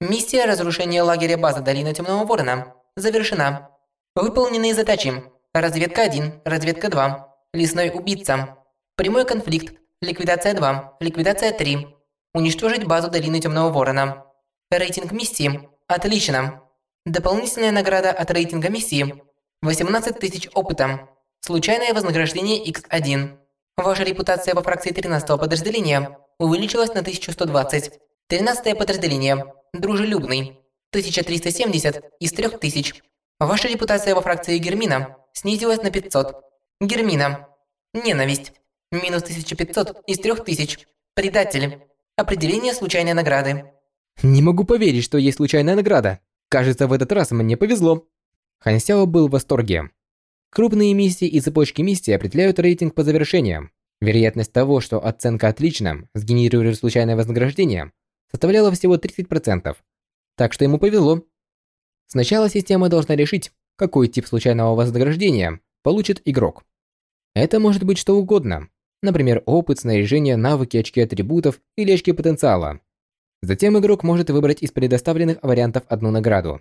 Миссия разрушения лагеря базы Долина Темного Ворона завершена. Выполненные задачи. Разведка 1, разведка 2, лесной убийца, прямой конфликт, ликвидация 2, ликвидация 3, уничтожить базу Долины Темного Ворона. Рейтинг миссии. Отлично. Дополнительная награда от рейтинга миссии 18 тысяч опыта. Случайное вознаграждение X1. Ваша репутация во фракции 13 подразделения увеличилась на 1120. 13 подразделение. Дружелюбный. 1370 из 3000. Ваша репутация во фракции Гермина снизилась на 500. Гермина. Ненависть. Минус 1500 из 3000. Предатель. Определение случайной награды. Не могу поверить, что есть случайная награда. Кажется, в этот раз мне повезло. Хан Сяо был в восторге. Крупные миссии и цепочки миссий определяют рейтинг по завершениям. Вероятность того, что оценка отлично сгенерирует случайное вознаграждение, составляла всего 30%. Так что ему повезло. Сначала система должна решить, какой тип случайного вознаграждения получит игрок. Это может быть что угодно. Например, опыт, снаряжение, навыки, очки атрибутов или очки потенциала. Затем игрок может выбрать из предоставленных вариантов одну награду.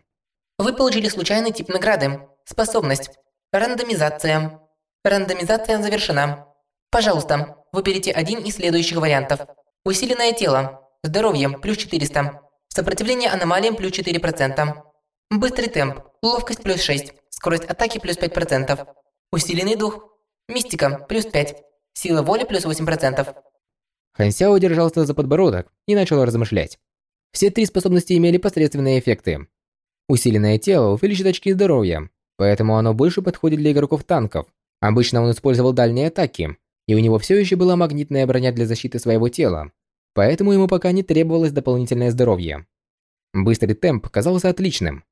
Вы получили случайный тип награды. Способность. Рандомизация. Рандомизация завершена. Пожалуйста, выберите один из следующих вариантов. Усиленное тело. Здоровье плюс 400. Сопротивление аномалиям плюс 4%. Быстрый темп. Ловкость плюс 6. Скорость атаки плюс 5%. Усиленный дух. Мистика плюс 5. Сила воли плюс 8%. Хан Сяо держался за подбородок и начал размышлять. Все три способности имели посредственные эффекты. Усиленное тело увеличит очки здоровья, поэтому оно больше подходит для игроков танков. Обычно он использовал дальние атаки, и у него все еще была магнитная броня для защиты своего тела, поэтому ему пока не требовалось дополнительное здоровье. Быстрый темп казался отличным.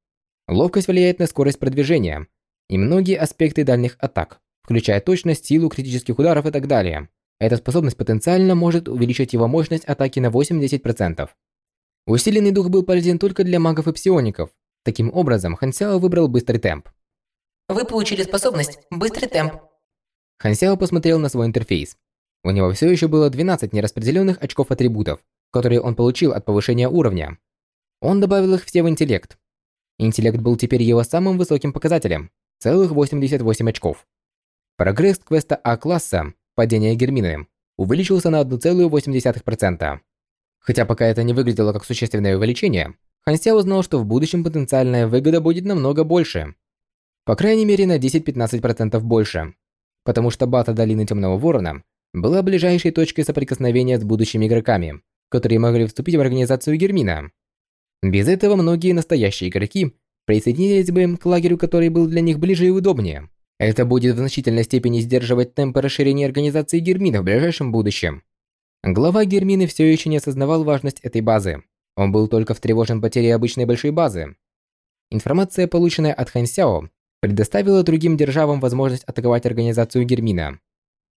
Ловкость влияет на скорость продвижения и многие аспекты дальних атак, включая точность, силу критических ударов и так далее. Эта способность потенциально может увеличить его мощность атаки на 8-10%. Усиленный дух был полезен только для магов и псиоников, Таким образом, Хансяо выбрал быстрый темп. Вы получили способность «Быстрый темп». Хансяо посмотрел на свой интерфейс. У него все еще было 12 нераспределенных очков атрибутов, которые он получил от повышения уровня. Он добавил их все в интеллект. Интеллект был теперь его самым высоким показателем – целых 88 очков. Прогресс квеста А-класса «Падение Гермины» увеличился на 1,8%. Хотя пока это не выглядело как существенное увеличение, Ханся узнал, что в будущем потенциальная выгода будет намного больше. По крайней мере на 10-15% больше. Потому что бата Долины Темного Ворона была ближайшей точкой соприкосновения с будущими игроками, которые могли вступить в организацию Гермина. Без этого многие настоящие игроки присоединились бы к лагерю, который был для них ближе и удобнее. Это будет в значительной степени сдерживать темпы расширения организации Гермина в ближайшем будущем. Глава Гермины все еще не осознавал важность этой базы. Он был только встревожен потерей обычной большой базы. Информация, полученная от Хан Сяо, предоставила другим державам возможность атаковать организацию Гермина.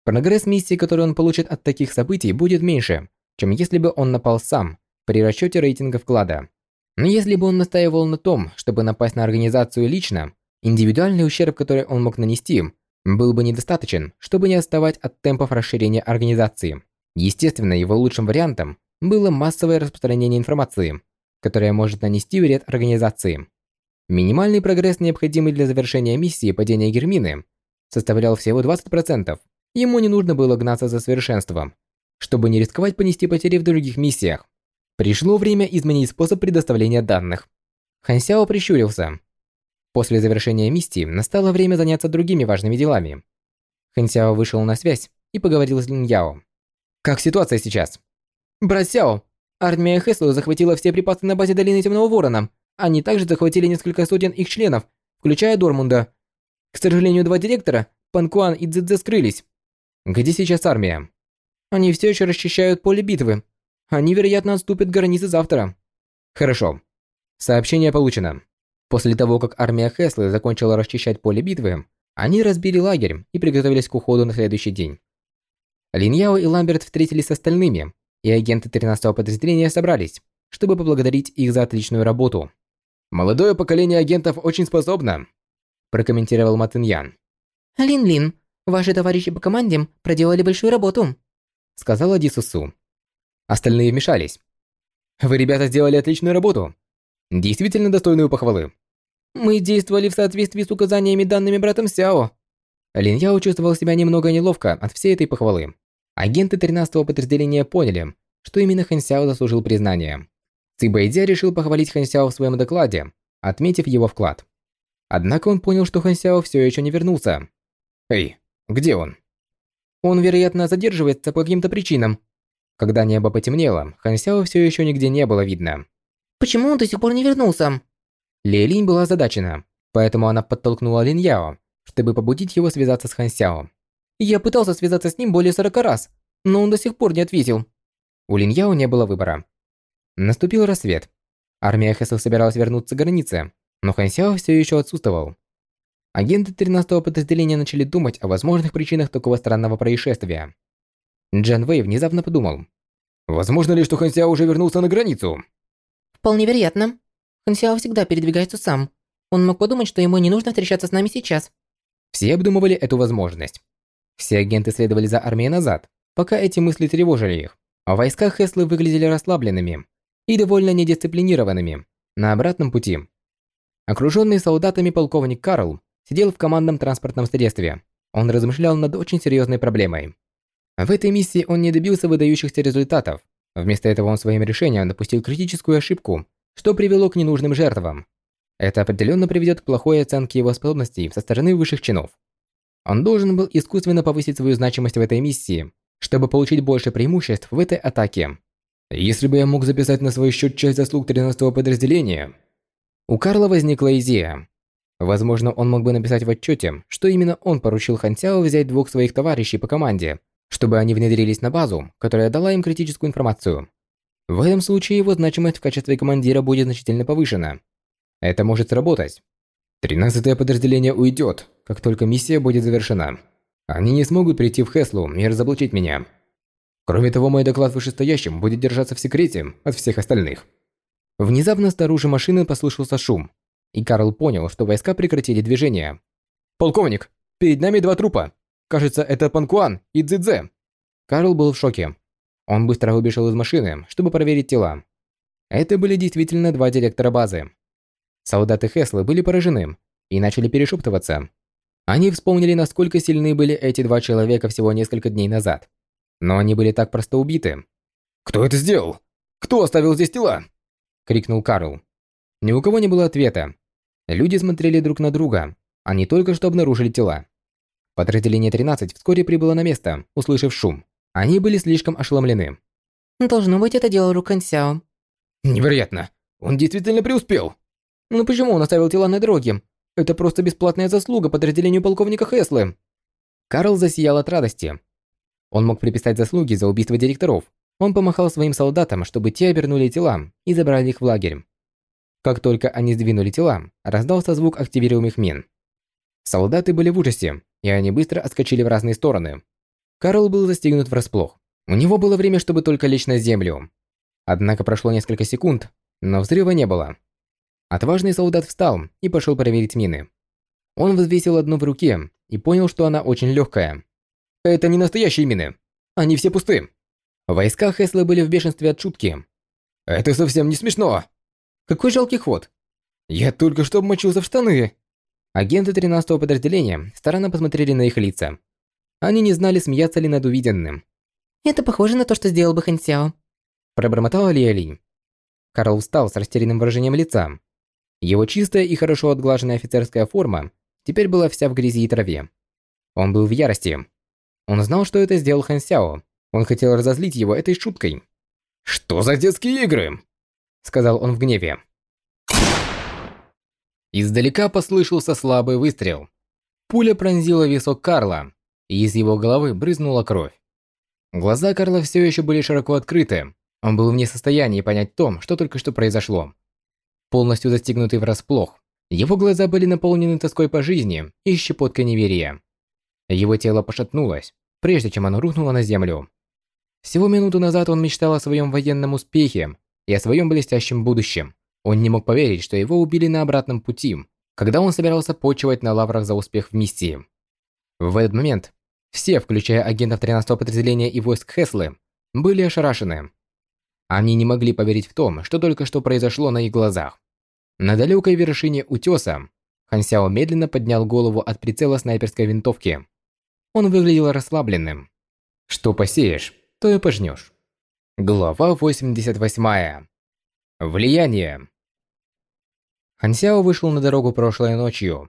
Прогресс миссии, которую он получит от таких событий, будет меньше, чем если бы он напал сам при расчете рейтинга вклада. Но если бы он настаивал на том, чтобы напасть на организацию лично, индивидуальный ущерб, который он мог нанести, был бы недостаточен, чтобы не отставать от темпов расширения организации. Естественно, его лучшим вариантом было массовое распространение информации, которая может нанести вред организации. Минимальный прогресс, необходимый для завершения миссии падения Гермины, составлял всего 20%. Ему не нужно было гнаться за совершенством, чтобы не рисковать понести потери в других миссиях. Пришло время изменить способ предоставления данных. Хан Сяо прищурился. После завершения миссии настало время заняться другими важными делами. Хан Сяо вышел на связь и поговорил с Лин Яо. «Как ситуация сейчас?» «Брат Сяо, армия Хэслу захватила все припасы на базе Долины Темного Ворона. Они также захватили несколько сотен их членов, включая Дормунда. К сожалению, два директора, Пан Куан и Цзэцзэ скрылись. Где сейчас армия? Они все еще расчищают поле битвы. Они, вероятно, отступят границы завтра. Хорошо. Сообщение получено. После того, как армия Хеслы закончила расчищать поле битвы, они разбили лагерь и приготовились к уходу на следующий день. Линьяо и Ламберт встретились с остальными, и агенты 13-го подразделения собрались, чтобы поблагодарить их за отличную работу. «Молодое поколение агентов очень способно», прокомментировал Матыньян. «Лин-Лин, ваши товарищи по команде проделали большую работу», сказала Дисусу. Остальные вмешались. Вы, ребята, сделали отличную работу. Действительно достойную похвалы. Мы действовали в соответствии с указаниями, данными братом Сяо. Лин Яо чувствовал себя немного неловко от всей этой похвалы. Агенты 13-го подразделения поняли, что именно Хан Сяо заслужил признания. Цибэйдзя решил похвалить Хан Сяо в своем докладе, отметив его вклад. Однако он понял, что Хан Сяо все еще не вернулся. Эй, где он? Он, вероятно, задерживается по каким-то причинам. Когда небо потемнело, Хан Сяо все еще нигде не было видно. «Почему он до сих пор не вернулся?» Ли Линь была озадачена, поэтому она подтолкнула Лин Яо, чтобы побудить его связаться с Хан Сяо. «Я пытался связаться с ним более 40 раз, но он до сих пор не ответил». У Лин Яо не было выбора. Наступил рассвет. Армия Хэсэл собиралась вернуться к границе, но Хан Сяо все еще отсутствовал. Агенты 13-го подразделения начали думать о возможных причинах такого странного происшествия. Джан Вэй внезапно подумал. Возможно ли, что Хан Сяо уже вернулся на границу? Вполне вероятно. Хан Сяо всегда передвигается сам. Он мог подумать, что ему не нужно встречаться с нами сейчас. Все обдумывали эту возможность. Все агенты следовали за армией назад, пока эти мысли тревожили их. А войска Хеслы выглядели расслабленными и довольно недисциплинированными на обратном пути. Окруженный солдатами полковник Карл сидел в командном транспортном средстве. Он размышлял над очень серьезной проблемой. В этой миссии он не добился выдающихся результатов. Вместо этого он своим решением допустил критическую ошибку, что привело к ненужным жертвам. Это определенно приведет к плохой оценке его способностей со стороны высших чинов. Он должен был искусственно повысить свою значимость в этой миссии, чтобы получить больше преимуществ в этой атаке. Если бы я мог записать на свой счет часть заслуг 13-го подразделения... У Карла возникла идея. Возможно, он мог бы написать в отчете, что именно он поручил Хансяо взять двух своих товарищей по команде чтобы они внедрились на базу, которая дала им критическую информацию. В этом случае его значимость в качестве командира будет значительно повышена. Это может сработать. Тринадцатое подразделение уйдет, как только миссия будет завершена. Они не смогут прийти в Хеслу и разоблачить меня. Кроме того, мой доклад вышестоящим будет держаться в секрете от всех остальных. Внезапно снаружи машины послышался шум, и Карл понял, что войска прекратили движение. «Полковник, перед нами два трупа!» Кажется, это Панкуан и Цзэцзэ. Карл был в шоке. Он быстро выбежал из машины, чтобы проверить тела. Это были действительно два директора базы. Солдаты Хеслы были поражены и начали перешептываться. Они вспомнили, насколько сильны были эти два человека всего несколько дней назад. Но они были так просто убиты. «Кто это сделал? Кто оставил здесь тела?» – крикнул Карл. Ни у кого не было ответа. Люди смотрели друг на друга. Они только что обнаружили тела. Подразделение 13 вскоре прибыло на место, услышав шум. Они были слишком ошеломлены. Должно быть, это дело рук Сяо. Невероятно. Он действительно преуспел. Но почему он оставил тела на дороге? Это просто бесплатная заслуга подразделению полковника Хеслы. Карл засиял от радости. Он мог приписать заслуги за убийство директоров. Он помахал своим солдатам, чтобы те обернули тела и забрали их в лагерь. Как только они сдвинули тела, раздался звук активируемых мин. Солдаты были в ужасе, и они быстро отскочили в разные стороны. Карл был застигнут врасплох. У него было время, чтобы только лечь на землю. Однако прошло несколько секунд, но взрыва не было. Отважный солдат встал и пошел проверить мины. Он взвесил одну в руке и понял, что она очень легкая. Это не настоящие мины. Они все пусты. Войска Хесла были в бешенстве от шутки. Это совсем не смешно. Какой жалкий ход. Я только что обмочился в штаны. Агенты 13-го подразделения старанно посмотрели на их лица. Они не знали, смеяться ли над увиденным. «Это похоже на то, что сделал бы Хэн Сяо», пробормотала Лия Линь. Карл встал с растерянным выражением лица. Его чистая и хорошо отглаженная офицерская форма теперь была вся в грязи и траве. Он был в ярости. Он знал, что это сделал Хэн Сяо. Он хотел разозлить его этой шуткой. «Что за детские игры?» Сказал он в гневе. Издалека послышался слабый выстрел. Пуля пронзила висок Карла, и из его головы брызнула кровь. Глаза Карла все еще были широко открыты. Он был вне состояния понять то, что только что произошло. Полностью застигнутый врасплох, его глаза были наполнены тоской по жизни и щепоткой неверия. Его тело пошатнулось, прежде чем оно рухнуло на землю. Всего минуту назад он мечтал о своем военном успехе и о своем блестящем будущем. Он не мог поверить, что его убили на обратном пути, когда он собирался почивать на лаврах за успех в миссии. В этот момент все, включая агентов 13-го подразделения и войск Хеслы, были ошарашены. Они не могли поверить в том, что только что произошло на их глазах. На далекой вершине утеса Хан Сяо медленно поднял голову от прицела снайперской винтовки. Он выглядел расслабленным. Что посеешь, то и пожнешь. Глава 88. Влияние. Хансяо вышел на дорогу прошлой ночью.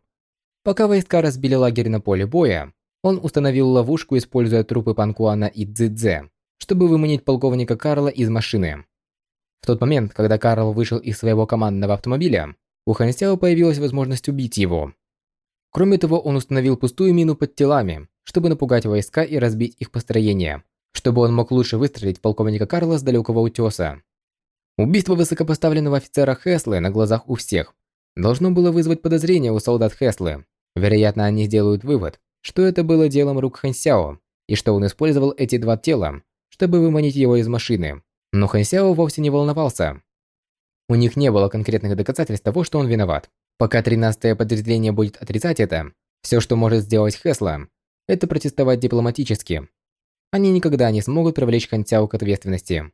Пока войска разбили лагерь на поле боя, он установил ловушку, используя трупы Панкуана и Цзэцзэ, чтобы выманить полковника Карла из машины. В тот момент, когда Карл вышел из своего командного автомобиля, у Хансяо появилась возможность убить его. Кроме того, он установил пустую мину под телами, чтобы напугать войска и разбить их построение, чтобы он мог лучше выстрелить полковника Карла с далекого утеса. Убийство высокопоставленного офицера Хеслы на глазах у всех должно было вызвать подозрения у солдат Хеслы. Вероятно, они сделают вывод, что это было делом рук Хансяо, и что он использовал эти два тела, чтобы выманить его из машины. Но Хансяо вовсе не волновался. У них не было конкретных доказательств того, что он виноват. Пока 13-е подразделение будет отрицать это, все, что может сделать Хесла, это протестовать дипломатически. Они никогда не смогут привлечь Хансяо к ответственности.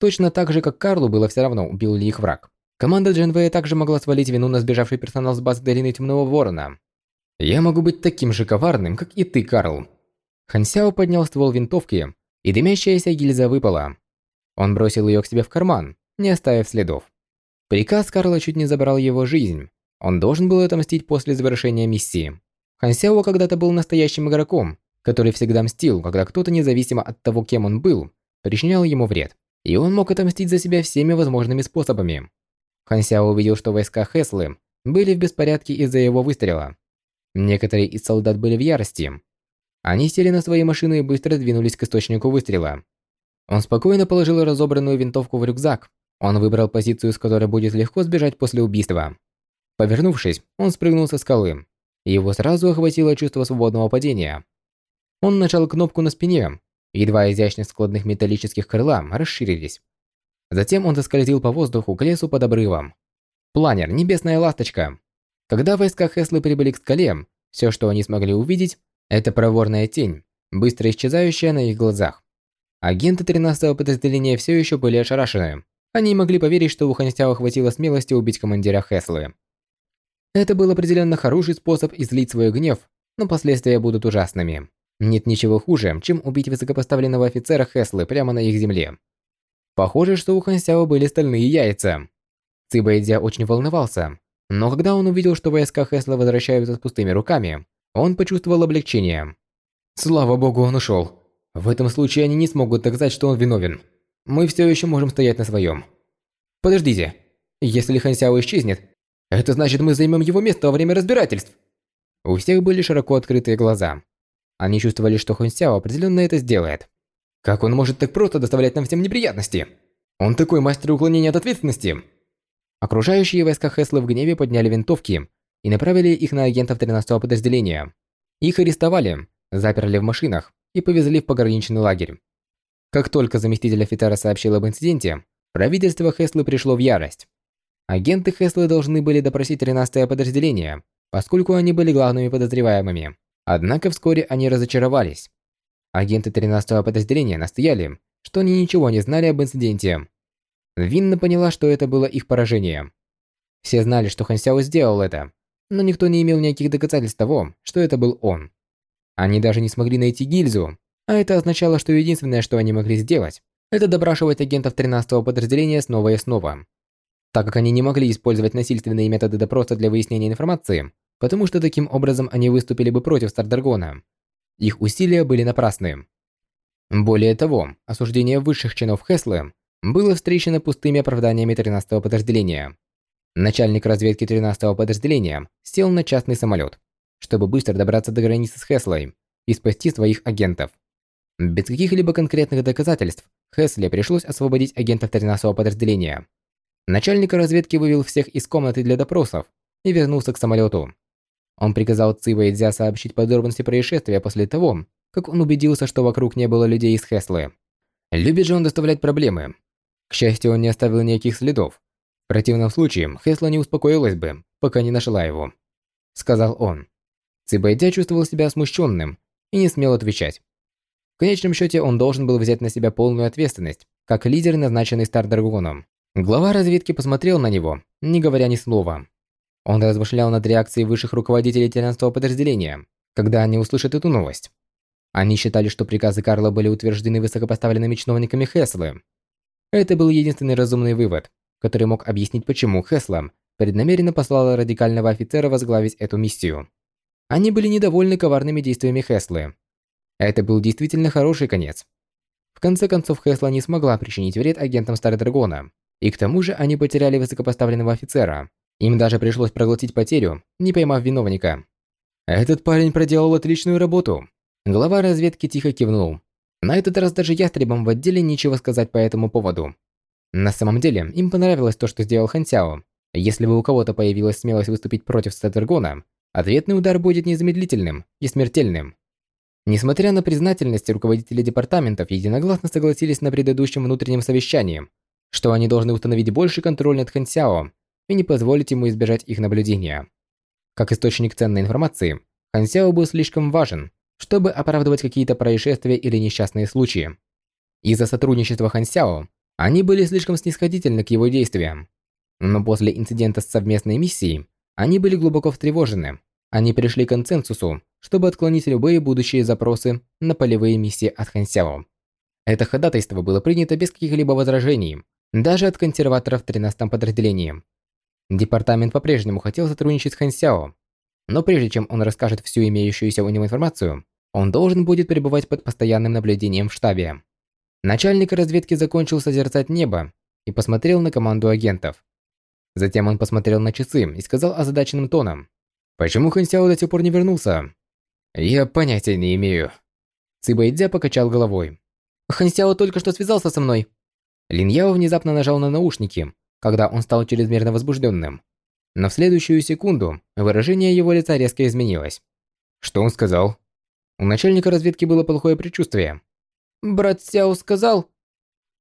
Точно так же, как Карлу было все равно, убил ли их враг. Команда Дженвея также могла свалить вину на сбежавший персонал с базы Долины Темного Ворона. «Я могу быть таким же коварным, как и ты, Карл». Хан Сяо поднял ствол винтовки, и дымящаяся гильза выпала. Он бросил ее к себе в карман, не оставив следов. Приказ Карла чуть не забрал его жизнь. Он должен был отомстить после завершения миссии. Хан Сяо когда-то был настоящим игроком, который всегда мстил, когда кто-то, независимо от того, кем он был, причинял ему вред. И он мог отомстить за себя всеми возможными способами. Хан Сяо увидел, что войска Хеслы были в беспорядке из-за его выстрела. Некоторые из солдат были в ярости. Они сели на свои машины и быстро двинулись к источнику выстрела. Он спокойно положил разобранную винтовку в рюкзак. Он выбрал позицию, с которой будет легко сбежать после убийства. Повернувшись, он спрыгнул со скалы. Его сразу охватило чувство свободного падения. Он нажал кнопку на спине, Едва изящных складных металлических крыла расширились. Затем он заскользил по воздуху к лесу под обрывом. Планер, небесная ласточка. Когда войска Хеслы прибыли к скале, все, что они смогли увидеть, это проворная тень, быстро исчезающая на их глазах. Агенты 13-го подразделения все еще были ошарашены. Они могли поверить, что у Ханстяо хватило смелости убить командира Хеслы. Это был определенно хороший способ излить свой гнев, но последствия будут ужасными. Нет ничего хуже, чем убить высокопоставленного офицера Хеслы прямо на их земле. Похоже, что у Хан Сяо были стальные яйца. Цибэйдзя очень волновался, но когда он увидел, что войска Хесла возвращаются с пустыми руками, он почувствовал облегчение. Слава богу, он ушел. В этом случае они не смогут доказать, что он виновен. Мы все еще можем стоять на своем. Подождите. Если Хан Сяо исчезнет, это значит мы займем его место во время разбирательств. У всех были широко открытые глаза. Они чувствовали, что Хан Сяо определенно это сделает. Как он может так просто доставлять нам всем неприятности? Он такой мастер уклонения от ответственности. Окружающие войска Хесла в гневе подняли винтовки и направили их на агентов 13-го подразделения. Их арестовали, заперли в машинах и повезли в пограничный лагерь. Как только заместитель офицера сообщил об инциденте, правительство Хеслы пришло в ярость. Агенты Хеслы должны были допросить 13-е подразделение, поскольку они были главными подозреваемыми. Однако вскоре они разочаровались. Агенты 13-го подразделения настояли, что они ничего не знали об инциденте. Винна поняла, что это было их поражение. Все знали, что Хан Сяо сделал это, но никто не имел никаких доказательств того, что это был он. Они даже не смогли найти гильзу, а это означало, что единственное, что они могли сделать, это допрашивать агентов 13-го подразделения снова и снова. Так как они не могли использовать насильственные методы допроса для выяснения информации, потому что таким образом они выступили бы против Стардаргона. Их усилия были напрасны. Более того, осуждение высших чинов Хеслы было встречено пустыми оправданиями 13-го подразделения. Начальник разведки 13-го подразделения сел на частный самолет, чтобы быстро добраться до границы с Хеслой и спасти своих агентов. Без каких-либо конкретных доказательств Хесле пришлось освободить агентов 13-го подразделения. Начальник разведки вывел всех из комнаты для допросов и вернулся к самолету. Он приказал Цива и Дзя сообщить подробности происшествия после того, как он убедился, что вокруг не было людей из Хеслы. Любит же он доставлять проблемы. К счастью, он не оставил никаких следов. В противном случае, Хесла не успокоилась бы, пока не нашла его. Сказал он. Цибайдя чувствовал себя смущенным и не смел отвечать. В конечном счете, он должен был взять на себя полную ответственность, как лидер, назначенный Стардаргоном. Глава разведки посмотрел на него, не говоря ни слова. Он размышлял над реакцией высших руководителей 13 подразделения, когда они услышат эту новость. Они считали, что приказы Карла были утверждены высокопоставленными чиновниками Хеслы. Это был единственный разумный вывод, который мог объяснить, почему Хесла преднамеренно послала радикального офицера возглавить эту миссию. Они были недовольны коварными действиями Хеслы. Это был действительно хороший конец. В конце концов, Хесла не смогла причинить вред агентам Старого Драгона, и к тому же они потеряли высокопоставленного офицера. Им даже пришлось проглотить потерю, не поймав виновника. Этот парень проделал отличную работу. Глава разведки тихо кивнул. На этот раз даже ястребам в отделе нечего сказать по этому поводу. На самом деле, им понравилось то, что сделал Хан Сяо. Если бы у кого-то появилась смелость выступить против Статергона, ответный удар будет незамедлительным и смертельным. Несмотря на признательность, руководители департаментов единогласно согласились на предыдущем внутреннем совещании, что они должны установить больший контроль над Хан Сяо и не позволить ему избежать их наблюдения. Как источник ценной информации, Хан Сяо был слишком важен, чтобы оправдывать какие-то происшествия или несчастные случаи. Из-за сотрудничества Хан Сяо, они были слишком снисходительны к его действиям. Но после инцидента с совместной миссией, они были глубоко встревожены. Они пришли к консенсусу, чтобы отклонить любые будущие запросы на полевые миссии от Хан Сяо. Это ходатайство было принято без каких-либо возражений, даже от консерваторов в 13-м подразделении. Департамент по-прежнему хотел сотрудничать с Хан Сяо, но прежде чем он расскажет всю имеющуюся у него информацию, он должен будет пребывать под постоянным наблюдением в штабе. Начальник разведки закончил созерцать небо и посмотрел на команду агентов. Затем он посмотрел на часы и сказал озадаченным тоном. «Почему Хан Сяо до сих пор не вернулся?» «Я понятия не имею». Цибэйдзя покачал головой. «Хан Сяо только что связался со мной». Лин Яо внезапно нажал на наушники, когда он стал чрезмерно возбужденным. Но в следующую секунду выражение его лица резко изменилось. Что он сказал? У начальника разведки было плохое предчувствие. «Брат Сяо сказал,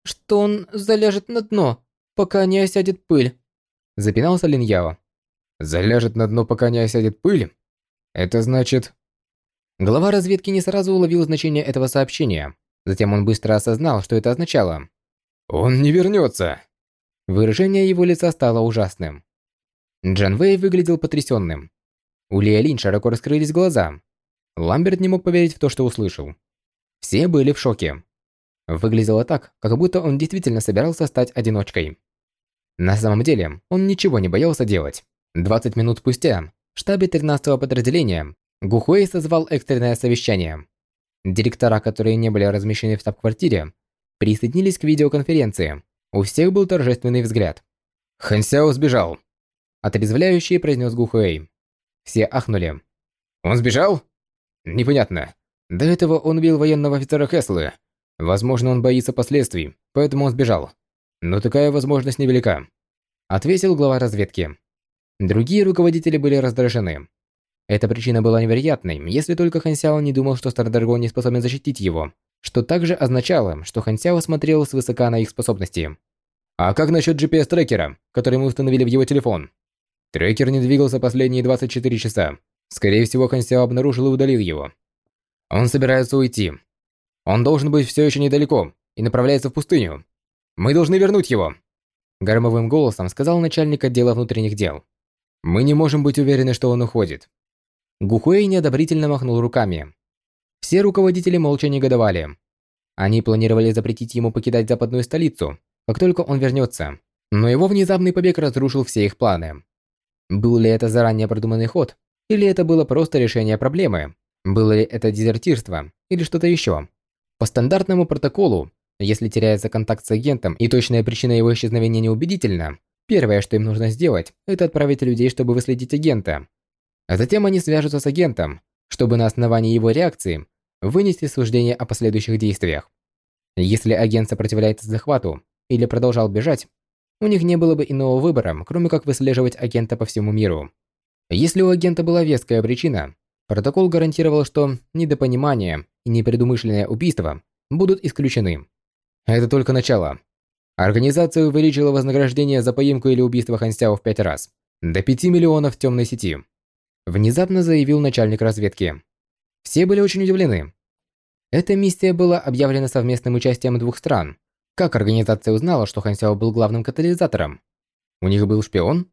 что он заляжет на дно, пока не осядет пыль», – запинался Лин Яо. «Заляжет на дно, пока не осядет пыль? Это значит...» Глава разведки не сразу уловил значение этого сообщения. Затем он быстро осознал, что это означало. «Он не вернется!» Выражение его лица стало ужасным. Джан Вэй выглядел потрясенным. У Лия Лин широко раскрылись глаза. Ламберт не мог поверить в то, что услышал. Все были в шоке. Выглядело так, как будто он действительно собирался стать одиночкой. На самом деле, он ничего не боялся делать. 20 минут спустя в штабе 13-го подразделения Гухуэй созвал экстренное совещание. Директора, которые не были размещены в штаб-квартире, присоединились к видеоконференции. У всех был торжественный взгляд. Хан Сяо сбежал. Отрезвляющий произнес Гухуэй. Все ахнули. Он сбежал? Непонятно. До этого он убил военного офицера Хеслы. Возможно, он боится последствий, поэтому он сбежал. Но такая возможность невелика. Ответил глава разведки. Другие руководители были раздражены. Эта причина была невероятной, если только Хан Сяо не думал, что Стардаргон не способен защитить его, что также означало, что Хан Сяо смотрел свысока на их способности. А как насчет GPS-трекера, который мы установили в его телефон? Трекер не двигался последние 24 часа. Скорее всего, Хан Сяо обнаружил и удалил его. Он собирается уйти. Он должен быть все еще недалеко и направляется в пустыню. Мы должны вернуть его. Громовым голосом сказал начальник отдела внутренних дел. Мы не можем быть уверены, что он уходит. Гухуэй неодобрительно махнул руками. Все руководители молча негодовали. Они планировали запретить ему покидать западную столицу, как только он вернется. Но его внезапный побег разрушил все их планы. Был ли это заранее продуманный ход, или это было просто решение проблемы? Было ли это дезертирство, или что-то еще? По стандартному протоколу, если теряется контакт с агентом и точная причина его исчезновения неубедительна, первое, что им нужно сделать, это отправить людей, чтобы выследить агента, а затем они свяжутся с агентом, чтобы на основании его реакции вынести суждение о последующих действиях. Если агент сопротивляется захвату или продолжал бежать, у них не было бы иного выбора, кроме как выслеживать агента по всему миру. Если у агента была веская причина, протокол гарантировал, что недопонимание и непредумышленное убийство будут исключены. Это только начало. Организация увеличила вознаграждение за поимку или убийство Хансяо в пять раз, до 5 миллионов в темной сети. Внезапно заявил начальник разведки. Все были очень удивлены. Эта миссия была объявлена совместным участием двух стран. Как организация узнала, что Хан Сяо был главным катализатором? У них был шпион?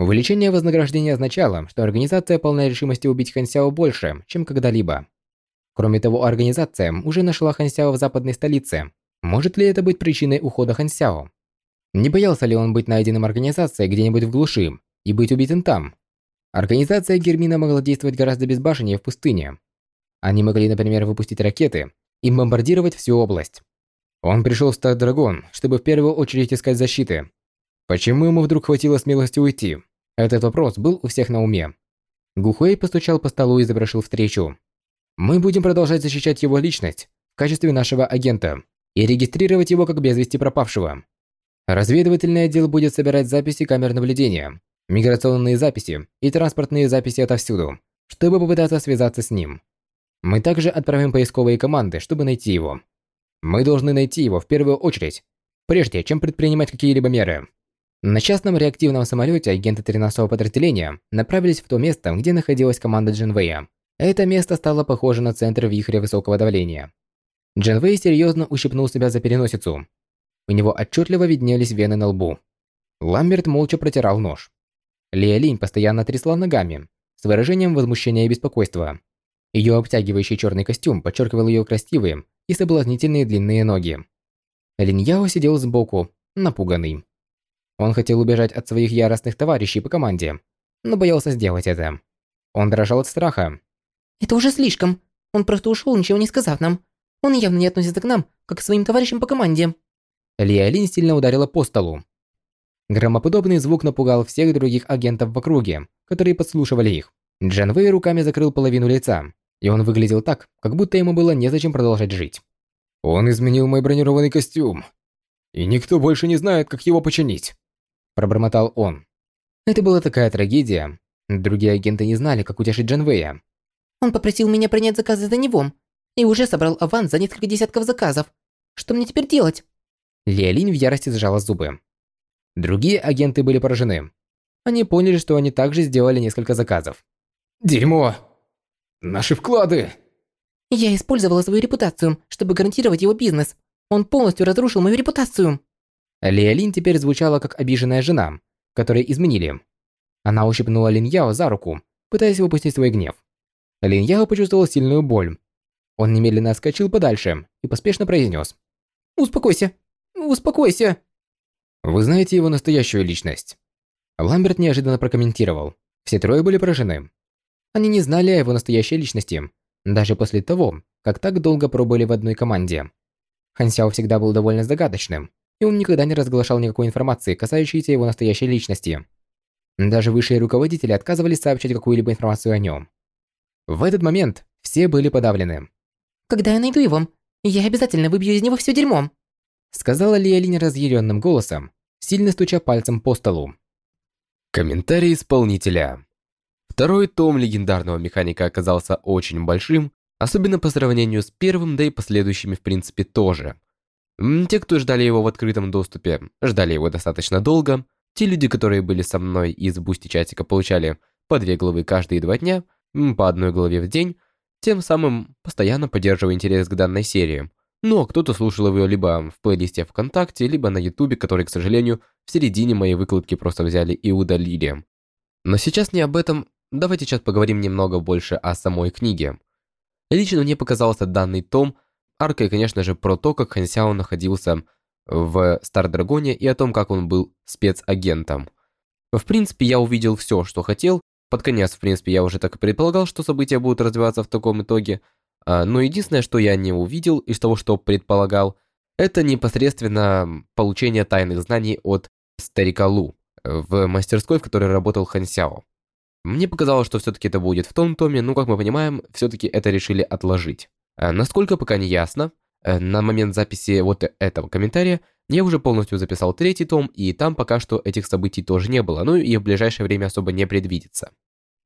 Увеличение вознаграждения означало, что организация полна решимости убить Хан Сяо больше, чем когда-либо. Кроме того, организация уже нашла Хан Сяо в западной столице. Может ли это быть причиной ухода Хан Сяо? Не боялся ли он быть найденным организацией где-нибудь в глуши и быть убитым там? Организация Гермина могла действовать гораздо безбашеннее в пустыне. Они могли, например, выпустить ракеты и бомбардировать всю область. Он пришел в Стар-Драгон, чтобы в первую очередь искать защиты. Почему ему вдруг хватило смелости уйти? Этот вопрос был у всех на уме. Гухуэй постучал по столу и завершил встречу. «Мы будем продолжать защищать его личность в качестве нашего агента и регистрировать его как без вести пропавшего. Разведывательный отдел будет собирать записи камер наблюдения, миграционные записи и транспортные записи отовсюду, чтобы попытаться связаться с ним. Мы также отправим поисковые команды, чтобы найти его. Мы должны найти его в первую очередь, прежде чем предпринимать какие-либо меры. На частном реактивном самолете агенты 13-го подразделения направились в то место, где находилась команда Джинвея. Это место стало похоже на центр вихря высокого давления. Джинвей серьезно ущипнул себя за переносицу. У него отчетливо виднелись вены на лбу. Ламберт молча протирал нож. Лия Линь постоянно трясла ногами, с выражением возмущения и беспокойства. Ее обтягивающий черный костюм подчеркивал ее красивые и соблазнительные длинные ноги. Линь Яо сидел сбоку, напуганный. Он хотел убежать от своих яростных товарищей по команде, но боялся сделать это. Он дрожал от страха. «Это уже слишком. Он просто ушел, ничего не сказав нам. Он явно не относится к нам, как к своим товарищам по команде». Лия Линь сильно ударила по столу, Громоподобный звук напугал всех других агентов в округе, которые подслушивали их. Джан Вэй руками закрыл половину лица, и он выглядел так, как будто ему было незачем продолжать жить. «Он изменил мой бронированный костюм, и никто больше не знает, как его починить», – пробормотал он. Это была такая трагедия. Другие агенты не знали, как утешить Джан Вэя. «Он попросил меня принять заказы за него, и уже собрал аванс за несколько десятков заказов. Что мне теперь делать?» Лиалинь в ярости сжала зубы. Другие агенты были поражены. Они поняли, что они также сделали несколько заказов. «Дерьмо! Наши вклады!» «Я использовала свою репутацию, чтобы гарантировать его бизнес. Он полностью разрушил мою репутацию». Лиалин теперь звучала как обиженная жена, которой изменили. Она ущипнула Лин Яо за руку, пытаясь выпустить свой гнев. Лин Яо почувствовал сильную боль. Он немедленно отскочил подальше и поспешно произнес. «Успокойся! Успокойся!» Вы знаете его настоящую личность? Ламберт неожиданно прокомментировал. Все трое были поражены. Они не знали о его настоящей личности, даже после того, как так долго пробыли в одной команде. Хан Сяо всегда был довольно загадочным, и он никогда не разглашал никакой информации, касающейся его настоящей личности. Даже высшие руководители отказывались сообщать какую-либо информацию о нем. В этот момент все были подавлены. «Когда я найду его, я обязательно выбью из него все дерьмо!» Сказала Лиалин разъяренным голосом, сильно стуча пальцем по столу. Комментарий исполнителя. Второй том легендарного механика оказался очень большим, особенно по сравнению с первым, да и последующими в принципе тоже. Те, кто ждали его в открытом доступе, ждали его достаточно долго. Те люди, которые были со мной из Boosty чатика, получали по две главы каждые два дня, по одной главе в день, тем самым постоянно поддерживая интерес к данной серии. Ну а кто-то слушал его либо в плейлисте ВКонтакте, либо на Ютубе, который, к сожалению, в середине моей выкладки просто взяли и удалили. Но сейчас не об этом, давайте сейчас поговорим немного больше о самой книге. Лично мне показался данный том аркой, конечно же, про то, как Хан Сяо находился в Стардрагоне и о том, как он был спецагентом. В принципе, я увидел все, что хотел. Под конец, в принципе, я уже так и предполагал, что события будут развиваться в таком итоге. А, но единственное, что я не увидел из того, что предполагал, это непосредственно получение тайных знаний от старика Лу в мастерской, в которой работал Хан Сяо. Мне показалось, что все-таки это будет в том томе, но, как мы понимаем, все-таки это решили отложить. А насколько пока не ясно, э, на момент записи вот этого комментария я уже полностью записал третий том, и там пока что этих событий тоже не было, ну и в ближайшее время особо не предвидится.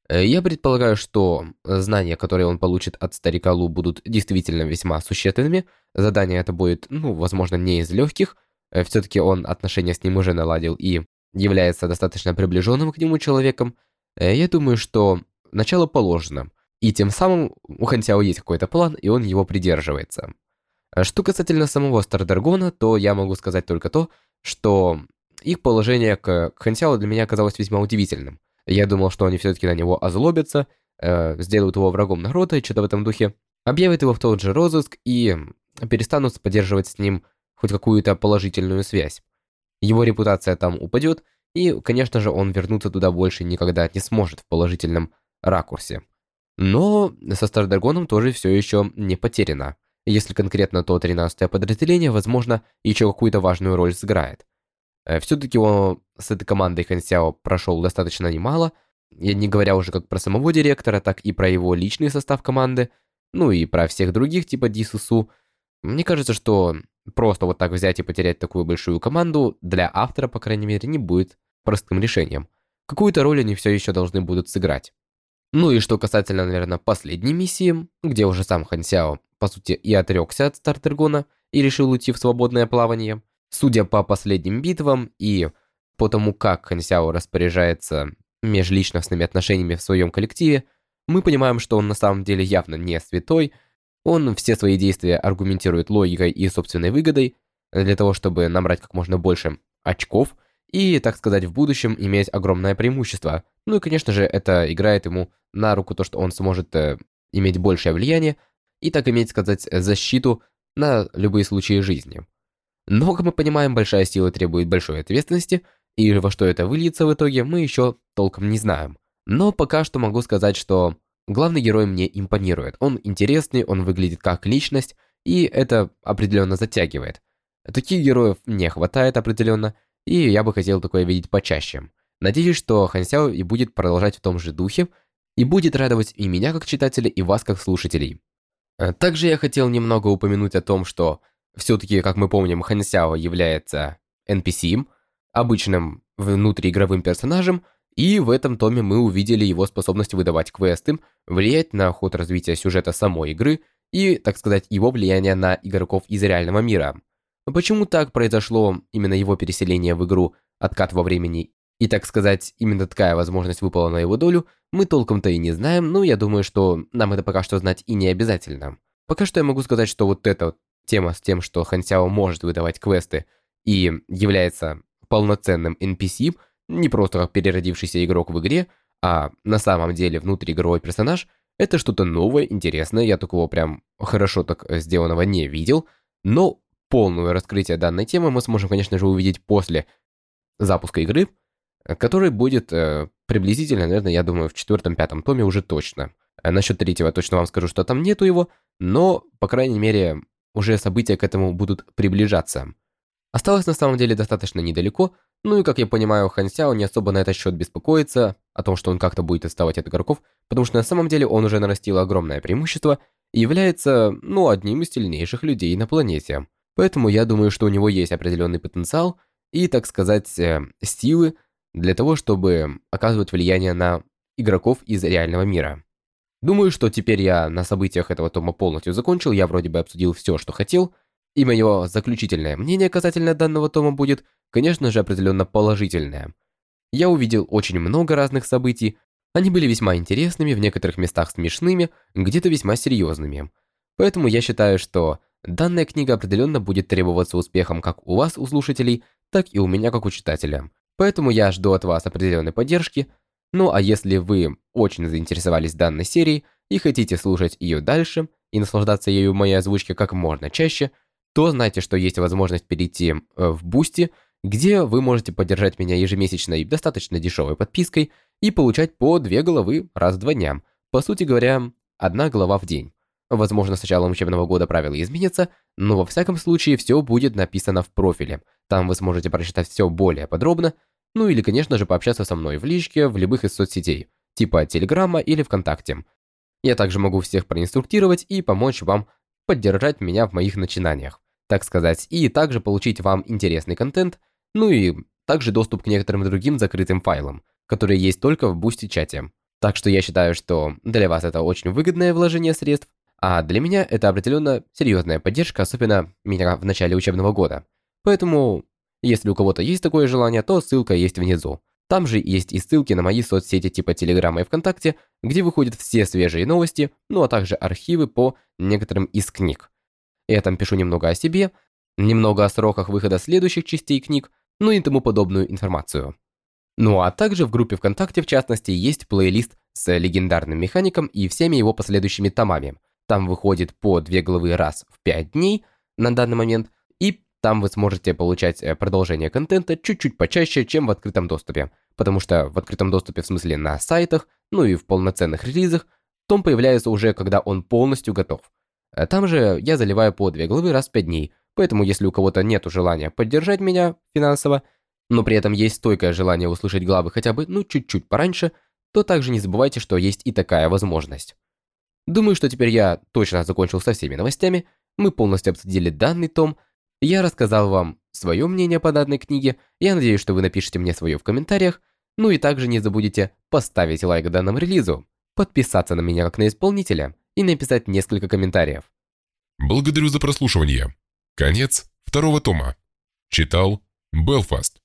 Э, я предполагаю, что знания, которые он получит от старика Лу, будут действительно весьма существенными. Задание это будет, ну, возможно, не из легких. Э, Все-таки он отношения с ним уже наладил и является достаточно приближенным к нему человеком. Э, я думаю, что начало положено. И тем самым у Хантяо есть какой-то план, и он его придерживается. Что касательно самого Стардаргона, то я могу сказать только то, что их положение к Хантяо для меня оказалось весьма удивительным. Я думал, что они все-таки на него озлобятся, э, сделают его врагом народа и что-то в этом духе, объявят его в тот же розыск и перестанут поддерживать с ним хоть какую-то положительную связь. Его репутация там упадет, и, конечно же, он вернуться туда больше никогда не сможет в положительном ракурсе. Но со Стардаргоном тоже все еще не потеряно. Если конкретно то 13-е подразделение, возможно, еще какую-то важную роль сыграет. Э, Все-таки он с этой командой Хан прошел достаточно немало, я не говоря уже как про самого директора, так и про его личный состав команды, ну и про всех других типа Дисусу. Мне кажется, что просто вот так взять и потерять такую большую команду для автора, по крайней мере, не будет простым решением. Какую-то роль они все еще должны будут сыграть. Ну и что касательно, наверное, последней миссии, где уже сам Хан по сути, и отрекся от Стартергона и решил уйти в свободное плавание – Судя по последним битвам и по тому, как Хан Сяо распоряжается межличностными отношениями в своем коллективе, мы понимаем, что он на самом деле явно не святой, он все свои действия аргументирует логикой и собственной выгодой, для того, чтобы набрать как можно больше очков и, так сказать, в будущем иметь огромное преимущество. Ну и, конечно же, это играет ему на руку то, что он сможет э, иметь большее влияние и так иметь, сказать, защиту на любые случаи жизни. Но, как мы понимаем, большая сила требует большой ответственности, и во что это выльется в итоге, мы еще толком не знаем. Но пока что могу сказать, что главный герой мне импонирует. Он интересный, он выглядит как личность, и это определенно затягивает. Таких героев не хватает определенно, и я бы хотел такое видеть почаще. Надеюсь, что Хан Сяо и будет продолжать в том же духе, и будет радовать и меня как читателя, и вас как слушателей. Также я хотел немного упомянуть о том, что все-таки, как мы помним, Хан Сяо является NPC, обычным внутриигровым персонажем, и в этом томе мы увидели его способность выдавать квесты, влиять на ход развития сюжета самой игры и, так сказать, его влияние на игроков из реального мира. Почему так произошло именно его переселение в игру, откат во времени, и, так сказать, именно такая возможность выпала на его долю, мы толком-то и не знаем, но я думаю, что нам это пока что знать и не обязательно. Пока что я могу сказать, что вот это тема с тем, что Хан Сяо может выдавать квесты и является полноценным NPC, не просто переродившийся игрок в игре, а на самом деле внутриигровой персонаж, это что-то новое, интересное, я такого прям хорошо так сделанного не видел, но полное раскрытие данной темы мы сможем, конечно же, увидеть после запуска игры, который будет э, приблизительно, наверное, я думаю, в четвертом-пятом томе уже точно. А насчет третьего точно вам скажу, что там нету его, но, по крайней мере, уже события к этому будут приближаться. Осталось на самом деле достаточно недалеко, ну и, как я понимаю, Хан Сяо не особо на этот счет беспокоится, о том, что он как-то будет отставать от игроков, потому что на самом деле он уже нарастил огромное преимущество и является, ну, одним из сильнейших людей на планете. Поэтому я думаю, что у него есть определенный потенциал и, так сказать, э, силы для того, чтобы оказывать влияние на игроков из реального мира. Думаю, что теперь я на событиях этого тома полностью закончил, я вроде бы обсудил все, что хотел, и мое заключительное мнение касательно данного тома будет, конечно же, определенно положительное. Я увидел очень много разных событий, они были весьма интересными, в некоторых местах смешными, где-то весьма серьезными. Поэтому я считаю, что данная книга определенно будет требоваться успехом как у вас, у слушателей, так и у меня, как у читателя. Поэтому я жду от вас определенной поддержки. Ну а если вы очень заинтересовались данной серией и хотите слушать ее дальше и наслаждаться ею в моей озвучке как можно чаще, то знайте, что есть возможность перейти э, в Boosty, где вы можете поддержать меня ежемесячной достаточно дешевой подпиской и получать по две главы раз в два дня. По сути говоря, одна глава в день. Возможно, с началом учебного года правила изменятся, но во всяком случае все будет написано в профиле. Там вы сможете прочитать все более подробно, ну или, конечно же, пообщаться со мной в личке в любых из соцсетей, типа Телеграма или ВКонтакте. Я также могу всех проинструктировать и помочь вам поддержать меня в моих начинаниях, так сказать, и также получить вам интересный контент, ну и также доступ к некоторым другим закрытым файлам, которые есть только в Boosty чате. Так что я считаю, что для вас это очень выгодное вложение средств, а для меня это определенно серьезная поддержка, особенно меня в начале учебного года. Поэтому, если у кого-то есть такое желание, то ссылка есть внизу. Там же есть и ссылки на мои соцсети типа Телеграма и ВКонтакте, где выходят все свежие новости, ну а также архивы по некоторым из книг. Я там пишу немного о себе, немного о сроках выхода следующих частей книг, ну и тому подобную информацию. Ну а также в группе ВКонтакте, в частности, есть плейлист с легендарным механиком и всеми его последующими томами. Там выходит по две главы раз в 5 дней на данный момент, там вы сможете получать э, продолжение контента чуть-чуть почаще, чем в открытом доступе. Потому что в открытом доступе, в смысле на сайтах, ну и в полноценных релизах, том появляется уже, когда он полностью готов. Э, там же я заливаю по две главы раз в 5 дней, поэтому если у кого-то нет желания поддержать меня финансово, но при этом есть стойкое желание услышать главы хотя бы, ну, чуть-чуть пораньше, то также не забывайте, что есть и такая возможность. Думаю, что теперь я точно закончил со всеми новостями, мы полностью обсудили данный том, я рассказал вам свое мнение по данной книге, я надеюсь, что вы напишите мне свое в комментариях, ну и также не забудете поставить лайк данному релизу, подписаться на меня как на исполнителя и написать несколько комментариев. Благодарю за прослушивание. Конец второго тома. Читал Белфаст.